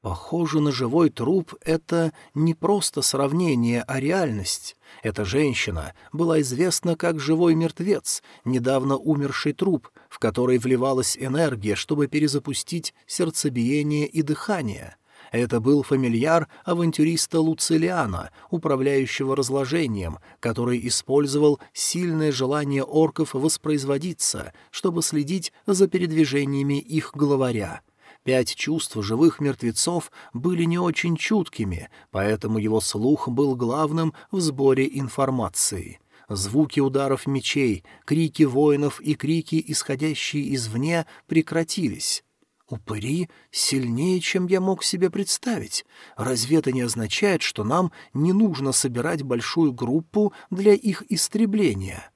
Похоже на живой труп — это не просто сравнение, а реальность. Эта женщина была известна как живой мертвец, недавно умерший труп, в который вливалась энергия, чтобы перезапустить сердцебиение и дыхание. Это был фамильяр авантюриста Луцилиана, управляющего разложением, который использовал сильное желание орков воспроизводиться, чтобы следить за передвижениями их главаря — Пять чувств живых мертвецов были не очень чуткими, поэтому его слух был главным в сборе информации. Звуки ударов мечей, крики воинов и крики, исходящие извне, прекратились. Упыри сильнее, чем я мог себе представить. Разве это не означает, что нам не нужно собирать большую группу для их истребления?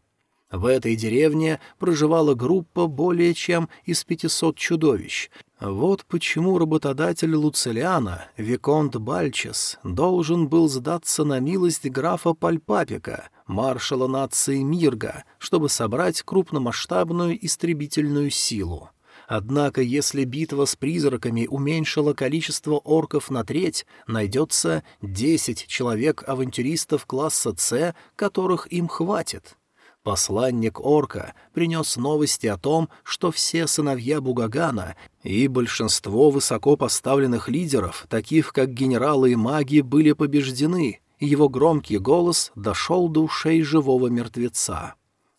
В этой деревне проживала группа более чем из пятисот чудовищ, вот почему работодатель Луцилиана, Виконт Бальчес, должен был сдаться на милость графа Пальпапика, маршала нации Мирга, чтобы собрать крупномасштабную истребительную силу. Однако, если битва с призраками уменьшила количество орков на треть, найдется десять человек-авантюристов класса «С», которых им хватит. Посланник Орка принес новости о том, что все сыновья Бугагана и большинство высокопоставленных лидеров, таких как генералы и маги, были побеждены, его громкий голос дошел до ушей живого мертвеца.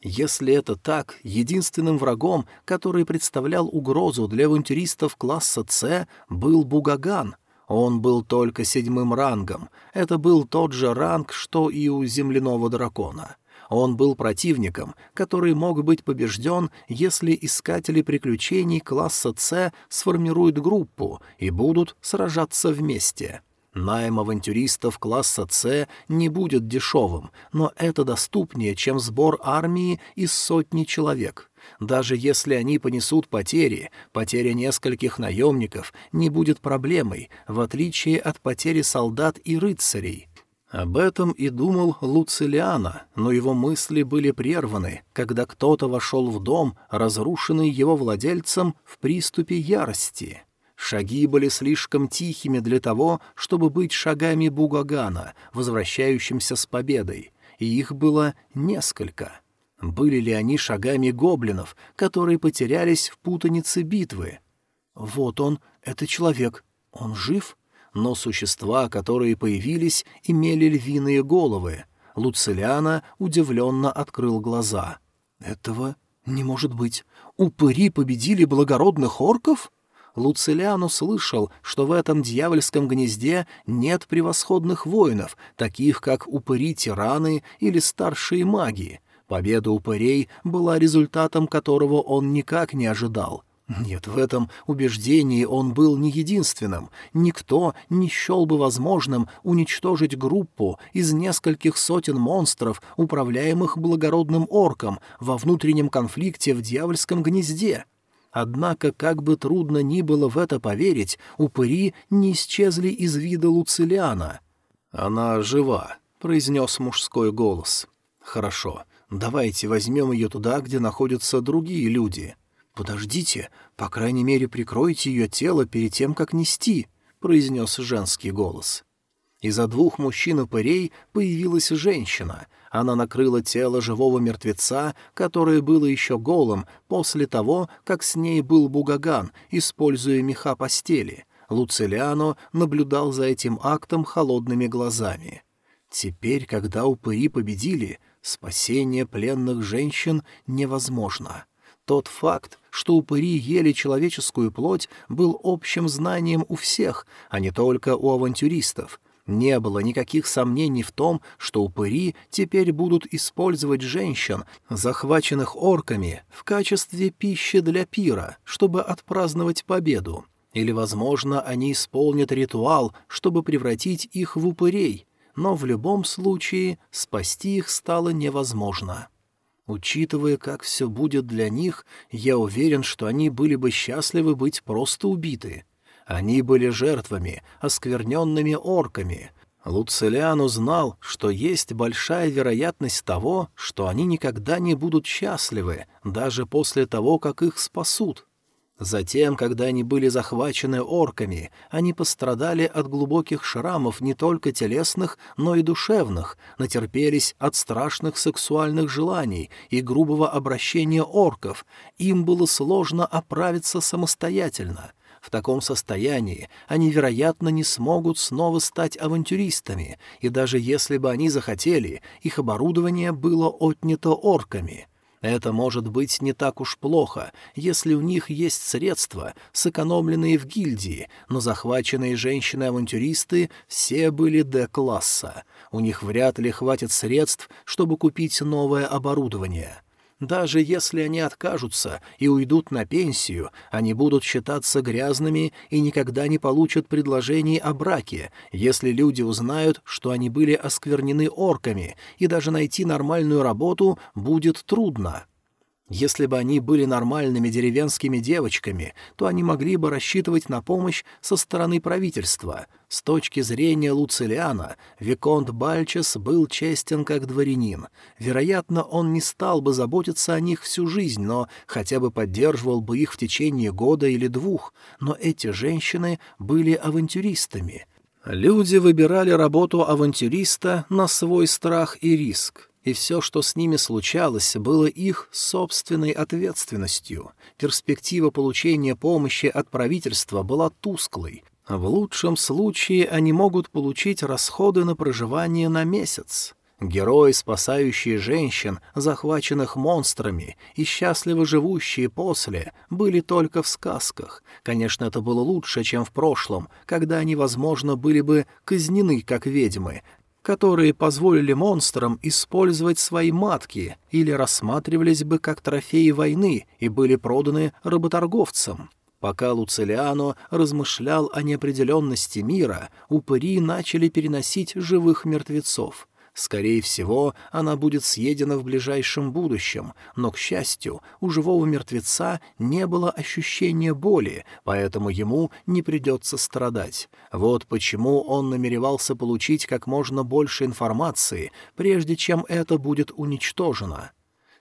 Если это так, единственным врагом, который представлял угрозу для авантюристов класса «С», был Бугаган. Он был только седьмым рангом. Это был тот же ранг, что и у земляного дракона. Он был противником, который мог быть побежден, если искатели приключений класса «С» сформируют группу и будут сражаться вместе. Найм авантюристов класса «С» не будет дешевым, но это доступнее, чем сбор армии из сотни человек. Даже если они понесут потери, потеря нескольких наемников не будет проблемой, в отличие от потери солдат и рыцарей — об этом и думал Луцилиана, но его мысли были прерваны, когда кто-то вошел в дом, разрушенный его владельцем в приступе ярости. Шаги были слишком тихими для того, чтобы быть шагами Бугагана, возвращающимся с победой, и их было несколько. Были ли они шагами гоблинов, которые потерялись в путанице битвы? Вот он, это человек. Он жив? но существа, которые появились, имели львиные головы. Луцилиана удивленно открыл глаза. «Этого не может быть. Упыри победили благородных орков?» Луцилиан услышал, что в этом дьявольском гнезде нет превосходных воинов, таких как упыри-тираны или старшие маги. Победа упырей была результатом которого он никак не ожидал. Нет, в этом убеждении он был не единственным. Никто не счел бы возможным уничтожить группу из нескольких сотен монстров, управляемых благородным орком, во внутреннем конфликте в дьявольском гнезде. Однако, как бы трудно ни было в это поверить, упыри не исчезли из вида Луцилиана. «Она жива», — произнес мужской голос. «Хорошо, давайте возьмем ее туда, где находятся другие люди». «Подождите, по крайней мере, прикройте ее тело перед тем, как нести», — произнес женский голос. Из-за двух мужчин-упырей появилась женщина. Она накрыла тело живого мертвеца, которое было еще голым, после того, как с ней был Бугаган, используя меха постели. Луцилиано наблюдал за этим актом холодными глазами. Теперь, когда упыри победили, спасение пленных женщин невозможно. Тот факт, что упыри ели человеческую плоть, был общим знанием у всех, а не только у авантюристов. Не было никаких сомнений в том, что упыри теперь будут использовать женщин, захваченных орками, в качестве пищи для пира, чтобы отпраздновать победу. Или, возможно, они исполнят ритуал, чтобы превратить их в упырей, но в любом случае спасти их стало невозможно. Учитывая, как все будет для них, я уверен, что они были бы счастливы быть просто убиты. Они были жертвами, оскверненными орками. Луцилиан узнал, что есть большая вероятность того, что они никогда не будут счастливы, даже после того, как их спасут. Затем, когда они были захвачены орками, они пострадали от глубоких шрамов не только телесных, но и душевных, натерпелись от страшных сексуальных желаний и грубого обращения орков, им было сложно оправиться самостоятельно. В таком состоянии они, вероятно, не смогут снова стать авантюристами, и даже если бы они захотели, их оборудование было отнято орками — это может быть не так уж плохо, если у них есть средства, сэкономленные в гильдии, но захваченные женщины-авантюристы все были Д-класса. У них вряд ли хватит средств, чтобы купить новое оборудование. Даже если они откажутся и уйдут на пенсию, они будут считаться грязными и никогда не получат предложений о браке, если люди узнают, что они были осквернены орками, и даже найти нормальную работу будет трудно. Если бы они были нормальными деревенскими девочками, то они могли бы рассчитывать на помощь со стороны правительства. С точки зрения Луцилиана, Виконт Бальчес был честен как дворянин. Вероятно, он не стал бы заботиться о них всю жизнь, но хотя бы поддерживал бы их в течение года или двух. Но эти женщины были авантюристами. Люди выбирали работу авантюриста на свой страх и риск и все, что с ними случалось, было их собственной ответственностью. Перспектива получения помощи от правительства была тусклой. В лучшем случае они могут получить расходы на проживание на месяц. Герои, спасающие женщин, захваченных монстрами, и счастливо живущие после, были только в сказках. Конечно, это было лучше, чем в прошлом, когда они, возможно, были бы казнены как ведьмы, которые позволили монстрам использовать свои матки или рассматривались бы как трофеи войны и были проданы работорговцам. Пока Луцилиано размышлял о неопределенности мира, упыри начали переносить живых мертвецов — Скорее всего, она будет съедена в ближайшем будущем, но, к счастью, у живого мертвеца не было ощущения боли, поэтому ему не придется страдать. Вот почему он намеревался получить как можно больше информации, прежде чем это будет уничтожено.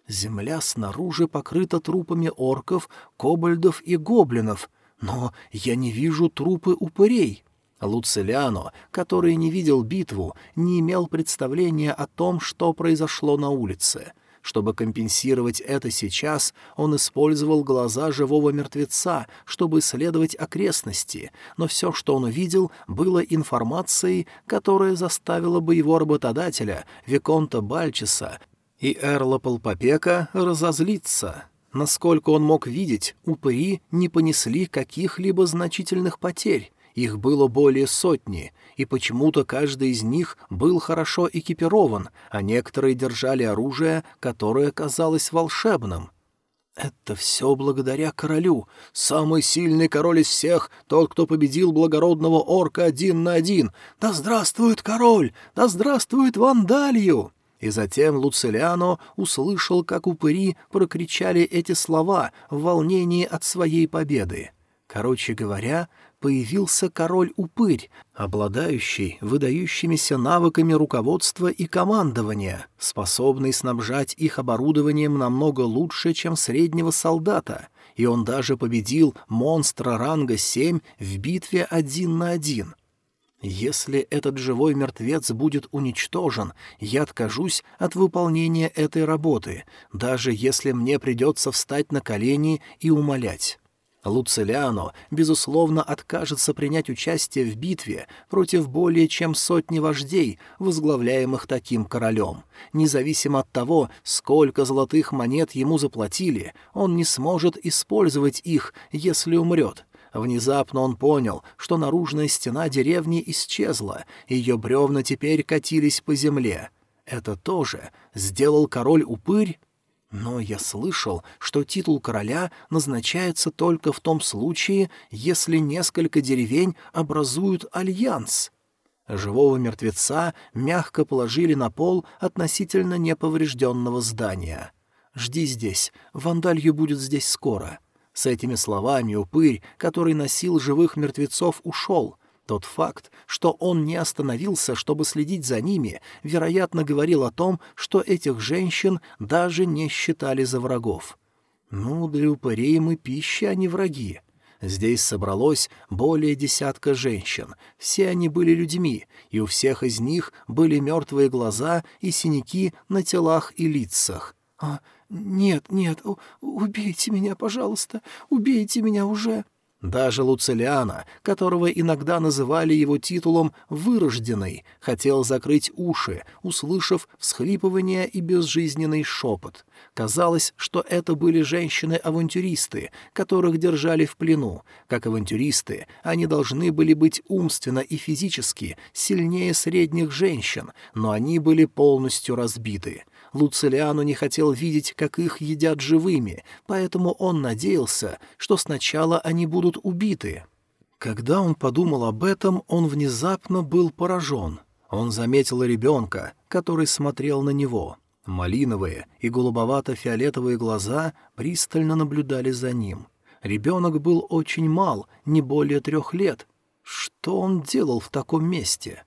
Земля снаружи покрыта трупами орков, кобальдов и гоблинов, но я не вижу трупы упырей. Луцилиано, который не видел битву, не имел представления о том, что произошло на улице. Чтобы компенсировать это сейчас, он использовал глаза живого мертвеца, чтобы исследовать окрестности, но все, что он увидел, было информацией, которая заставила бы его работодателя, Виконта Бальчеса и Эрла Полпопека, разозлиться. Насколько он мог видеть, упыри не понесли каких-либо значительных потерь, их было более сотни, и почему-то каждый из них был хорошо экипирован, а некоторые держали оружие, которое казалось волшебным. Это все благодаря королю. Самый сильный король из всех, тот, кто победил благородного орка один на один. Да здравствует король! Да здравствует Вандалью! И затем Луцилиано услышал, как упыри прокричали эти слова в волнении от своей победы. Короче говоря, появился король-упырь, обладающий выдающимися навыками руководства и командования, способный снабжать их оборудованием намного лучше, чем среднего солдата, и он даже победил монстра ранга 7 в битве один на один. Если этот живой мертвец будет уничтожен, я откажусь от выполнения этой работы, даже если мне придется встать на колени и умолять. Луцилиано, безусловно, откажется принять участие в битве против более чем сотни вождей, возглавляемых таким королем. Независимо от того, сколько золотых монет ему заплатили, он не сможет использовать их, если умрет. Внезапно он понял, что наружная стена деревни исчезла, ее бревна теперь катились по земле. Это тоже сделал король-упырь? Но я слышал, что титул короля назначается только в том случае, если несколько деревень образуют альянс. Живого мертвеца мягко положили на пол относительно неповрежденного здания. «Жди здесь, вандалью будет здесь скоро». С этими словами упырь, который носил живых мертвецов, ушел — тот факт, что он не остановился, чтобы следить за ними, вероятно, говорил о том, что этих женщин даже не считали за врагов. Ну, для упырей мы пища, а не враги. Здесь собралось более десятка женщин. Все они были людьми, и у всех из них были мертвые глаза и синяки на телах и лицах. «А, нет, нет, убейте меня, пожалуйста, убейте меня уже!» Даже Луцилиана, которого иногда называли его титулом «вырожденный», хотел закрыть уши, услышав всхлипывание и безжизненный шепот. Казалось, что это были женщины-авантюристы, которых держали в плену. Как авантюристы, они должны были быть умственно и физически сильнее средних женщин, но они были полностью разбиты. Луцилиану не хотел видеть, как их едят живыми, поэтому он надеялся, что сначала они будут убиты. Когда он подумал об этом, он внезапно был поражен. Он заметил ребенка, который смотрел на него. Малиновые и голубовато-фиолетовые глаза пристально наблюдали за ним. Ребенок был очень мал, не более трех лет. Что он делал в таком месте?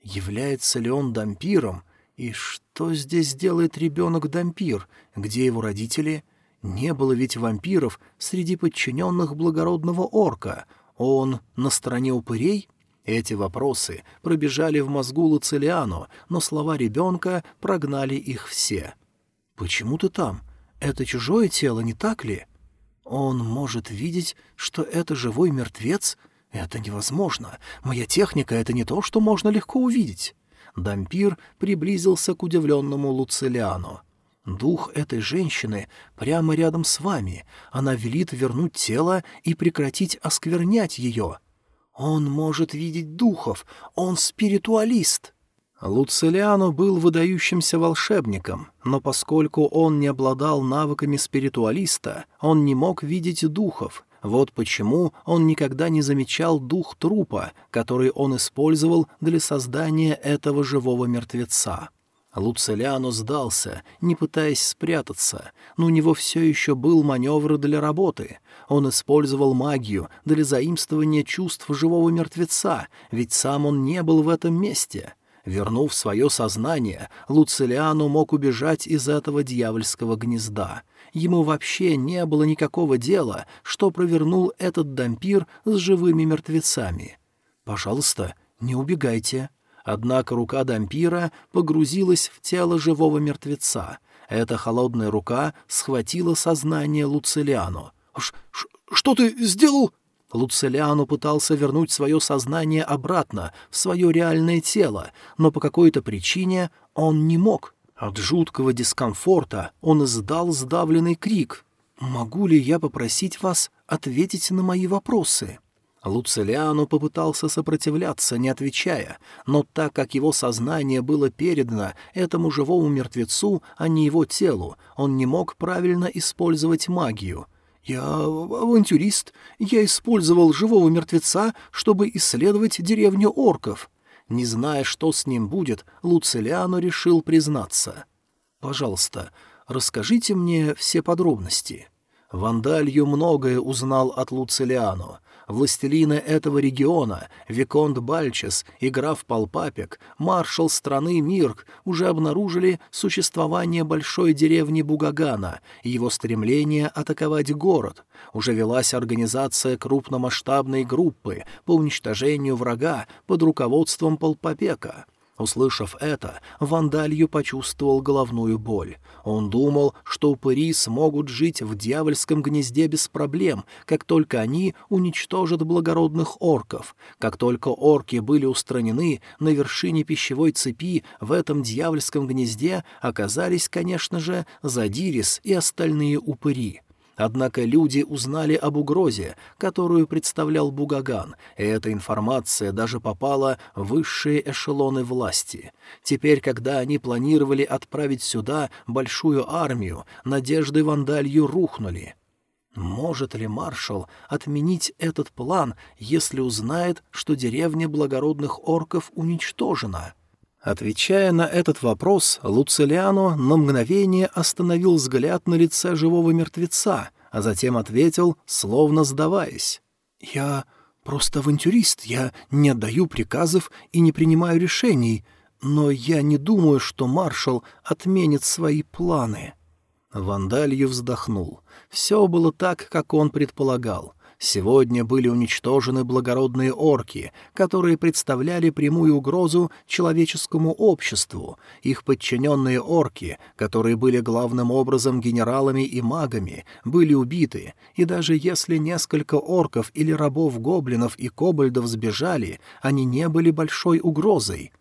Является ли он дампиром и что здесь делает ребенок-дампир? Где его родители? Не было ведь вампиров среди подчиненных благородного орка. Он на стороне упырей? Эти вопросы пробежали в мозгу Луцилиану, но слова ребенка прогнали их все. «Почему ты там? Это чужое тело, не так ли?» «Он может видеть, что это живой мертвец? Это невозможно. Моя техника — это не то, что можно легко увидеть». Дампир приблизился к удивленному Луцилиану. «Дух этой женщины прямо рядом с вами. Она велит вернуть тело и прекратить осквернять ее. Он может видеть духов, он спиритуалист». Луцилиано был выдающимся волшебником, но поскольку он не обладал навыками спиритуалиста, он не мог видеть духов, вот почему он никогда не замечал дух трупа, который он использовал для создания этого живого мертвеца. Луцеляно сдался, не пытаясь спрятаться, но у него все еще был маневр для работы. Он использовал магию для заимствования чувств живого мертвеца, ведь сам он не был в этом месте. Вернув свое сознание, Луцелиану мог убежать из этого дьявольского гнезда — Ему вообще не было никакого дела, что провернул этот дампир с живыми мертвецами. «Пожалуйста, не убегайте». Однако рука дампира погрузилась в тело живого мертвеца. Эта холодная рука схватила сознание Луцилиану. «Что ты сделал?» Луцилиану пытался вернуть свое сознание обратно в свое реальное тело, но по какой-то причине он не мог. От жуткого дискомфорта он издал сдавленный крик. «Могу ли я попросить вас ответить на мои вопросы?» Луцилиану попытался сопротивляться, не отвечая, но так как его сознание было передано этому живому мертвецу, а не его телу, он не мог правильно использовать магию. «Я авантюрист. Я использовал живого мертвеца, чтобы исследовать деревню орков». Не зная, что с ним будет, Луцилиану решил признаться. «Пожалуйста, расскажите мне все подробности». Вандалью многое узнал от Луцилиану. Властелины этого региона, Виконт Бальчес и граф Палпапик, маршал страны Мирк, уже обнаружили существование большой деревни Бугагана и его стремление атаковать город. Уже велась организация крупномасштабной группы по уничтожению врага под руководством Палпапека. Услышав это, Вандалью почувствовал головную боль. Он думал, что упыри смогут жить в дьявольском гнезде без проблем, как только они уничтожат благородных орков. Как только орки были устранены, на вершине пищевой цепи в этом дьявольском гнезде оказались, конечно же, Задирис и остальные упыри. Однако люди узнали об угрозе, которую представлял Бугаган, и эта информация даже попала в высшие эшелоны власти. Теперь, когда они планировали отправить сюда большую армию, надежды Вандалью рухнули. Может ли маршал отменить этот план, если узнает, что деревня благородных орков уничтожена? Отвечая на этот вопрос, Луцилиано на мгновение остановил взгляд на лице живого мертвеца, а затем ответил, словно сдаваясь. «Я просто авантюрист, я не отдаю приказов и не принимаю решений, но я не думаю, что маршал отменит свои планы». Вандалью вздохнул. Все было так, как он предполагал. Сегодня были уничтожены благородные орки, которые представляли прямую угрозу человеческому обществу. Их подчиненные орки, которые были главным образом генералами и магами, были убиты, и даже если несколько орков или рабов-гоблинов и кобальдов сбежали, они не были большой угрозой —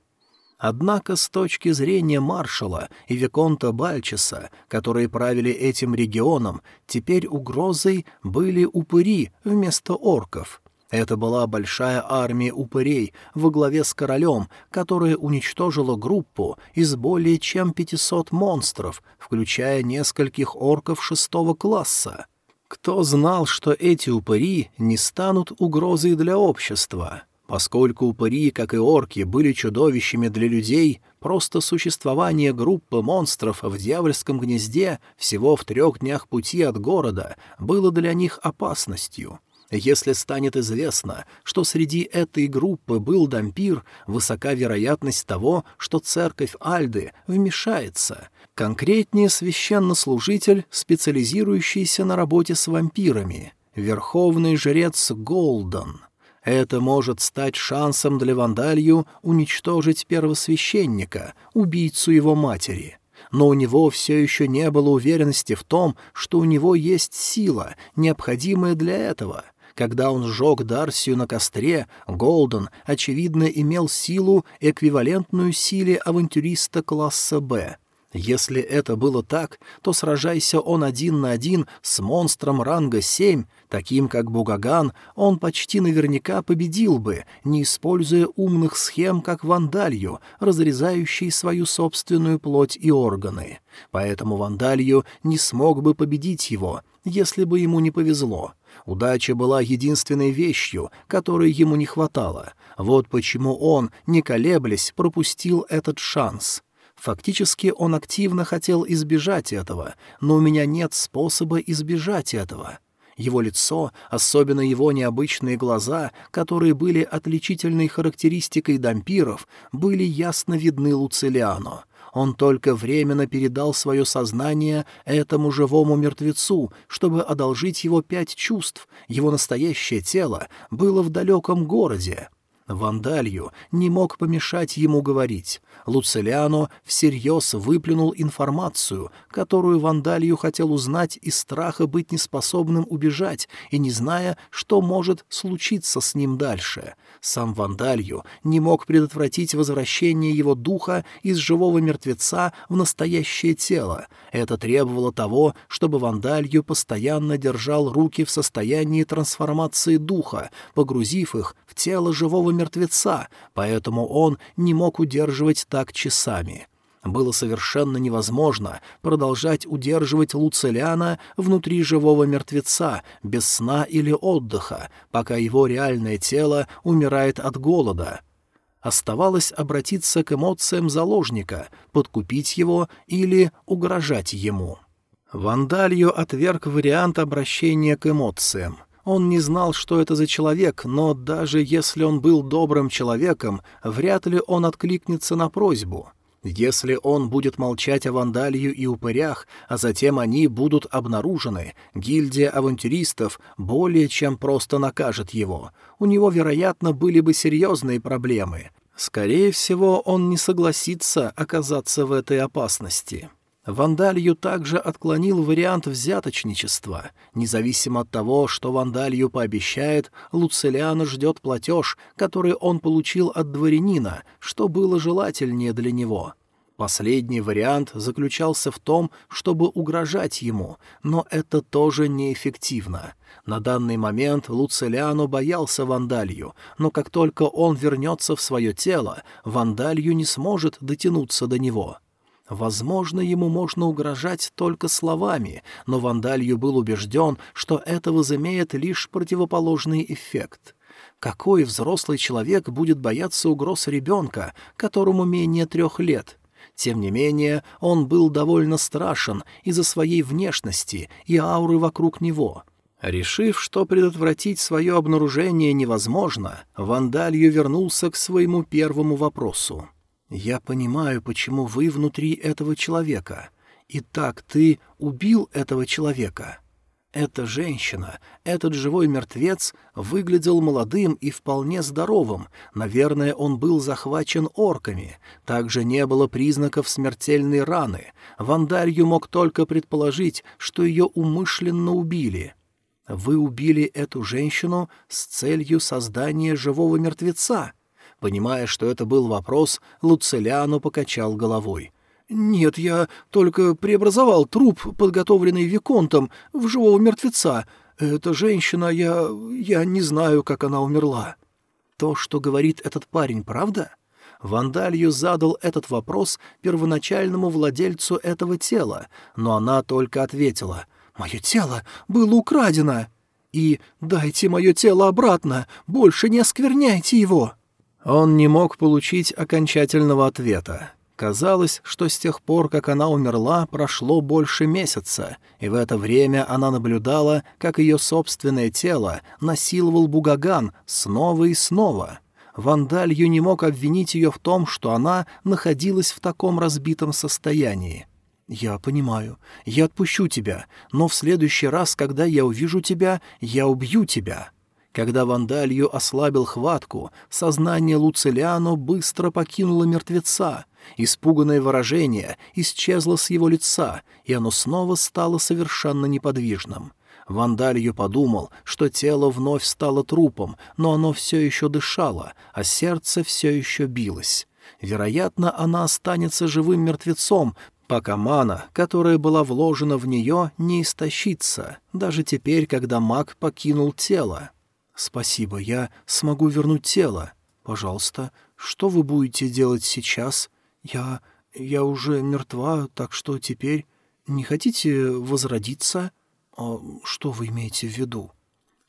Однако с точки зрения маршала и Виконта Бальчеса, которые правили этим регионом, теперь угрозой были упыри вместо орков. Это была большая армия упырей во главе с королем, которая уничтожила группу из более чем 500 монстров, включая нескольких орков шестого класса. Кто знал, что эти упыри не станут угрозой для общества? Поскольку упыри, как и орки, были чудовищами для людей, просто существование группы монстров в дьявольском гнезде всего в трех днях пути от города было для них опасностью. Если станет известно, что среди этой группы был дампир, высока вероятность того, что церковь Альды вмешается. Конкретнее священнослужитель, специализирующийся на работе с вампирами, верховный жрец Голден — это может стать шансом для Вандалью уничтожить первосвященника, убийцу его матери. Но у него все еще не было уверенности в том, что у него есть сила, необходимая для этого. Когда он сжег Дарсию на костре, Голден, очевидно, имел силу, эквивалентную силе авантюриста класса «Б». Если это было так, то сражайся он один на один с монстром ранга семь, таким как Бугаган, он почти наверняка победил бы, не используя умных схем, как Вандалью, разрезающий свою собственную плоть и органы. Поэтому Вандалью не смог бы победить его, если бы ему не повезло. Удача была единственной вещью, которой ему не хватало. Вот почему он, не колеблясь, пропустил этот шанс. Фактически он активно хотел избежать этого, но у меня нет способа избежать этого. Его лицо, особенно его необычные глаза, которые были отличительной характеристикой дампиров, были ясно видны Луцилиану. Он только временно передал свое сознание этому живому мертвецу, чтобы одолжить его пять чувств. Его настоящее тело было в далеком городе. Вандалью не мог помешать ему говорить. Луцилиано всерьез выплюнул информацию, которую Вандалью хотел узнать из страха быть неспособным убежать и не зная, что может случиться с ним дальше. Сам Вандалью не мог предотвратить возвращение его духа из живого мертвеца в настоящее тело. Это требовало того, чтобы Вандалью постоянно держал руки в состоянии трансформации духа, погрузив их в тело живого мертвеца, поэтому он не мог удерживать так часами. Было совершенно невозможно продолжать удерживать Луцеляна внутри живого мертвеца, без сна или отдыха, пока его реальное тело умирает от голода. Оставалось обратиться к эмоциям заложника, подкупить его или угрожать ему. Вандалью отверг вариант обращения к эмоциям. Он не знал, что это за человек, но даже если он был добрым человеком, вряд ли он откликнется на просьбу. Если он будет молчать о Вандалью и упырях, а затем они будут обнаружены, гильдия авантюристов более чем просто накажет его. У него, вероятно, были бы серьезные проблемы. Скорее всего, он не согласится оказаться в этой опасности. Вандалью также отклонил вариант взяточничества. Независимо от того, что Вандалью пообещает, Луцилиано ждет платеж, который он получил от дворянина, что было желательнее для него. Последний вариант заключался в том, чтобы угрожать ему, но это тоже неэффективно. На данный момент Луцелиану боялся Вандалью, но как только он вернется в свое тело, Вандалью не сможет дотянуться до него — Возможно, ему можно угрожать только словами, но Вандалью был убежден, что это возымеет лишь противоположный эффект. Какой взрослый человек будет бояться угроз ребенка, которому менее трех лет? Тем не менее, он был довольно страшен из-за своей внешности и ауры вокруг него. Решив, что предотвратить свое обнаружение невозможно, Вандалью вернулся к своему первому вопросу. «Я понимаю, почему вы внутри этого человека. Итак, ты убил этого человека». Эта женщина, этот живой мертвец, выглядел молодым и вполне здоровым. Наверное, он был захвачен орками. Также не было признаков смертельной раны. Вандарью мог только предположить, что ее умышленно убили. Вы убили эту женщину с целью создания живого мертвеца. Понимая, что это был вопрос, Луцеляну покачал головой. «Нет, я только преобразовал труп, подготовленный Виконтом, в живого мертвеца. Эта женщина, я... я не знаю, как она умерла». То, что говорит этот парень, правда? Вандалью задал этот вопрос первоначальному владельцу этого тела, но она только ответила «Мое тело было украдено!» и «Дайте мое тело обратно, больше не оскверняйте его!» Он не мог получить окончательного ответа. Казалось, что с тех пор, как она умерла, прошло больше месяца, и в это время она наблюдала, как ее собственное тело насиловал Бугаган снова и снова. Вандалью не мог обвинить ее в том, что она находилась в таком разбитом состоянии. «Я понимаю. Я отпущу тебя, но в следующий раз, когда я увижу тебя, я убью тебя». Когда Вандалью ослабил хватку, сознание Луцилиано быстро покинуло мертвеца. Испуганное выражение исчезло с его лица, и оно снова стало совершенно неподвижным. Вандалью подумал, что тело вновь стало трупом, но оно все еще дышало, а сердце все еще билось. Вероятно, она останется живым мертвецом, пока мана, которая была вложена в нее, не истощится, даже теперь, когда маг покинул тело. «Спасибо, я смогу вернуть тело. Пожалуйста, что вы будете делать сейчас? Я... я уже мертва, так что теперь... Не хотите возродиться? А что вы имеете в виду?»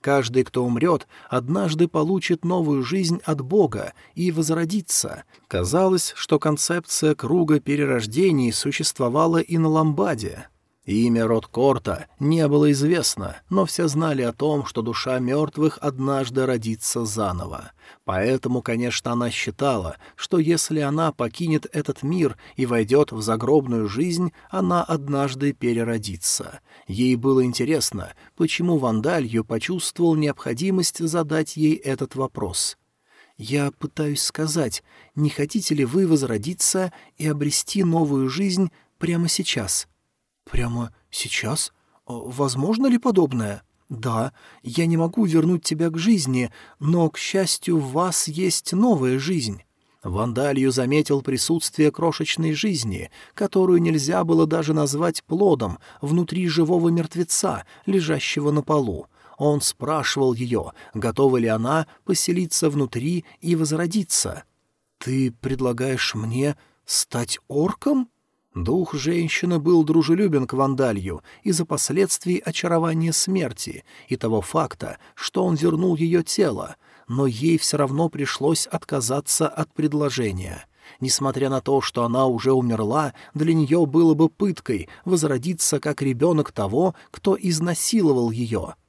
Каждый, кто умрет, однажды получит новую жизнь от Бога и возродится. Казалось, что концепция круга перерождений существовала и на Ламбаде. Имя Роткорта не было известно, но все знали о том, что душа мертвых однажды родится заново. Поэтому, конечно, она считала, что если она покинет этот мир и войдет в загробную жизнь, она однажды переродится. Ей было интересно, почему Вандалью почувствовал необходимость задать ей этот вопрос. «Я пытаюсь сказать, не хотите ли вы возродиться и обрести новую жизнь прямо сейчас?» «Прямо сейчас? Возможно ли подобное?» «Да, я не могу вернуть тебя к жизни, но, к счастью, в вас есть новая жизнь». Вандалью заметил присутствие крошечной жизни, которую нельзя было даже назвать плодом, внутри живого мертвеца, лежащего на полу. Он спрашивал ее, готова ли она поселиться внутри и возродиться. «Ты предлагаешь мне стать орком?» Дух женщины был дружелюбен к Вандалью из-за последствий очарования смерти и того факта, что он вернул ее тело, но ей все равно пришлось отказаться от предложения. Несмотря на то, что она уже умерла, для нее было бы пыткой возродиться как ребенок того, кто изнасиловал ее —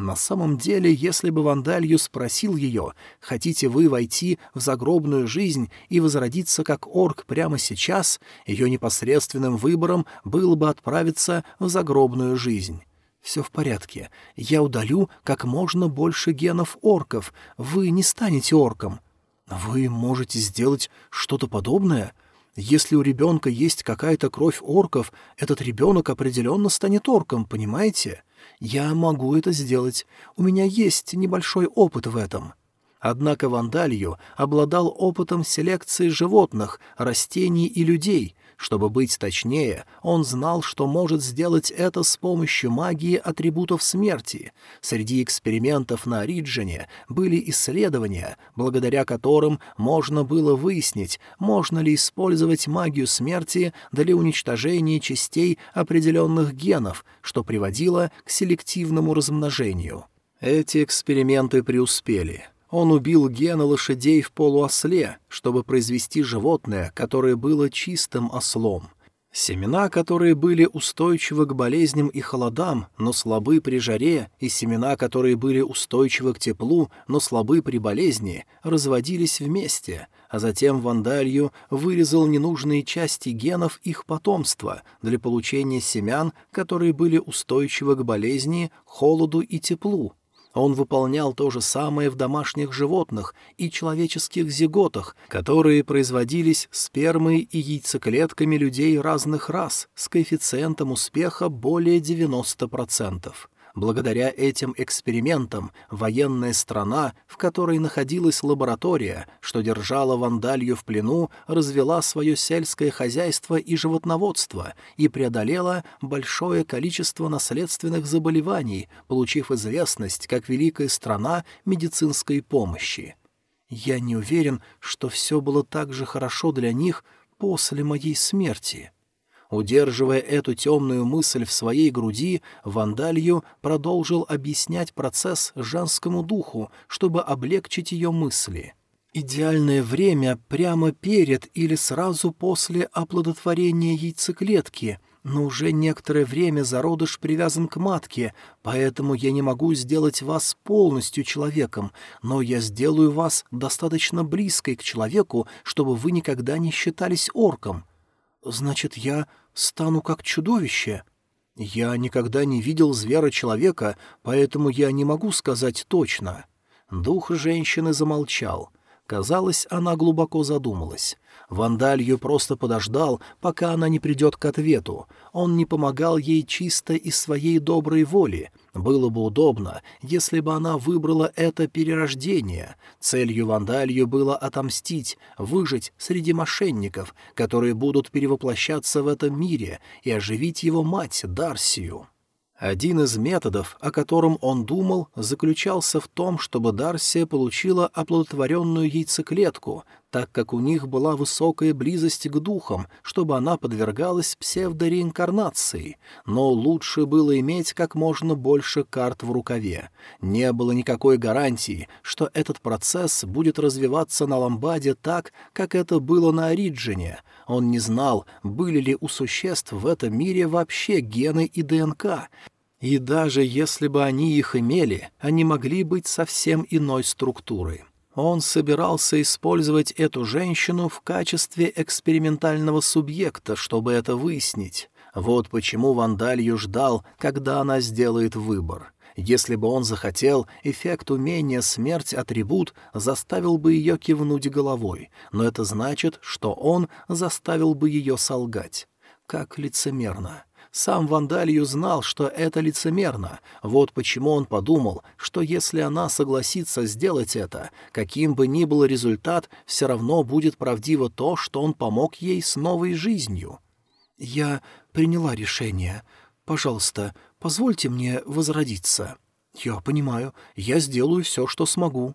на самом деле, если бы Вандалью спросил ее, хотите вы войти в загробную жизнь и возродиться как орк прямо сейчас, ее непосредственным выбором было бы отправиться в загробную жизнь. «Все в порядке. Я удалю как можно больше генов орков. Вы не станете орком». «Вы можете сделать что-то подобное?» Если у ребенка есть какая-то кровь орков, этот ребенок определенно станет орком, понимаете? Я могу это сделать. У меня есть небольшой опыт в этом. Однако Вандалью обладал опытом селекции животных, растений и людей, чтобы быть точнее, он знал, что может сделать это с помощью магии атрибутов смерти. Среди экспериментов на Ориджине были исследования, благодаря которым можно было выяснить, можно ли использовать магию смерти для уничтожения частей определенных генов, что приводило к селективному размножению. Эти эксперименты преуспели — он убил гена лошадей в полуосле, чтобы произвести животное, которое было чистым ослом. Семена, которые были устойчивы к болезням и холодам, но слабы при жаре, и семена, которые были устойчивы к теплу, но слабы при болезни, разводились вместе, а затем Вандалью вырезал ненужные части генов их потомства для получения семян, которые были устойчивы к болезни, холоду и теплу, он выполнял то же самое в домашних животных и человеческих зиготах, которые производились спермой и яйцеклетками людей разных рас с коэффициентом успеха более 90%. Благодаря этим экспериментам военная страна, в которой находилась лаборатория, что держала Вандалью в плену, развела свое сельское хозяйство и животноводство и преодолела большое количество наследственных заболеваний, получив известность как великая страна медицинской помощи. Я не уверен, что все было так же хорошо для них после моей смерти. Удерживая эту темную мысль в своей груди, Вандалью продолжил объяснять процесс женскому духу, чтобы облегчить ее мысли. Идеальное время прямо перед или сразу после оплодотворения яйцеклетки, но уже некоторое время зародыш привязан к матке, поэтому я не могу сделать вас полностью человеком, но я сделаю вас достаточно близкой к человеку, чтобы вы никогда не считались орком. Значит, я стану как чудовище? Я никогда не видел звера-человека, поэтому я не могу сказать точно». Дух женщины замолчал. Казалось, она глубоко задумалась. Вандалью просто подождал, пока она не придет к ответу. Он не помогал ей чисто из своей доброй воли, было бы удобно, если бы она выбрала это перерождение. Целью Вандалью было отомстить, выжить среди мошенников, которые будут перевоплощаться в этом мире, и оживить его мать Дарсию. Один из методов, о котором он думал, заключался в том, чтобы Дарсия получила оплодотворенную яйцеклетку, так как у них была высокая близость к духам, чтобы она подвергалась псевдореинкарнации, но лучше было иметь как можно больше карт в рукаве. Не было никакой гарантии, что этот процесс будет развиваться на Ламбаде так, как это было на Ориджине. Он не знал, были ли у существ в этом мире вообще гены и ДНК, и даже если бы они их имели, они могли быть совсем иной структуры. Он собирался использовать эту женщину в качестве экспериментального субъекта, чтобы это выяснить. Вот почему Вандалью ждал, когда она сделает выбор. Если бы он захотел, эффект умения «Смерть-атрибут» заставил бы ее кивнуть головой, но это значит, что он заставил бы ее солгать. Как лицемерно. Сам Вандалью знал, что это лицемерно. Вот почему он подумал, что если она согласится сделать это, каким бы ни был результат, все равно будет правдиво то, что он помог ей с новой жизнью. «Я приняла решение. Пожалуйста, позвольте мне возродиться». «Я понимаю. Я сделаю все, что смогу»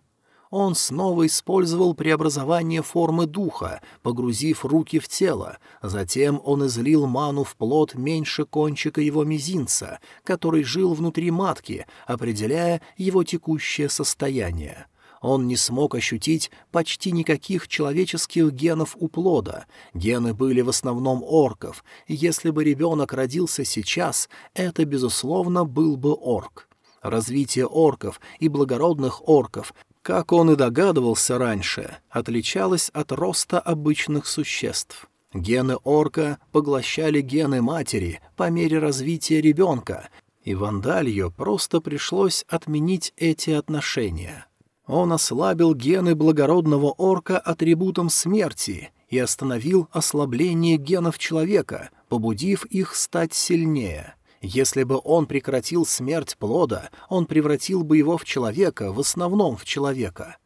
он снова использовал преобразование формы духа, погрузив руки в тело. Затем он излил ману в плод меньше кончика его мизинца, который жил внутри матки, определяя его текущее состояние. Он не смог ощутить почти никаких человеческих генов у плода. Гены были в основном орков, и если бы ребенок родился сейчас, это, безусловно, был бы орк. Развитие орков и благородных орков как он и догадывался раньше, отличалась от роста обычных существ. Гены орка поглощали гены матери по мере развития ребенка, и Вандалью просто пришлось отменить эти отношения. Он ослабил гены благородного орка атрибутом смерти и остановил ослабление генов человека, побудив их стать сильнее. Если бы он прекратил смерть плода, он превратил бы его в человека, в основном в человека.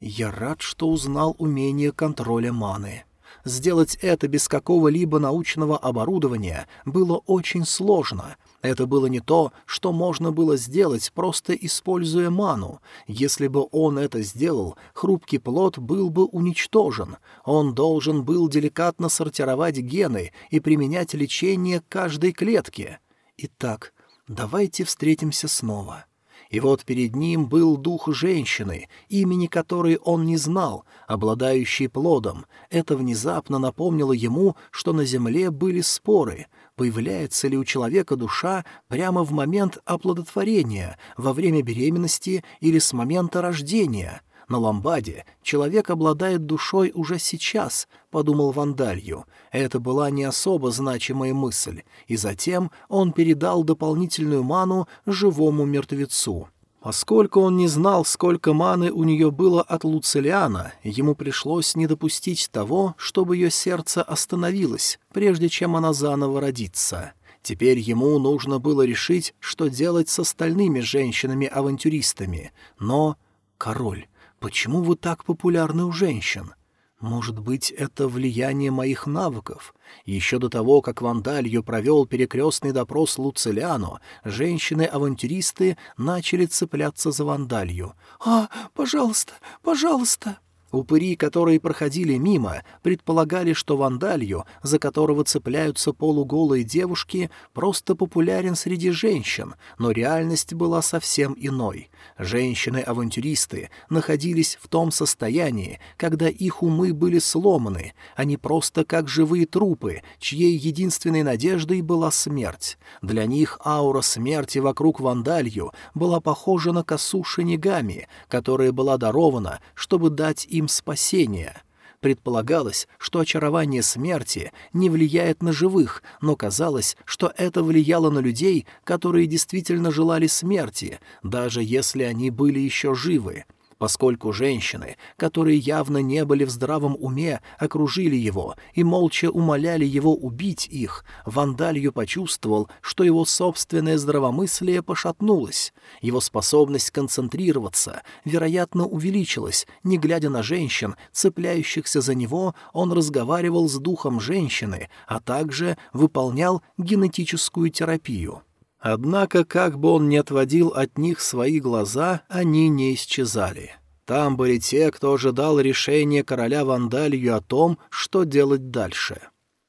Я рад, что узнал умение контроля маны. Сделать это без какого-либо научного оборудования было очень сложно. Это было не то, что можно было сделать, просто используя ману. Если бы он это сделал, хрупкий плод был бы уничтожен. Он должен был деликатно сортировать гены и применять лечение каждой клетке. Итак, давайте встретимся снова. И вот перед ним был дух женщины, имени которой он не знал, обладающий плодом. Это внезапно напомнило ему, что на земле были споры. Появляется ли у человека душа прямо в момент оплодотворения, во время беременности или с момента рождения — на ламбаде человек обладает душой уже сейчас, — подумал Вандалью. Это была не особо значимая мысль, и затем он передал дополнительную ману живому мертвецу. Поскольку он не знал, сколько маны у нее было от Луцилиана, ему пришлось не допустить того, чтобы ее сердце остановилось, прежде чем она заново родится. Теперь ему нужно было решить, что делать с остальными женщинами-авантюристами. Но король, Почему вы так популярны у женщин? Может быть, это влияние моих навыков? Еще до того, как Вандалью провел перекрестный допрос Луцилиану, женщины-авантюристы начали цепляться за Вандалью. «А, пожалуйста, пожалуйста!» Упыри, которые проходили мимо, предполагали, что вандалью, за которого цепляются полуголые девушки, просто популярен среди женщин, но реальность была совсем иной. Женщины-авантюристы находились в том состоянии, когда их умы были сломаны, они просто как живые трупы, чьей единственной надеждой была смерть. Для них аура смерти вокруг вандалью была похожа на косу шинигами, которая была дарована, чтобы дать им спасение. Предполагалось, что очарование смерти не влияет на живых, но казалось, что это влияло на людей, которые действительно желали смерти, даже если они были еще живы поскольку женщины, которые явно не были в здравом уме, окружили его и молча умоляли его убить их, Вандалью почувствовал, что его собственное здравомыслие пошатнулось. Его способность концентрироваться, вероятно, увеличилась. Не глядя на женщин, цепляющихся за него, он разговаривал с духом женщины, а также выполнял генетическую терапию. Однако, как бы он ни отводил от них свои глаза, они не исчезали. Там были те, кто ожидал решения короля Вандалью о том, что делать дальше.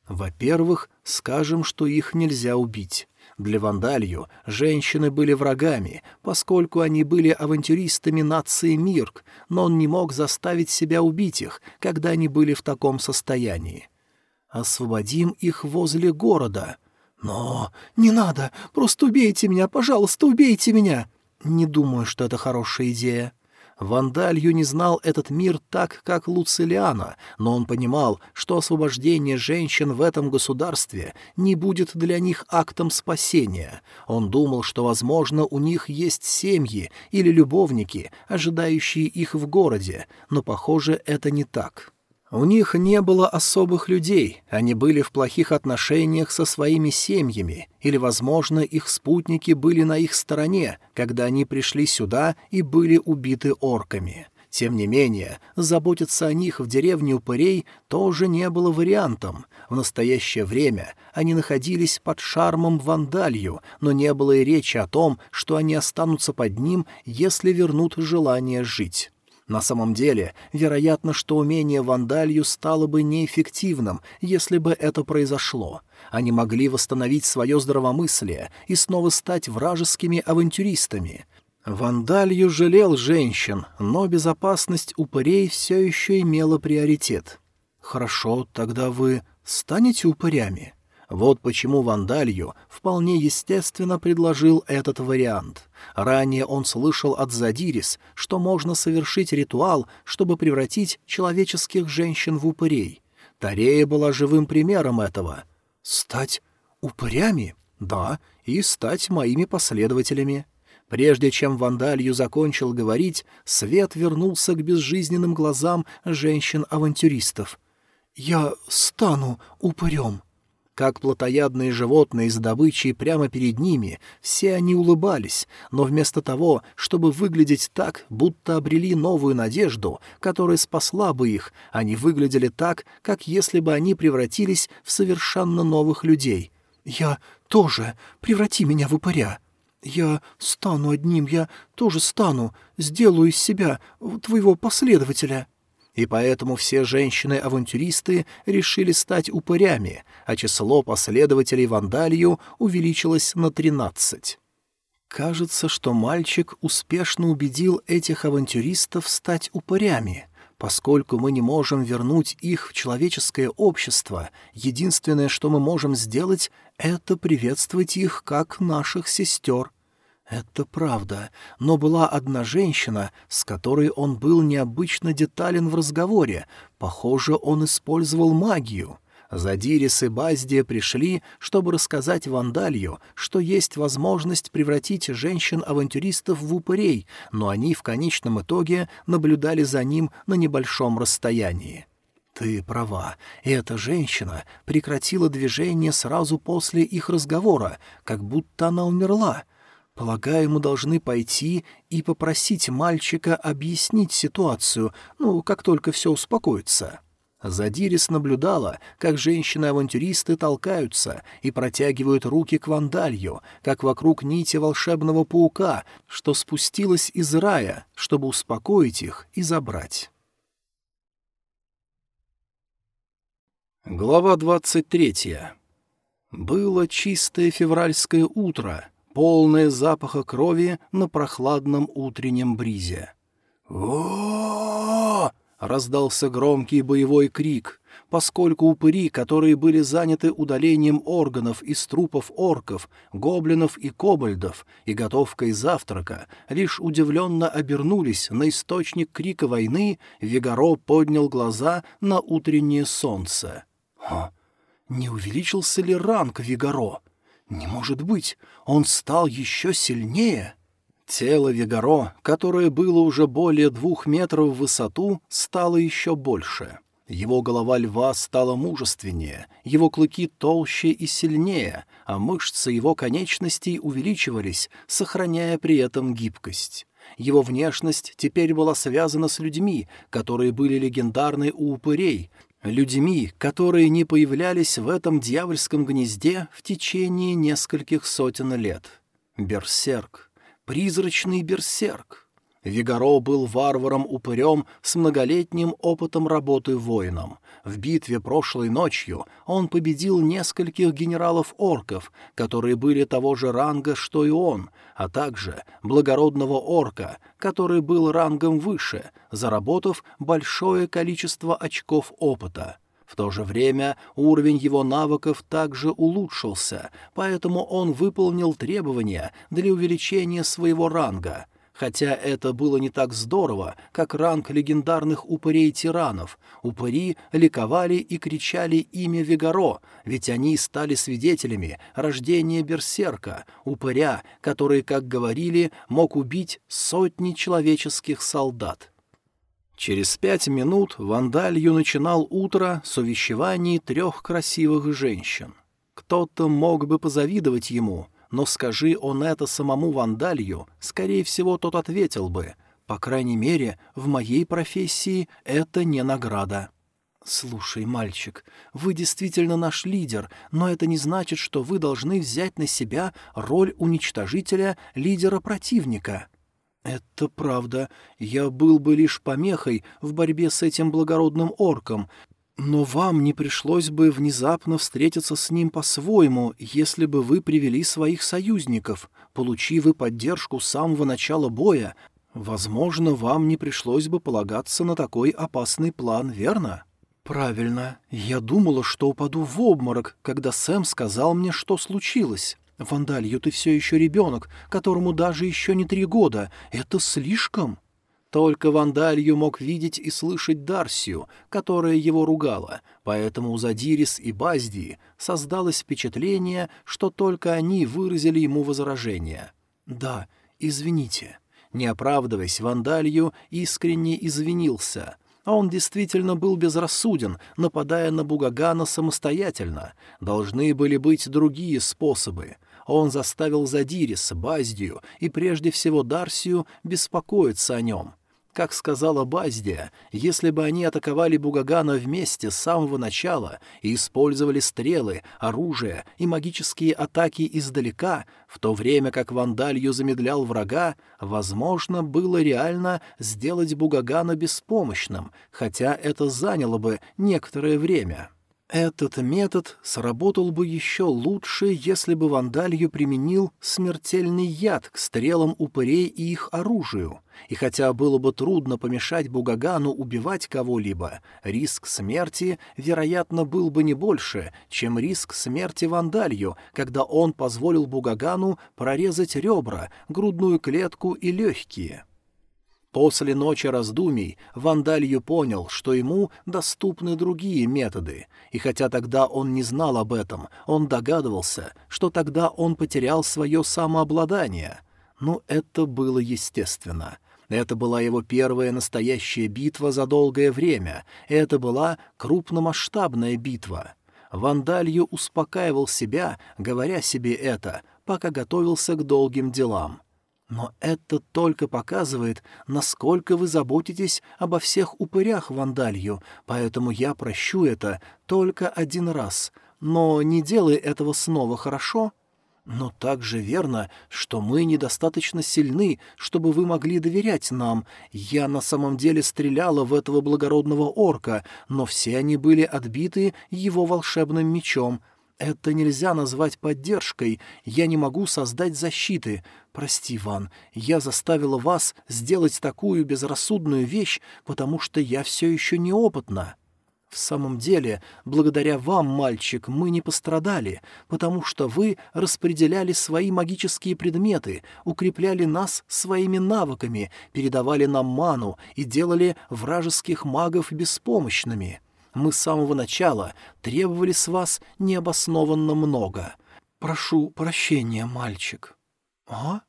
Во-первых, скажем, что их нельзя убить. Для Вандалью женщины были врагами, поскольку они были авантюристами нации Мирк, но он не мог заставить себя убить их, когда они были в таком состоянии. «Освободим их возле города», «Но... не надо! Просто убейте меня! Пожалуйста, убейте меня!» «Не думаю, что это хорошая идея». Вандалью не знал этот мир так, как Луцилиана, но он понимал, что освобождение женщин в этом государстве не будет для них актом спасения. Он думал, что, возможно, у них есть семьи или любовники, ожидающие их в городе, но, похоже, это не так. У них не было особых людей, они были в плохих отношениях со своими семьями, или, возможно, их спутники были на их стороне, когда они пришли сюда и были убиты орками. Тем не менее, заботиться о них в деревне упырей тоже не было вариантом. В настоящее время они находились под шармом вандалью, но не было и речи о том, что они останутся под ним, если вернут желание жить. На самом деле, вероятно, что умение вандалью стало бы неэффективным, если бы это произошло. Они могли восстановить свое здравомыслие и снова стать вражескими авантюристами. Вандалью жалел женщин, но безопасность упырей все еще имела приоритет. «Хорошо, тогда вы станете упырями?» Вот почему Вандалью вполне естественно предложил этот вариант. Ранее он слышал от Задирис, что можно совершить ритуал, чтобы превратить человеческих женщин в упырей. Тарея была живым примером этого. «Стать упырями?» «Да, и стать моими последователями». Прежде чем Вандалью закончил говорить, свет вернулся к безжизненным глазам женщин-авантюристов. «Я стану упырем», как плотоядные животные с добычей прямо перед ними, все они улыбались, но вместо того, чтобы выглядеть так, будто обрели новую надежду, которая спасла бы их, они выглядели так, как если бы они превратились в совершенно новых людей. «Я тоже. Преврати меня в упыря». «Я стану одним, я тоже стану. Сделаю из себя твоего последователя» и поэтому все женщины-авантюристы решили стать упырями, а число последователей Вандалью увеличилось на тринадцать. Кажется, что мальчик успешно убедил этих авантюристов стать упырями. Поскольку мы не можем вернуть их в человеческое общество, единственное, что мы можем сделать, это приветствовать их как наших сестер — это правда, но была одна женщина, с которой он был необычно детален в разговоре. Похоже, он использовал магию. Задирис и Баздия пришли, чтобы рассказать Вандалью, что есть возможность превратить женщин-авантюристов в упырей, но они в конечном итоге наблюдали за ним на небольшом расстоянии. «Ты права. Эта женщина прекратила движение сразу после их разговора, как будто она умерла. Полагаю, мы должны пойти и попросить мальчика объяснить ситуацию, ну, как только все успокоится». Задирис наблюдала, как женщины-авантюристы толкаются и протягивают руки к вандалью, как вокруг нити волшебного паука, что спустилась из рая, чтобы успокоить их и забрать. Глава двадцать третья. Было чистое февральское утро, полное запаха крови на прохладном утреннем бризе. о раздался громкий боевой крик. Поскольку упыри, которые были заняты удалением органов из трупов орков, гоблинов и кобальдов и готовкой завтрака, лишь удивленно обернулись на источник крика войны, Вигаро поднял глаза на утреннее солнце. «А, не увеличился ли ранг Вигаро?» «Не может быть! Он стал еще сильнее!» Тело Вигаро, которое было уже более двух метров в высоту, стало еще больше. Его голова льва стала мужественнее, его клыки толще и сильнее, а мышцы его конечностей увеличивались, сохраняя при этом гибкость. Его внешность теперь была связана с людьми, которые были легендарны у упырей, людьми, которые не появлялись в этом дьявольском гнезде в течение нескольких сотен лет. Берсерк. Призрачный берсерк. Вигаро был варваром-упырем с многолетним опытом работы воином. В битве прошлой ночью он победил нескольких генералов-орков, которые были того же ранга, что и он, а также благородного орка, который был рангом выше, заработав большое количество очков опыта. В то же время уровень его навыков также улучшился, поэтому он выполнил требования для увеличения своего ранга — Хотя это было не так здорово, как ранг легендарных упырей-тиранов, упыри ликовали и кричали имя Вигаро, ведь они стали свидетелями рождения берсерка, упыря, который, как говорили, мог убить сотни человеческих солдат. Через пять минут Вандалью начинал утро с увещеваний трех красивых женщин. Кто-то мог бы позавидовать ему, но скажи он это самому Вандалью, скорее всего, тот ответил бы, «По крайней мере, в моей профессии это не награда». «Слушай, мальчик, вы действительно наш лидер, но это не значит, что вы должны взять на себя роль уничтожителя лидера противника». «Это правда. Я был бы лишь помехой в борьбе с этим благородным орком, но вам не пришлось бы внезапно встретиться с ним по-своему, если бы вы привели своих союзников. Получи вы поддержку с самого начала боя, возможно, вам не пришлось бы полагаться на такой опасный план, верно?» «Правильно. Я думала, что упаду в обморок, когда Сэм сказал мне, что случилось. Вандалью, ты все еще ребенок, которому даже еще не три года. Это слишком». Только Вандалью мог видеть и слышать Дарсию, которая его ругала, поэтому у Задирис и Баздии создалось впечатление, что только они выразили ему возражение. «Да, извините». Не оправдываясь, Вандалью искренне извинился — а он действительно был безрассуден, нападая на Бугагана самостоятельно. Должны были быть другие способы. Он заставил Задирис, Баздию и прежде всего Дарсию беспокоиться о нем. Как сказала Баздия, если бы они атаковали Бугагана вместе с самого начала и использовали стрелы, оружие и магические атаки издалека, в то время как Вандалью замедлял врага, возможно, было реально сделать Бугагана беспомощным, хотя это заняло бы некоторое время. Этот метод сработал бы еще лучше, если бы Вандалью применил смертельный яд к стрелам упырей и их оружию. И хотя было бы трудно помешать Бугагану убивать кого-либо, риск смерти, вероятно, был бы не больше, чем риск смерти Вандалью, когда он позволил Бугагану прорезать ребра, грудную клетку и легкие. После ночи раздумий Вандалью понял, что ему доступны другие методы, и хотя тогда он не знал об этом, он догадывался, что тогда он потерял свое самообладание. Но это было естественно. Это была его первая настоящая битва за долгое время, это была крупномасштабная битва. Вандалью успокаивал себя, говоря себе это, пока готовился к долгим делам. Но это только показывает, насколько вы заботитесь обо всех упырях Вандалью, поэтому я прощу это только один раз. Но не делай этого снова, хорошо? Но также верно, что мы недостаточно сильны, чтобы вы могли доверять нам. Я на самом деле стреляла в этого благородного орка, но все они были отбиты его волшебным мечом. Это нельзя назвать поддержкой. Я не могу создать защиты. Прости, Ван, я заставила вас сделать такую безрассудную вещь, потому что я все еще неопытна. В самом деле, благодаря вам, мальчик, мы не пострадали, потому что вы распределяли свои магические предметы, укрепляли нас своими навыками, передавали нам ману и делали вражеских магов беспомощными. Мы с самого начала требовали с вас необоснованно много. Прошу прощения, мальчик». «А?»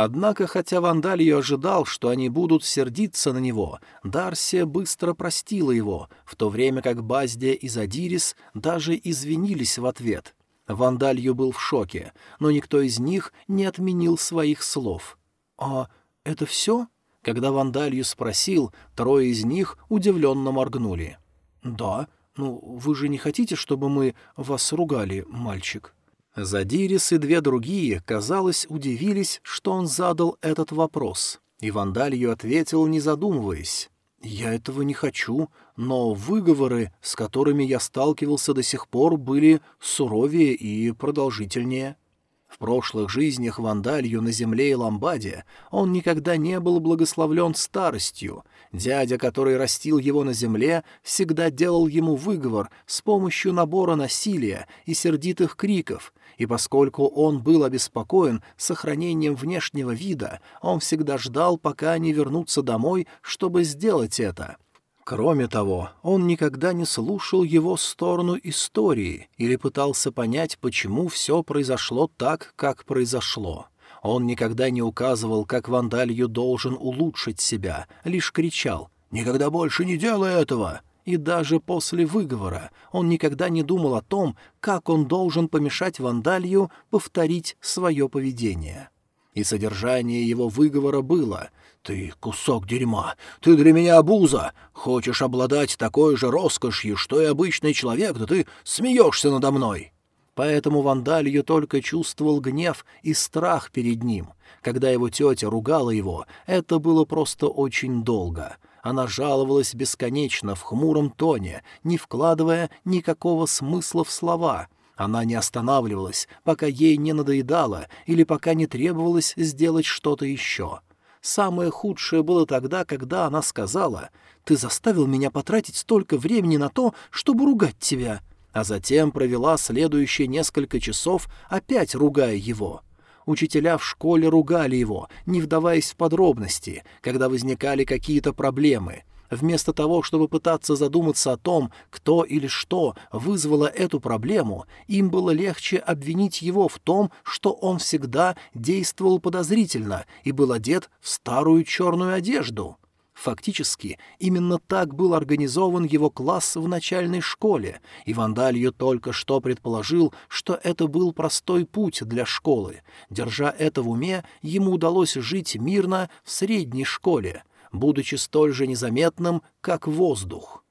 Однако, хотя Вандалью ожидал, что они будут сердиться на него, Дарсия быстро простила его, в то время как Баздия и Задирис даже извинились в ответ. Вандалью был в шоке, но никто из них не отменил своих слов. «А это все?» Когда Вандалью спросил, трое из них удивленно моргнули. «Да. Ну, вы же не хотите, чтобы мы вас ругали, мальчик?» Задирис и две другие, казалось, удивились, что он задал этот вопрос. И Вандалью ответил, не задумываясь. «Я этого не хочу, но выговоры, с которыми я сталкивался до сих пор, были суровее и продолжительнее». В прошлых жизнях Вандалью на земле и Ламбаде он никогда не был благословлен старостью. Дядя, который растил его на земле, всегда делал ему выговор с помощью набора насилия и сердитых криков, и поскольку он был обеспокоен сохранением внешнего вида, он всегда ждал, пока они вернутся домой, чтобы сделать это — Кроме того, он никогда не слушал его сторону истории или пытался понять, почему все произошло так, как произошло. Он никогда не указывал, как Вандалью должен улучшить себя, лишь кричал Никогда больше не делай этого!» И даже после выговора он никогда не думал о том, как он должен помешать Вандалью повторить свое поведение. И содержание его выговора было «Ты кусок дерьма! Ты для меня обуза! Хочешь обладать такой же роскошью, что и обычный человек, да ты смеешься надо мной!» Поэтому Вандалью только чувствовал гнев и страх перед ним. Когда его тетя ругала его, это было просто очень долго — она жаловалась бесконечно в хмуром тоне, не вкладывая никакого смысла в слова. Она не останавливалась, пока ей не надоедало или пока не требовалось сделать что-то еще. Самое худшее было тогда, когда она сказала «Ты заставил меня потратить столько времени на то, чтобы ругать тебя», а затем провела следующие несколько часов, опять ругая его — Учителя в школе ругали его, не вдаваясь в подробности, когда возникали какие-то проблемы. Вместо того, чтобы пытаться задуматься о том, кто или что вызвало эту проблему, им было легче обвинить его в том, что он всегда действовал подозрительно и был одет в старую черную одежду. Фактически, именно так был организован его класс в начальной школе, и Вандалью только что предположил, что это был простой путь для школы. Держа это в уме, ему удалось жить мирно в средней школе, будучи столь же незаметным, как воздух.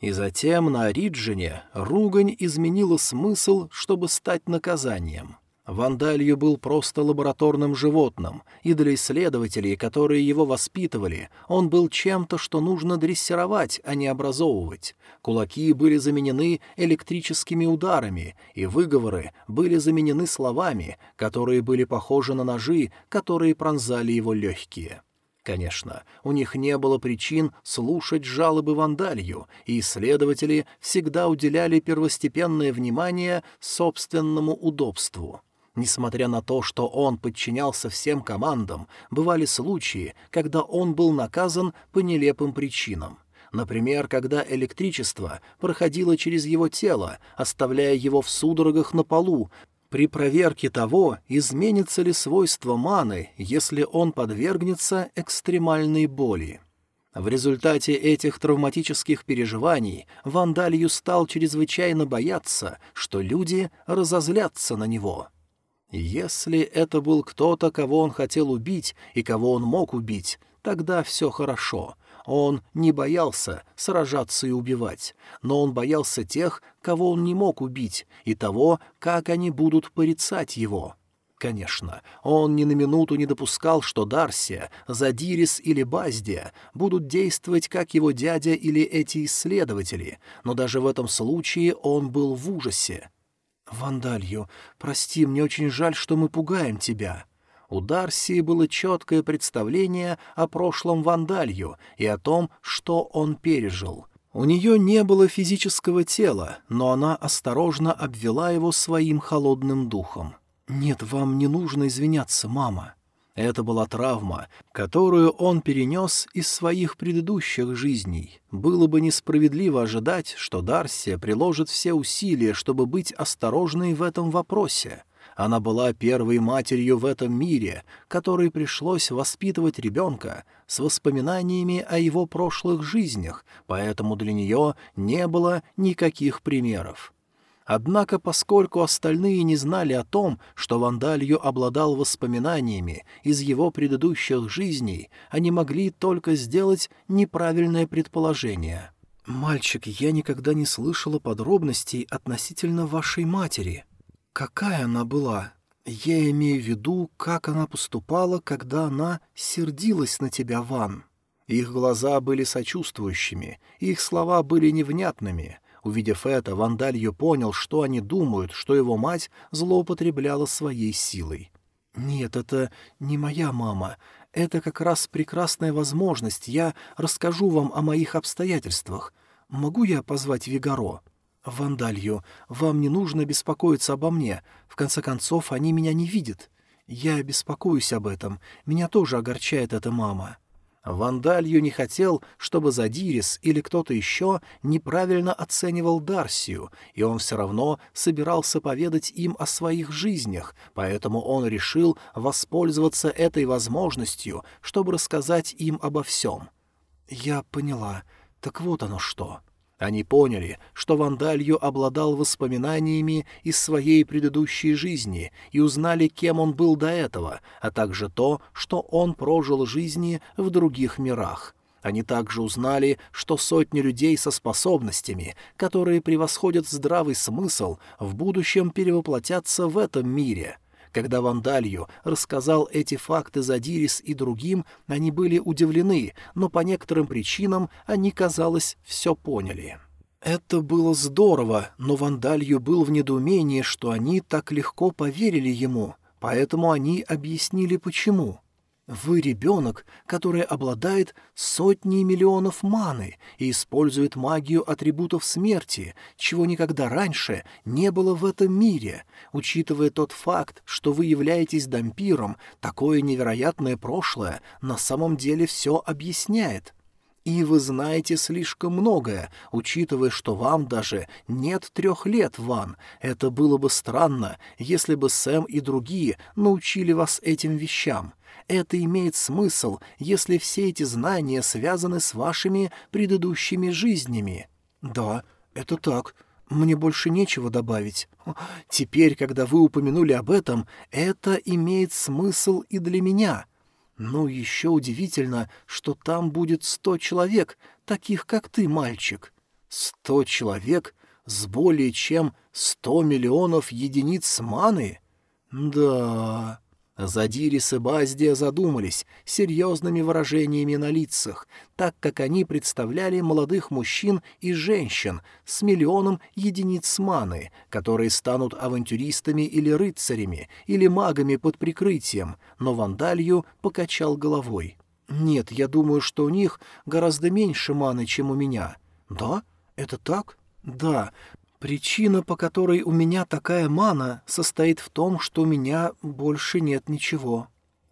И затем на Ориджине ругань изменила смысл, чтобы стать наказанием. Вандалью был просто лабораторным животным, и для исследователей, которые его воспитывали, он был чем-то, что нужно дрессировать, а не образовывать. Кулаки были заменены электрическими ударами, и выговоры были заменены словами, которые были похожи на ножи, которые пронзали его легкие. Конечно, у них не было причин слушать жалобы Вандалью, и исследователи всегда уделяли первостепенное внимание собственному удобству. Несмотря на то, что он подчинялся всем командам, бывали случаи, когда он был наказан по нелепым причинам. Например, когда электричество проходило через его тело, оставляя его в судорогах на полу, при проверке того, изменится ли свойство маны, если он подвергнется экстремальной боли. В результате этих травматических переживаний Вандалью стал чрезвычайно бояться, что люди разозлятся на него — если это был кто-то, кого он хотел убить и кого он мог убить, тогда все хорошо. Он не боялся сражаться и убивать, но он боялся тех, кого он не мог убить, и того, как они будут порицать его. Конечно, он ни на минуту не допускал, что Дарсия, Задирис или Баздия будут действовать, как его дядя или эти исследователи, но даже в этом случае он был в ужасе. «Вандалью, прости, мне очень жаль, что мы пугаем тебя». У Дарси было четкое представление о прошлом Вандалью и о том, что он пережил. У нее не было физического тела, но она осторожно обвела его своим холодным духом. «Нет, вам не нужно извиняться, мама». Это была травма, которую он перенес из своих предыдущих жизней. Было бы несправедливо ожидать, что Дарсия приложит все усилия, чтобы быть осторожной в этом вопросе. Она была первой матерью в этом мире, которой пришлось воспитывать ребенка с воспоминаниями о его прошлых жизнях, поэтому для нее не было никаких примеров. Однако, поскольку остальные не знали о том, что Вандалью обладал воспоминаниями из его предыдущих жизней, они могли только сделать неправильное предположение. «Мальчик, я никогда не слышала подробностей относительно вашей матери. Какая она была? Я имею в виду, как она поступала, когда она сердилась на тебя, Ван». Их глаза были сочувствующими, их слова были невнятными — Увидев это, Вандалью понял, что они думают, что его мать злоупотребляла своей силой. «Нет, это не моя мама. Это как раз прекрасная возможность. Я расскажу вам о моих обстоятельствах. Могу я позвать Вигаро?» «Вандалью, вам не нужно беспокоиться обо мне. В конце концов, они меня не видят. Я беспокоюсь об этом. Меня тоже огорчает это, мама». Вандалью не хотел, чтобы Задирис или кто-то еще неправильно оценивал Дарсию, и он все равно собирался поведать им о своих жизнях, поэтому он решил воспользоваться этой возможностью, чтобы рассказать им обо всем. «Я поняла. Так вот оно что». Они поняли, что Вандалью обладал воспоминаниями из своей предыдущей жизни и узнали, кем он был до этого, а также то, что он прожил жизни в других мирах. Они также узнали, что сотни людей со способностями, которые превосходят здравый смысл, в будущем перевоплотятся в этом мире — когда Вандалью рассказал эти факты Задирис и другим, они были удивлены, но по некоторым причинам они, казалось, все поняли. Это было здорово, но Вандалью был в недоумении, что они так легко поверили ему, поэтому они объяснили почему. Вы ребенок, который обладает сотней миллионов маны и использует магию атрибутов смерти, чего никогда раньше не было в этом мире. Учитывая тот факт, что вы являетесь дампиром, такое невероятное прошлое на самом деле все объясняет. И вы знаете слишком многое, учитывая, что вам даже нет трех лет, Ван. Это было бы странно, если бы Сэм и другие научили вас этим вещам. Это имеет смысл, если все эти знания связаны с вашими предыдущими жизнями. Да, это так. Мне больше нечего добавить. Теперь, когда вы упомянули об этом, это имеет смысл и для меня. Но еще удивительно, что там будет сто человек, таких как ты, мальчик. Сто человек с более чем сто миллионов единиц маны? Да... Задирис и Баздия задумались серьезными выражениями на лицах, так как они представляли молодых мужчин и женщин с миллионом единиц маны, которые станут авантюристами или рыцарями, или магами под прикрытием, но Вандалью покачал головой. «Нет, я думаю, что у них гораздо меньше маны, чем у меня». «Да? Это так?» «Да, Причина, по которой у меня такая мана, состоит в том, что у меня больше нет ничего.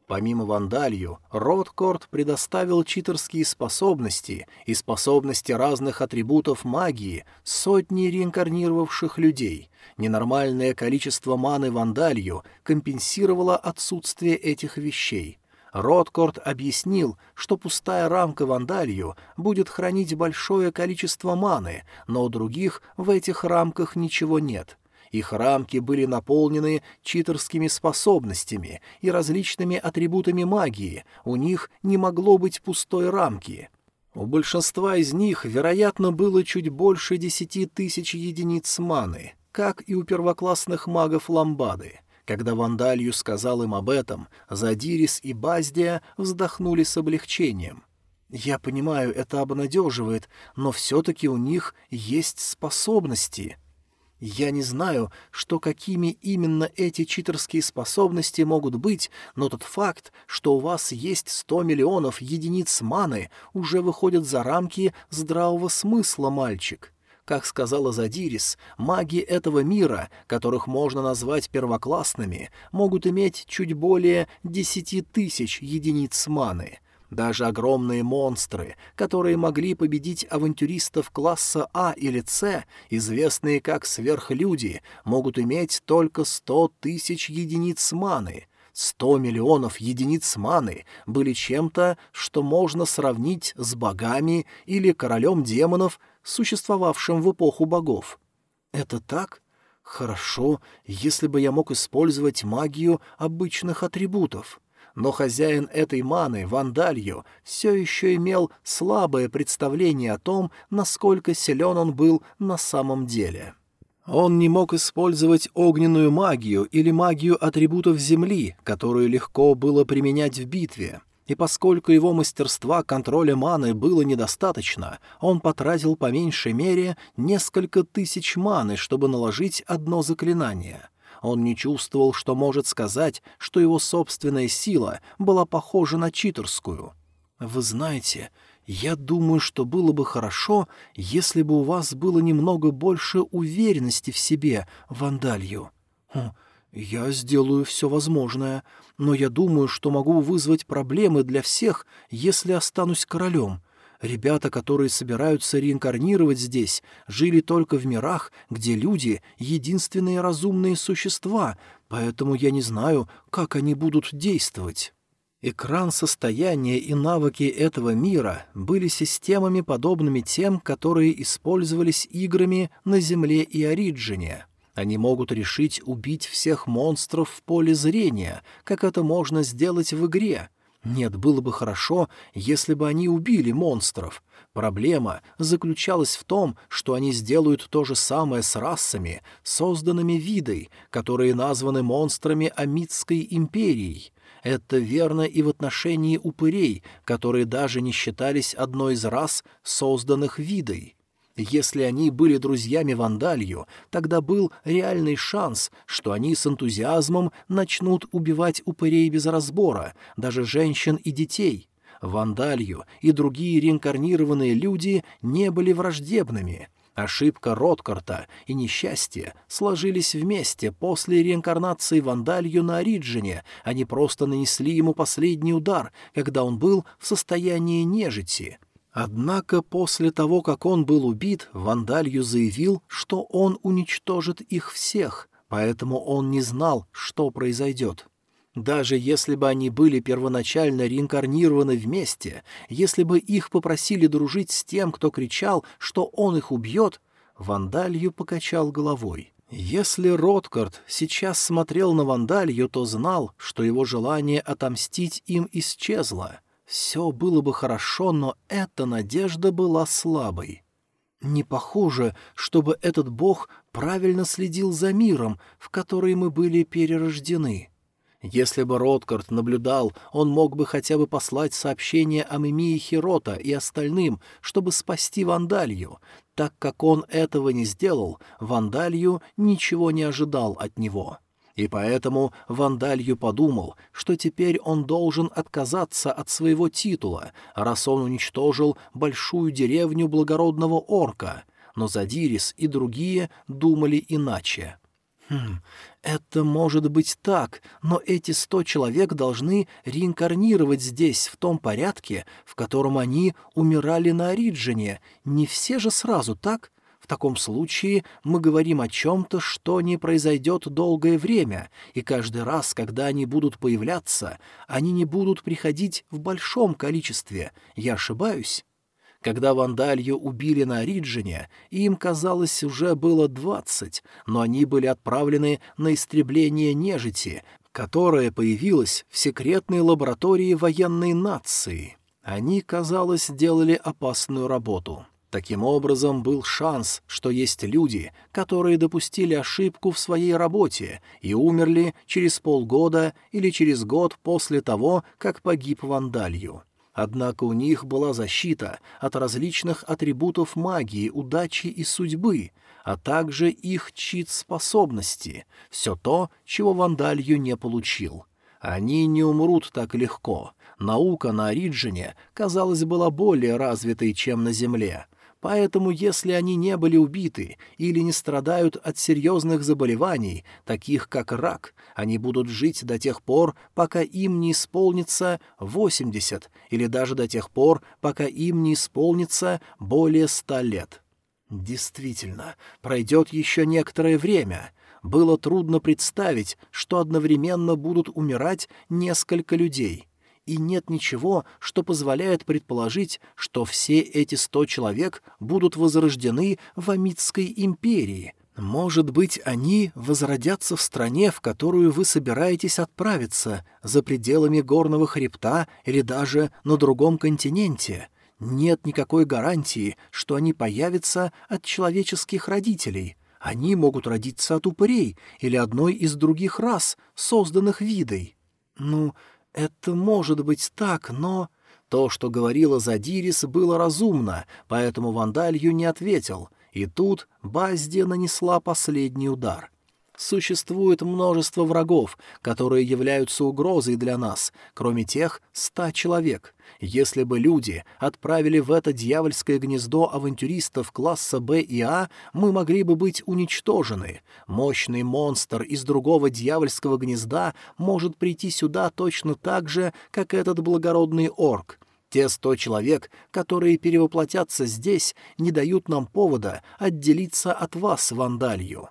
Помимо вандалью, Роткорд предоставил читерские способности и способности разных атрибутов магии сотни реинкарнировавших людей. Ненормальное количество маны вандалью компенсировало отсутствие этих вещей. Роткорд объяснил, что пустая рамка вандалью будет хранить большое количество маны, но у других в этих рамках ничего нет. Их рамки были наполнены читерскими способностями и различными атрибутами магии, у них не могло быть пустой рамки. У большинства из них, вероятно, было чуть больше десяти тысяч единиц маны, как и у первоклассных магов Ламбады. Когда Вандалью сказал им об этом, Задирис и Баздия вздохнули с облегчением. «Я понимаю, это обнадеживает, но все-таки у них есть способности». Я не знаю, что какими именно эти читерские способности могут быть, но тот факт, что у вас есть сто миллионов единиц маны, уже выходит за рамки здравого смысла, мальчик. Как сказала Задирис, маги этого мира, которых можно назвать первоклассными, могут иметь чуть более десяти тысяч единиц маны. Даже огромные монстры, которые могли победить авантюристов класса А или С, известные как сверхлюди, могут иметь только сто тысяч единиц маны. Сто миллионов единиц маны были чем-то, что можно сравнить с богами или королем демонов существовавшим в эпоху богов. Это так? Хорошо, если бы я мог использовать магию обычных атрибутов. Но хозяин этой маны, Вандалью, все еще имел слабое представление о том, насколько силен он был на самом деле. Он не мог использовать огненную магию или магию атрибутов Земли, которую легко было применять в битве и поскольку его мастерства контроля маны было недостаточно, он потратил по меньшей мере несколько тысяч маны, чтобы наложить одно заклинание. Он не чувствовал, что может сказать, что его собственная сила была похожа на читерскую. «Вы знаете, я думаю, что было бы хорошо, если бы у вас было немного больше уверенности в себе, Вандалью». «Я сделаю все возможное, но я думаю, что могу вызвать проблемы для всех, если останусь королем. Ребята, которые собираются реинкарнировать здесь, жили только в мирах, где люди — единственные разумные существа, поэтому я не знаю, как они будут действовать». Экран состояния и навыки этого мира были системами, подобными тем, которые использовались играми на Земле и Ориджине. Они могут решить убить всех монстров в поле зрения, как это можно сделать в игре. Нет, было бы хорошо, если бы они убили монстров. Проблема заключалась в том, что они сделают то же самое с расами, созданными видой, которые названы монстрами Амитской империей — это верно и в отношении упырей, которые даже не считались одной из рас, созданных видой. Если они были друзьями Вандалью, тогда был реальный шанс, что они с энтузиазмом начнут убивать упырей без разбора, даже женщин и детей. Вандалью и другие реинкарнированные люди не были враждебными — Ошибка Роткарта и несчастье сложились вместе после реинкарнации Вандалью на Ориджине, они просто нанесли ему последний удар, когда он был в состоянии нежити. Однако после того, как он был убит, Вандалью заявил, что он уничтожит их всех, поэтому он не знал, что произойдет. Даже если бы они были первоначально реинкарнированы вместе, если бы их попросили дружить с тем, кто кричал, что он их убьет, Вандалью покачал головой. Если Роткарт сейчас смотрел на Вандалью, то знал, что его желание отомстить им исчезло. Все было бы хорошо, но эта надежда была слабой. Не похоже, чтобы этот бог правильно следил за миром, в который мы были перерождены. Если бы Роткарт наблюдал, он мог бы хотя бы послать сообщение Амемии Хирото и остальным, чтобы спасти Вандалью. Так как он этого не сделал, Вандалью ничего не ожидал от него. И поэтому Вандалью подумал, что теперь он должен отказаться от своего титула, раз он уничтожил большую деревню благородного орка. Но Задирис и другие думали иначе. Хм, это может быть так, но эти сто человек должны реинкарнировать здесь в том порядке, в котором они умирали на Ориджине. Не все же сразу, так? В таком случае мы говорим о чем-то, что не произойдет долгое время, и каждый раз, когда они будут появляться, они не будут приходить в большом количестве. Я ошибаюсь? Когда Вандалью убили на Риджине, им, казалось, уже было двадцать, но они были отправлены на истребление нежити, которая появилась в секретной лаборатории военной нации. Они, казалось, делали опасную работу. Таким образом, был шанс, что есть люди, которые допустили ошибку в своей работе и умерли через полгода или через год после того, как погиб Вандалью. Однако у них была защита от различных атрибутов магии, удачи и судьбы, а также их чит-способности, все то, чего Вандалью не получил. Они не умрут так легко. Наука на Ориджине, казалось, была более развитой, чем на Земле — Поэтому, если они не были убиты или не страдают от серьезных заболеваний, таких как рак, они будут жить до тех пор, пока им не исполнится 80, или даже до тех пор, пока им не исполнится более 100 лет. Действительно, пройдет еще некоторое время. Было трудно представить, что одновременно будут умирать несколько людей и нет ничего, что позволяет предположить, что все эти сто человек будут возрождены в Амитской империи. Может быть, они возродятся в стране, в которую вы собираетесь отправиться, за пределами горного хребта или даже на другом континенте. Нет никакой гарантии, что они появятся от человеческих родителей. Они могут родиться от упырей или одной из других рас, созданных видой. Ну, это может быть так, но... То, что говорила Задирис, было разумно, поэтому Вандалью не ответил, и тут Баздия нанесла последний удар — Существует множество врагов, которые являются угрозой для нас, кроме тех ста человек. Если бы люди отправили в это дьявольское гнездо авантюристов класса Б и А, мы могли бы быть уничтожены. Мощный монстр из другого дьявольского гнезда может прийти сюда точно так же, как этот благородный орк. Те сто человек, которые перевоплотятся здесь, не дают нам повода отделиться от вас, вандалью.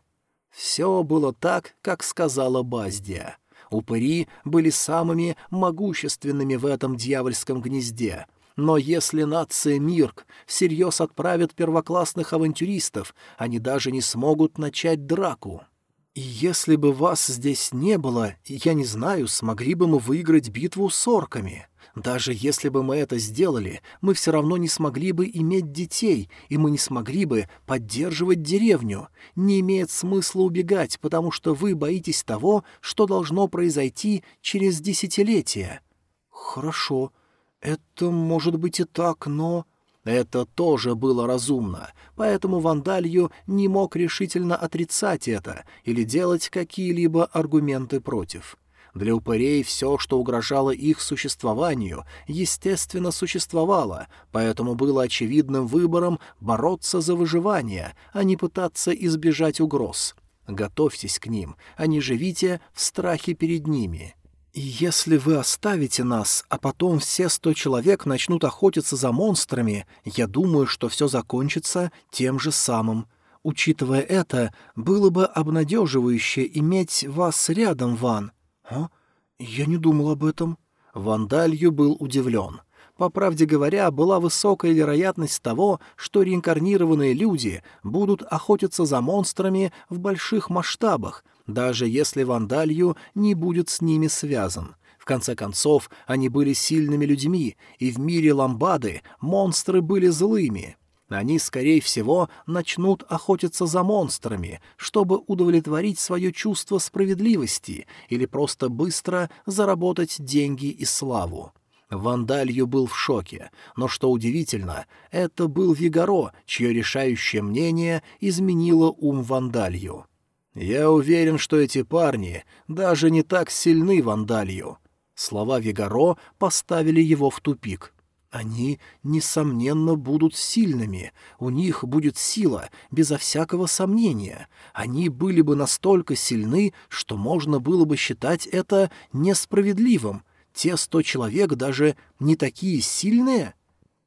Все было так, как сказала Баздия. Упыри были самыми могущественными в этом дьявольском гнезде. Но если нация Мирк всерьез отправит первоклассных авантюристов, они даже не смогут начать драку. И если бы вас здесь не было, я не знаю, смогли бы мы выиграть битву с орками. Даже если бы мы это сделали, мы все равно не смогли бы иметь детей, и мы не смогли бы поддерживать деревню. Не имеет смысла убегать, потому что вы боитесь того, что должно произойти через десятилетия. Хорошо, это может быть и так, но... Это тоже было разумно, поэтому Вандалью не мог решительно отрицать это или делать какие-либо аргументы против. Для упырей все, что угрожало их существованию, естественно, существовало, поэтому было очевидным выбором бороться за выживание, а не пытаться избежать угроз. Готовьтесь к ним, а не живите в страхе перед ними. «Если вы оставите нас, а потом все сто человек начнут охотиться за монстрами, я думаю, что все закончится тем же самым. Учитывая это, было бы обнадеживающе иметь вас рядом, Ван». «А? Я не думал об этом». Вандалью был удивлен. По правде говоря, была высокая вероятность того, что реинкарнированные люди будут охотиться за монстрами в больших масштабах, даже если Вандалью не будет с ними связан. В конце концов, они были сильными людьми, и в мире Ламбды монстры были злыми. Они, скорее всего, начнут охотиться за монстрами, чтобы удовлетворить свое чувство справедливости или просто быстро заработать деньги и славу. Вандалью был в шоке, но, что удивительно, это был Вигаро, чье решающее мнение изменило ум Вандалью. «Я уверен, что эти парни даже не так сильны, Вандалью». Слова Вигаро поставили его в тупик. «Они, несомненно, будут сильными. У них будет сила, безо всякого сомнения. Они были бы настолько сильны, что можно было бы считать это несправедливым. Те сто человек даже не такие сильные?»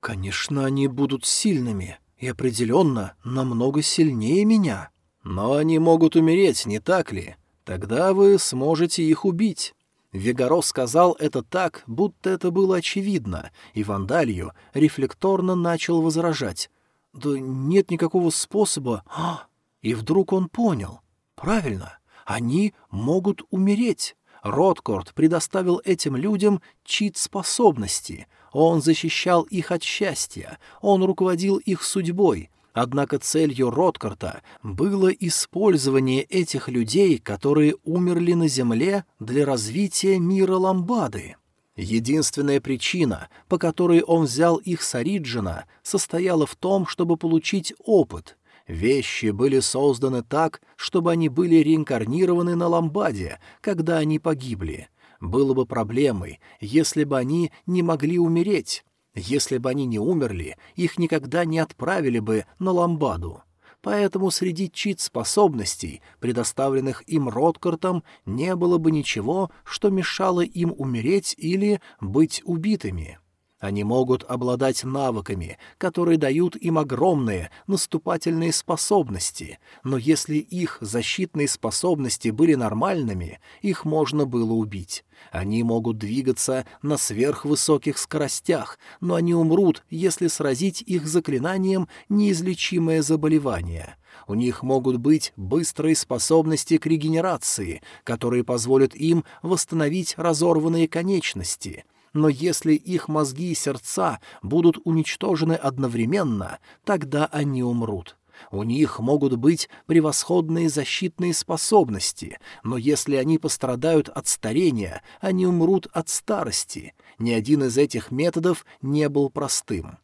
«Конечно, они будут сильными, и определенно намного сильнее меня». Но они могут умереть, не так ли? Тогда вы сможете их убить. Вегаро сказал это так, будто это было очевидно, и Вандалью рефлекторно начал возражать. «Да нет никакого способа...» И вдруг он понял. «Правильно, они могут умереть». Роткорд предоставил этим людям чит-способности. Он защищал их от счастья, он руководил их судьбой, Однако целью Роткарта было использование этих людей, которые умерли на Земле для развития мира Ламбады. Единственная причина, по которой он взял их с Ориджина, состояла в том, чтобы получить опыт. Вещи были созданы так, чтобы они были реинкарнированы на Ламбаде, когда они погибли. Было бы проблемой, если бы они не могли умереть, если бы они не умерли, их никогда не отправили бы на Ламбаду. Поэтому среди чит-способностей, предоставленных им Роткартом, не было бы ничего, что мешало им умереть или быть убитыми. Они могут обладать навыками, которые дают им огромные наступательные способности, но если их защитные способности были нормальными, их можно было убить. Они могут двигаться на сверхвысоких скоростях, но они умрут, если сразить их заклинанием неизлечимое заболевание. У них могут быть быстрые способности к регенерации, которые позволят им восстановить разорванные конечности — но если их мозги и сердца будут уничтожены одновременно, тогда они умрут. У них могут быть превосходные защитные способности, но если они пострадают от старения, они умрут от старости. Ни один из этих методов не был простым.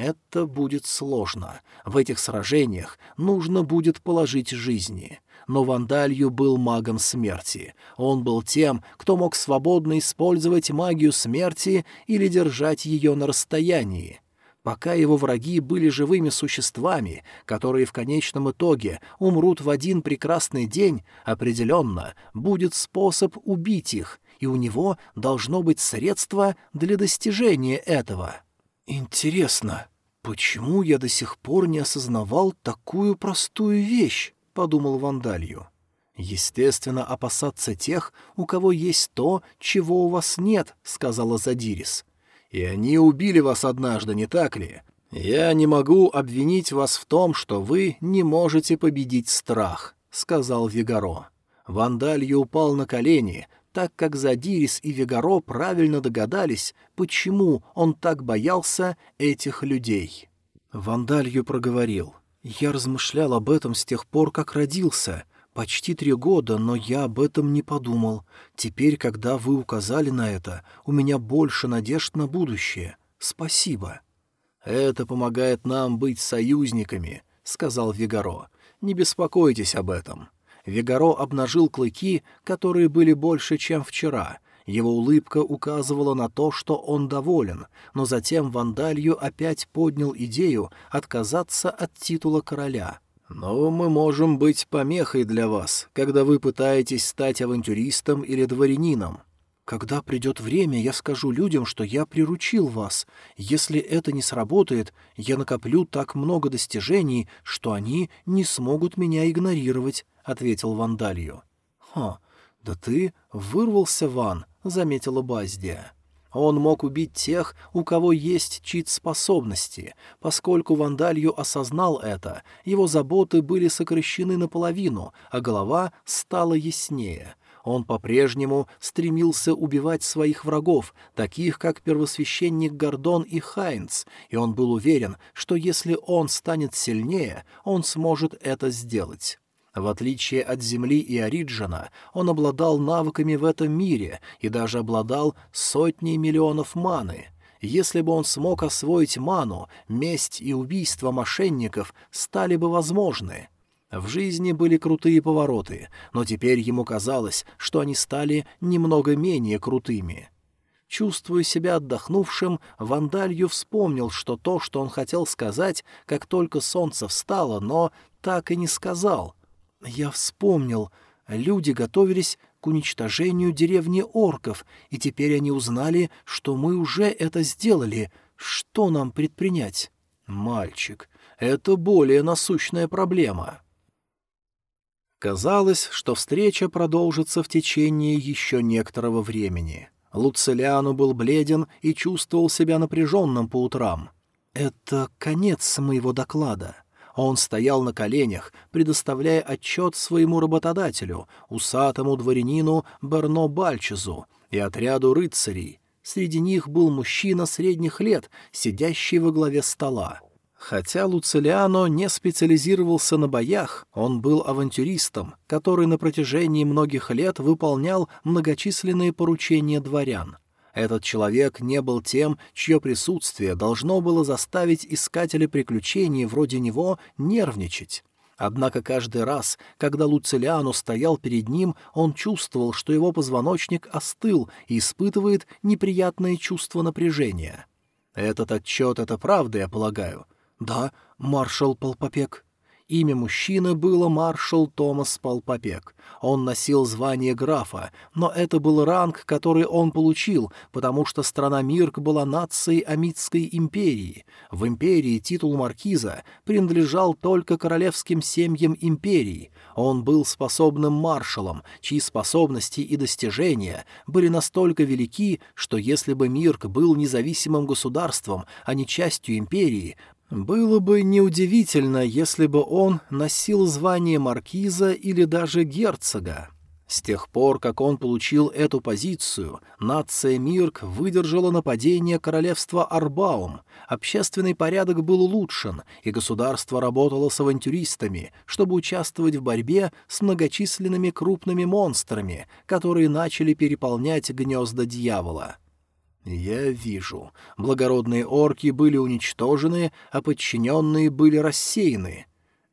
Это будет сложно. В этих сражениях нужно будет положить жизни но Вандалью был магом смерти. Он был тем, кто мог свободно использовать магию смерти или держать ее на расстоянии. Пока его враги были живыми существами, которые в конечном итоге умрут в один прекрасный день, определенно будет способ убить их, и у него должно быть средство для достижения этого. Интересно, почему я до сих пор не осознавал такую простую вещь? — подумал Вандалью. «Естественно, опасаться тех, у кого есть то, чего у вас нет», — сказала Задирис. «И они убили вас однажды, не так ли? Я не могу обвинить вас в том, что вы не можете победить страх», — сказал Вигаро. Вандалью упал на колени, так как Задирис и Вигаро правильно догадались, почему он так боялся этих людей. Вандалью проговорил. «Я размышлял об этом с тех пор, как родился. Почти три года, но я об этом не подумал. Теперь, когда вы указали на это, у меня больше надежд на будущее. Спасибо». «Это помогает нам быть союзниками», — сказал Вигаро. «Не беспокойтесь об этом». Вигаро обнажил клыки, которые были больше, чем вчера. Его улыбка указывала на то, что он доволен, но затем Вандалью опять поднял идею отказаться от титула короля — но мы можем быть помехой для вас, когда вы пытаетесь стать авантюристом или дворянином. Когда придет время, я скажу людям, что я приручил вас. Если это не сработает, я накоплю так много достижений, что они не смогут меня игнорировать», — ответил Вандалью. «Ха, да ты вырвался, Ван», — заметила Баздия. Он мог убить тех, у кого есть чит-способности. Поскольку Вандалью осознал это, его заботы были сокращены наполовину, а голова стала яснее. Он по-прежнему стремился убивать своих врагов, таких как первосвященник Гордон и Хайнц, и он был уверен, что если он станет сильнее, он сможет это сделать. В отличие от Земли и Ориджина, он обладал навыками в этом мире и даже обладал сотней миллионов маны. Если бы он смог освоить ману, месть и убийство мошенников стали бы возможны. В жизни были крутые повороты, но теперь ему казалось, что они стали немного менее крутыми. Чувствуя себя отдохнувшим, Вандалью вспомнил, что то, что он хотел сказать, как только солнце встало, но так и не сказал — я вспомнил. Люди готовились к уничтожению деревни орков, и теперь они узнали, что мы уже это сделали. Что нам предпринять? Мальчик, это более насущная проблема. Казалось, что встреча продолжится в течение еще некоторого времени. Луцилиану был бледен и чувствовал себя напряженным по утрам. «Это конец моего доклада. Он стоял на коленях, предоставляя отчет своему работодателю, усатому дворянину Берно Бальчезу и отряду рыцарей. Среди них был мужчина средних лет, сидящий во главе стола. Хотя Луцилиано не специализировался на боях, он был авантюристом, который на протяжении многих лет выполнял многочисленные поручения дворян. Этот человек не был тем, чье присутствие должно было заставить искателя приключений вроде него нервничать. Однако каждый раз, когда Луцилиану стоял перед ним, он чувствовал, что его позвоночник остыл и испытывает неприятное чувство напряжения. «Этот отчет — это правда, я полагаю?» «Да, маршал Полпопек». Имя мужчины было маршал Томас Палпопек. Он носил звание графа, но это был ранг, который он получил, потому что страна Мирк была нацией Амитской империи. В империи титул маркиза принадлежал только королевским семьям империи. Он был способным маршалом, чьи способности и достижения были настолько велики, что если бы Мирк был независимым государством, а не частью империи, было бы неудивительно, если бы он носил звание маркиза или даже герцога. С тех пор, как он получил эту позицию, нация Мирк выдержала нападение королевства Арбаум, общественный порядок был улучшен, и государство работало с авантюристами, чтобы участвовать в борьбе с многочисленными крупными монстрами, которые начали переполнять гнезда дьявола. «Я вижу. Благородные орки были уничтожены, а подчиненные были рассеяны.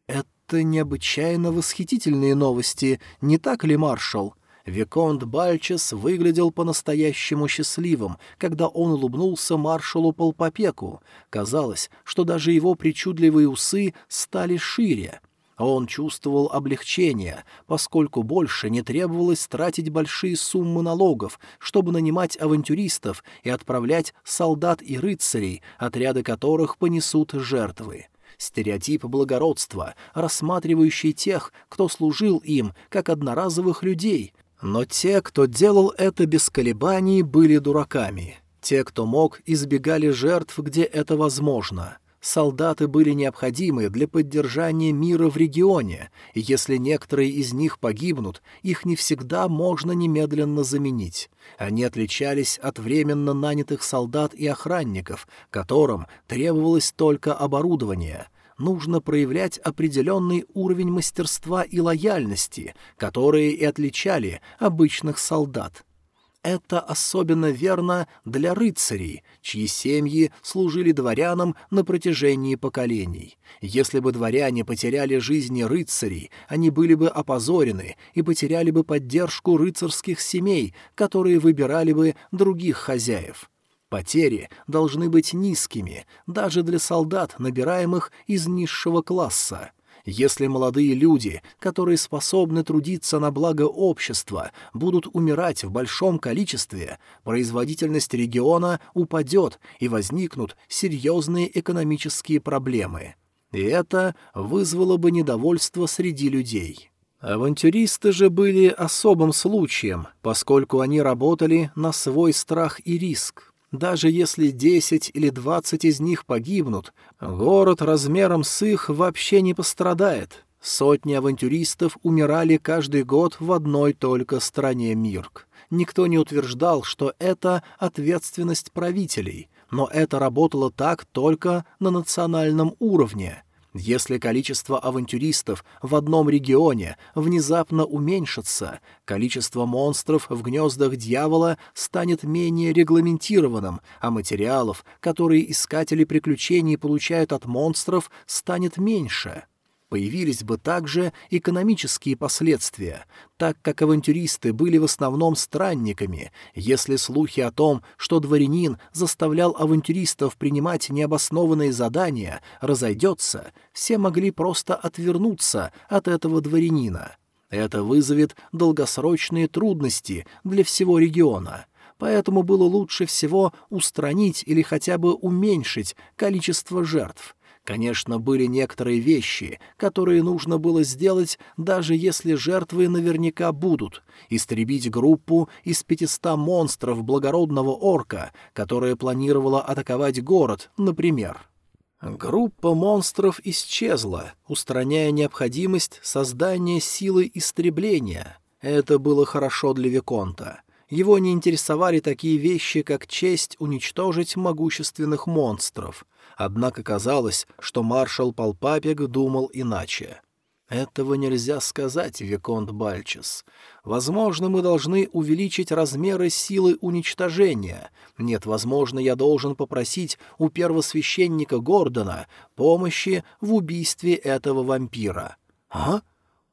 Это необычайно восхитительные новости, не так ли, маршал?» Виконт Бальчес выглядел по-настоящему счастливым, когда он улыбнулся маршалу Полпопеку. Казалось, что даже его причудливые усы стали шире. Он чувствовал облегчение, поскольку больше не требовалось тратить большие суммы налогов, чтобы нанимать авантюристов и отправлять солдат и рыцарей, отряды которых понесут жертвы. стереотип благородства, рассматривающий тех, кто служил им, как одноразовых людей. Но те, кто делал это без колебаний, были дураками. Те, кто мог, избегали жертв, где это возможно. Солдаты были необходимы для поддержания мира в регионе, и если некоторые из них погибнут, их не всегда можно немедленно заменить. Они отличались от временно нанятых солдат и охранников, которым требовалось только оборудование — нужно проявлять определенный уровень мастерства и лояльности, которые и отличали обычных солдат. Это особенно верно для рыцарей, чьи семьи служили дворянам на протяжении поколений. Если бы дворяне потеряли жизни рыцарей, они были бы опозорены и потеряли бы поддержку рыцарских семей, которые выбирали бы других хозяев. Потери должны быть низкими, даже для солдат, набираемых из низшего класса. Если молодые люди, которые способны трудиться на благо общества, будут умирать в большом количестве, производительность региона упадет и возникнут серьезные экономические проблемы. И это вызвало бы недовольство среди людей. Авантюристы же были особым случаем, поскольку они работали на свой страх и риск. Даже если десять или двадцать из них погибнут, город размером с их вообще не пострадает. Сотни авантюристов умирали каждый год в одной только стране Мирк. Никто не утверждал, что это ответственность правителей, но это работало так только на национальном уровне — если количество авантюристов в одном регионе внезапно уменьшится, количество монстров в гнездах дьявола станет менее регламентированным, а материалов, которые искатели приключений получают от монстров, станет меньше. Появились бы также экономические последствия, так как авантюристы были в основном странниками. Если слухи о том, что дворянин заставлял авантюристов принимать необоснованные задания, разойдется, все могли просто отвернуться от этого дворянина. Это вызовет долгосрочные трудности для всего региона — поэтому было лучше всего устранить или хотя бы уменьшить количество жертв. Конечно, были некоторые вещи, которые нужно было сделать, даже если жертвы наверняка будут. Истребить группу из пятиста монстров благородного орка, которая планировала атаковать город, например. Группа монстров исчезла, устраняя необходимость создания силы истребления. Это было хорошо для Виконта. Его не интересовали такие вещи, как честь уничтожить могущественных монстров — Однако казалось, что маршал Палпапик думал иначе. «Этого нельзя сказать, Виконт Бальчес. Возможно, мы должны увеличить размеры силы уничтожения. Нет, возможно, я должен попросить у первосвященника Гордона помощи в убийстве этого вампира». «А?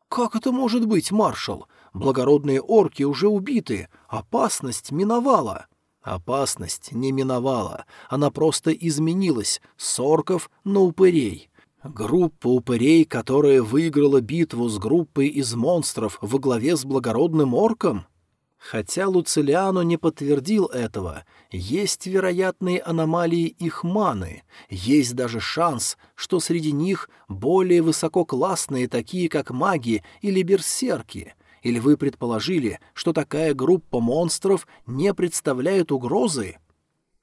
Как это может быть, маршал? Благородные орки уже убиты, опасность миновала». Опасность не миновала, она просто изменилась с орков на упырей. Группа упырей, которая выиграла битву с группой из монстров во главе с благородным орком? Хотя Луцилиано не подтвердил этого, есть вероятные аномалии их маны, есть даже шанс, что среди них более высококлассные, такие как маги или берсерки — или вы предположили, что такая группа монстров не представляет угрозы?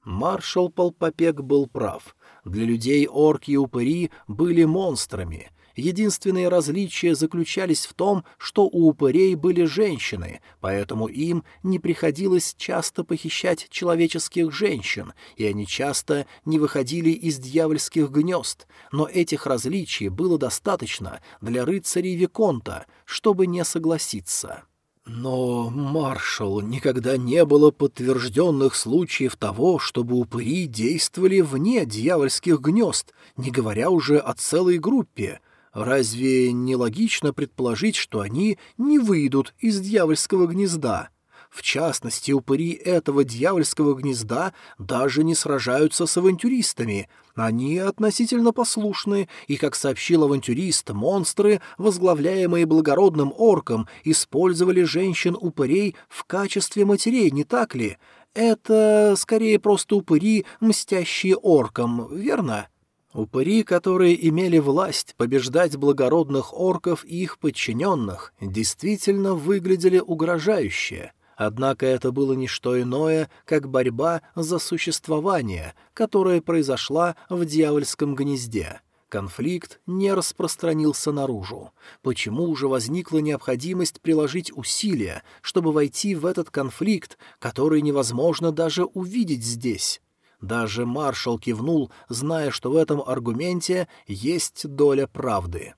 Маршал Полпопек был прав. Для людей орки и упыри были монстрами — Единственные различия заключались в том, что у упырей были женщины, поэтому им не приходилось часто похищать человеческих женщин, и они часто не выходили из дьявольских гнезд, но этих различий было достаточно для рыцарей Виконта, чтобы не согласиться. Но, маршал, никогда не было подтвержденных случаев того, чтобы упыри действовали вне дьявольских гнезд, не говоря уже о целой группе — Разве не логично предположить, что они не выйдут из дьявольского гнезда? В частности, упыри этого дьявольского гнезда даже не сражаются с авантюристами. Они относительно послушны, и, как сообщил авантюрист, монстры, возглавляемые благородным орком, использовали женщин-упырей в качестве матерей, не так ли? Это скорее просто упыри, мстящие оркам, верно? Упыри, которые имели власть побеждать благородных орков и их подчиненных, действительно выглядели угрожающе. Однако это было не что иное, как борьба за существование, которая произошла в дьявольском гнезде. Конфликт не распространился наружу. Почему же возникла необходимость приложить усилия, чтобы войти в этот конфликт, который невозможно даже увидеть здесь? Даже маршал кивнул, зная, что в этом аргументе есть доля правды.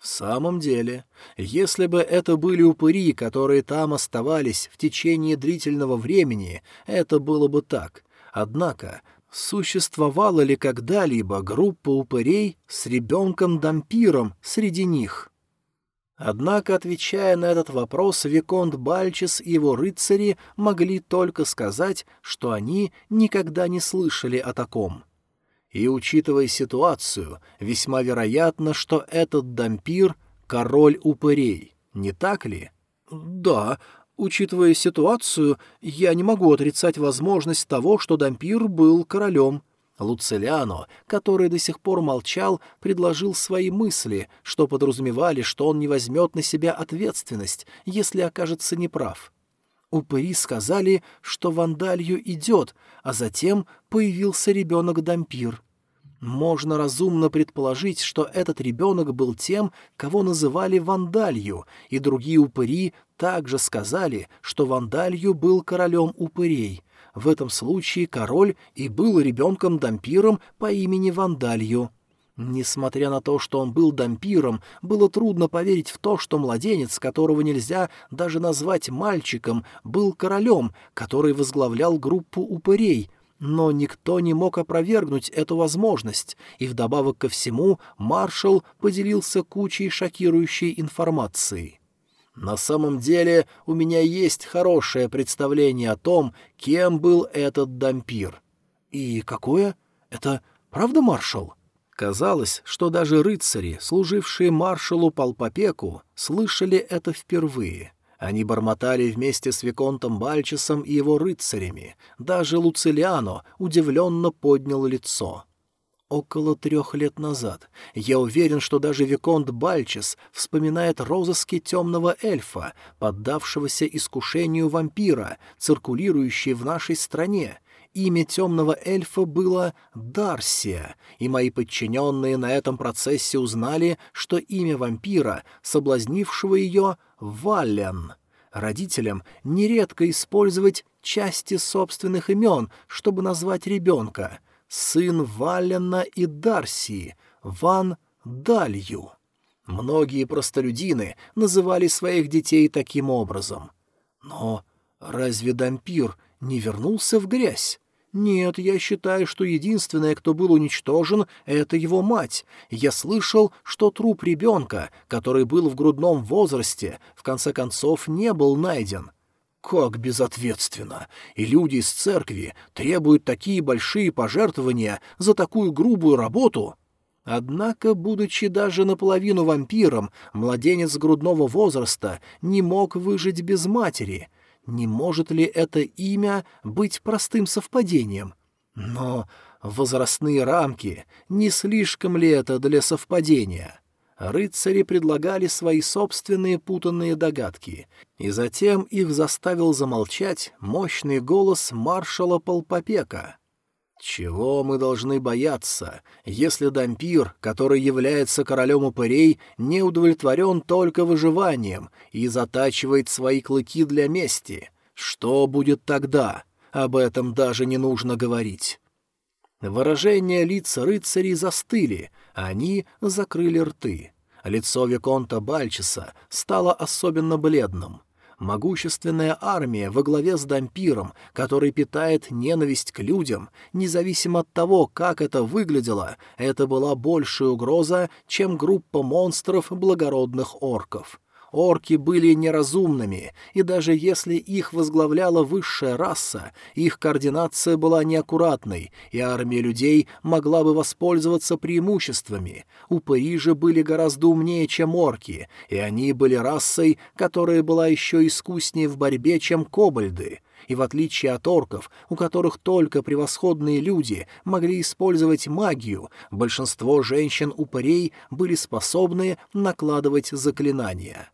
В самом деле, если бы это были упыри, которые там оставались в течение длительного времени, это было бы так. Однако, существовала ли когда-либо группа упырей с ребенком-дампиром среди них? Однако, отвечая на этот вопрос, Виконт Бальчис и его рыцари могли только сказать, что они никогда не слышали о таком. И, учитывая ситуацию, весьма вероятно, что этот дампир — король упырей, не так ли? Да, учитывая ситуацию, я не могу отрицать возможность того, что дампир был королем, Луцилиано, который до сих пор молчал, предложил свои мысли, что подразумевали, что он не возьмет на себя ответственность, если окажется неправ. Упыри сказали, что вандалью идет, а затем появился ребенок-дампир. Можно разумно предположить, что этот ребенок был тем, кого называли вандалью, и другие упыри также сказали, что вандалью был королем упырей. В этом случае король и был ребенком-дампиром по имени Вандалью. Несмотря на то, что он был дампиром, было трудно поверить в то, что младенец, которого нельзя даже назвать мальчиком, был королем, который возглавлял группу упырей, но никто не мог опровергнуть эту возможность, и вдобавок ко всему маршал поделился кучей шокирующей информации. На самом деле у меня есть хорошее представление о том, кем был этот дампир. И какое? Это правда маршал? Казалось, что даже рыцари, служившие маршалу Палпопеку, слышали это впервые. Они бормотали вместе с Виконтом Бальчесом и его рыцарями. Даже Луцилиано удивленно поднял лицо. Около трех лет назад. Я уверен, что даже Виконт Бальчес вспоминает розыски темного эльфа, поддавшегося искушению вампира, циркулирующей в нашей стране. Имя темного эльфа было Дарсия, и мои подчиненные на этом процессе узнали, что имя вампира, соблазнившего ее, — Валлен. Родителям нередко использовать части собственных имен, чтобы назвать ребенка — сын Валена и Дарсии, Ван Далью. Многие простолюдины называли своих детей таким образом. Но разве Дампир не вернулся в грязь? Нет, я считаю, что единственное, кто был уничтожен, — это его мать. Я слышал, что труп ребенка, который был в грудном возрасте, в конце концов не был найден. Как безответственно! И люди из церкви требуют такие большие пожертвования за такую грубую работу. Однако, будучи даже наполовину вампиром, младенец грудного возраста не мог выжить без матери. Не может ли это имя быть простым совпадением? Но возрастные рамки, не слишком ли это для совпадения?» Рыцари предлагали свои собственные путанные догадки, и затем их заставил замолчать мощный голос маршала Полпопека. «Чего мы должны бояться, если дампир, который является королем упырей, не удовлетворен только выживанием и затачивает свои клыки для мести? Что будет тогда? Об этом даже не нужно говорить». Выражения лиц рыцарей застыли, они закрыли рты. Лицо Виконта Бальчеса стало особенно бледным. Могущественная армия во главе с Дампиром, который питает ненависть к людям, независимо от того, как это выглядело, это была большая угроза, чем группа монстров благородных орков. Орки были неразумными, и даже если их возглавляла высшая раса, их координация была неаккуратной, и армия людей могла бы воспользоваться преимуществами. Упыри же были гораздо умнее, чем орки, и они были расой, которая была еще искуснее в борьбе, чем кобальды. И в отличие от орков, у которых только превосходные люди могли использовать магию, большинство женщин-упырей были способны накладывать заклинания.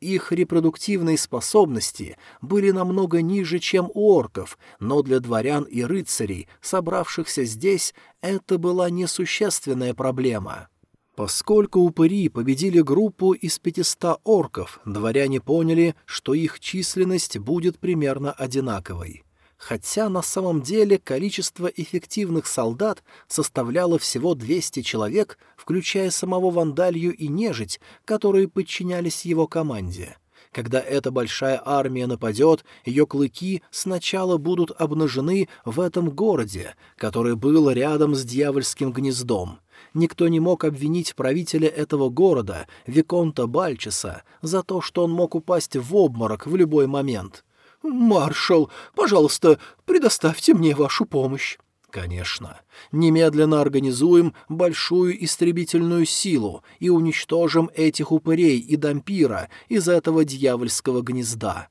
Их репродуктивные способности были намного ниже, чем у орков, но для дворян и рыцарей, собравшихся здесь, это была несущественная проблема. Поскольку упыри победили группу из 500 орков, дворяне поняли, что их численность будет примерно одинаковой. Хотя на самом деле количество эффективных солдат составляло всего 200 человек, включая самого Вандалью и Нежить, которые подчинялись его команде. Когда эта большая армия нападет, ее клыки сначала будут обнажены в этом городе, который был рядом с дьявольским гнездом — Никто не мог обвинить правителя этого города, Виконта Бальчеса, за то, что он мог упасть в обморок в любой момент. «Маршал, пожалуйста, предоставьте мне вашу помощь». «Конечно. Немедленно организуем большую истребительную силу и уничтожим этих упырей и дампира из этого дьявольского гнезда».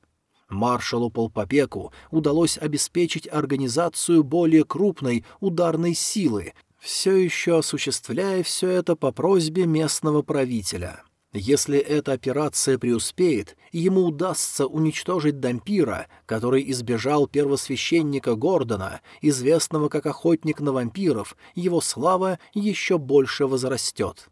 Маршалу Полпопеку удалось обеспечить организацию более крупной ударной силы, все еще осуществляя все это по просьбе местного правителя. Если эта операция преуспеет, ему удастся уничтожить Дампира, который избежал первосвященника Гордона, известного как охотник на вампиров, его слава еще больше возрастет.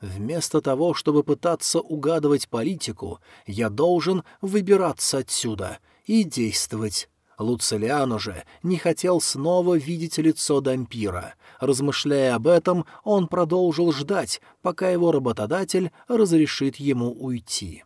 Вместо того, чтобы пытаться угадывать политику, я должен выбираться отсюда и действовать. Луцилиан уже не хотел снова видеть лицо Дампира. Размышляя об этом, он продолжил ждать, пока его работодатель разрешит ему уйти.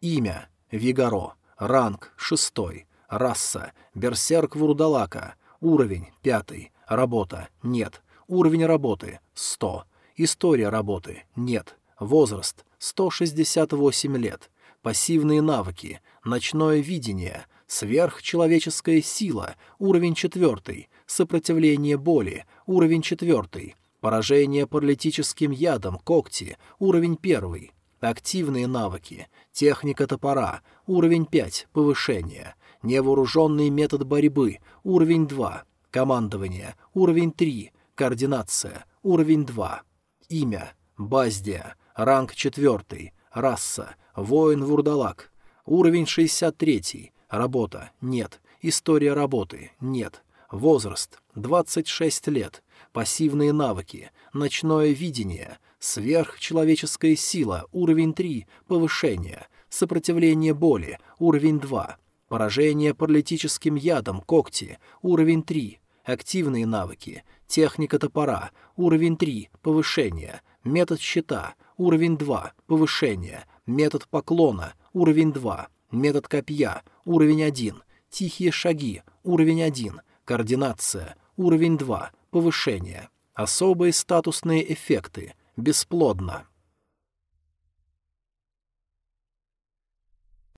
Имя — Вигаро. Ранг — шестой. Раса — Берсерк Вурдалака. Уровень — пятый. Работа — нет. Уровень работы — сто. История работы — нет. Возраст — 168 лет. Пассивные навыки — ночное видение — Сверхчеловеческая сила, уровень четвертый. Сопротивление боли, уровень четвертый. Поражение паралитическим ядом, когти, уровень первый. Активные навыки. Техника топора, уровень 5, повышение. Невооруженный метод борьбы, уровень 2. Командование, уровень 3. Координация, уровень 2. Имя, Баздия, ранг 4. Раса, воин-вурдалак, уровень 63. Работа — нет. История работы — нет. Возраст — 26 лет. Пассивные навыки, ночное видение, сверхчеловеческая сила, уровень 3, повышение, сопротивление боли, уровень 2, поражение паралитическим ядом, когти, уровень 3, активные навыки, техника топора, уровень 3, повышение, метод щита, уровень 2, повышение, метод поклона, уровень 2, метод копья, Уровень 1. Тихие шаги. Уровень 1. Координация. Уровень 2. Повышение. Особые статусные эффекты. Бесплодно.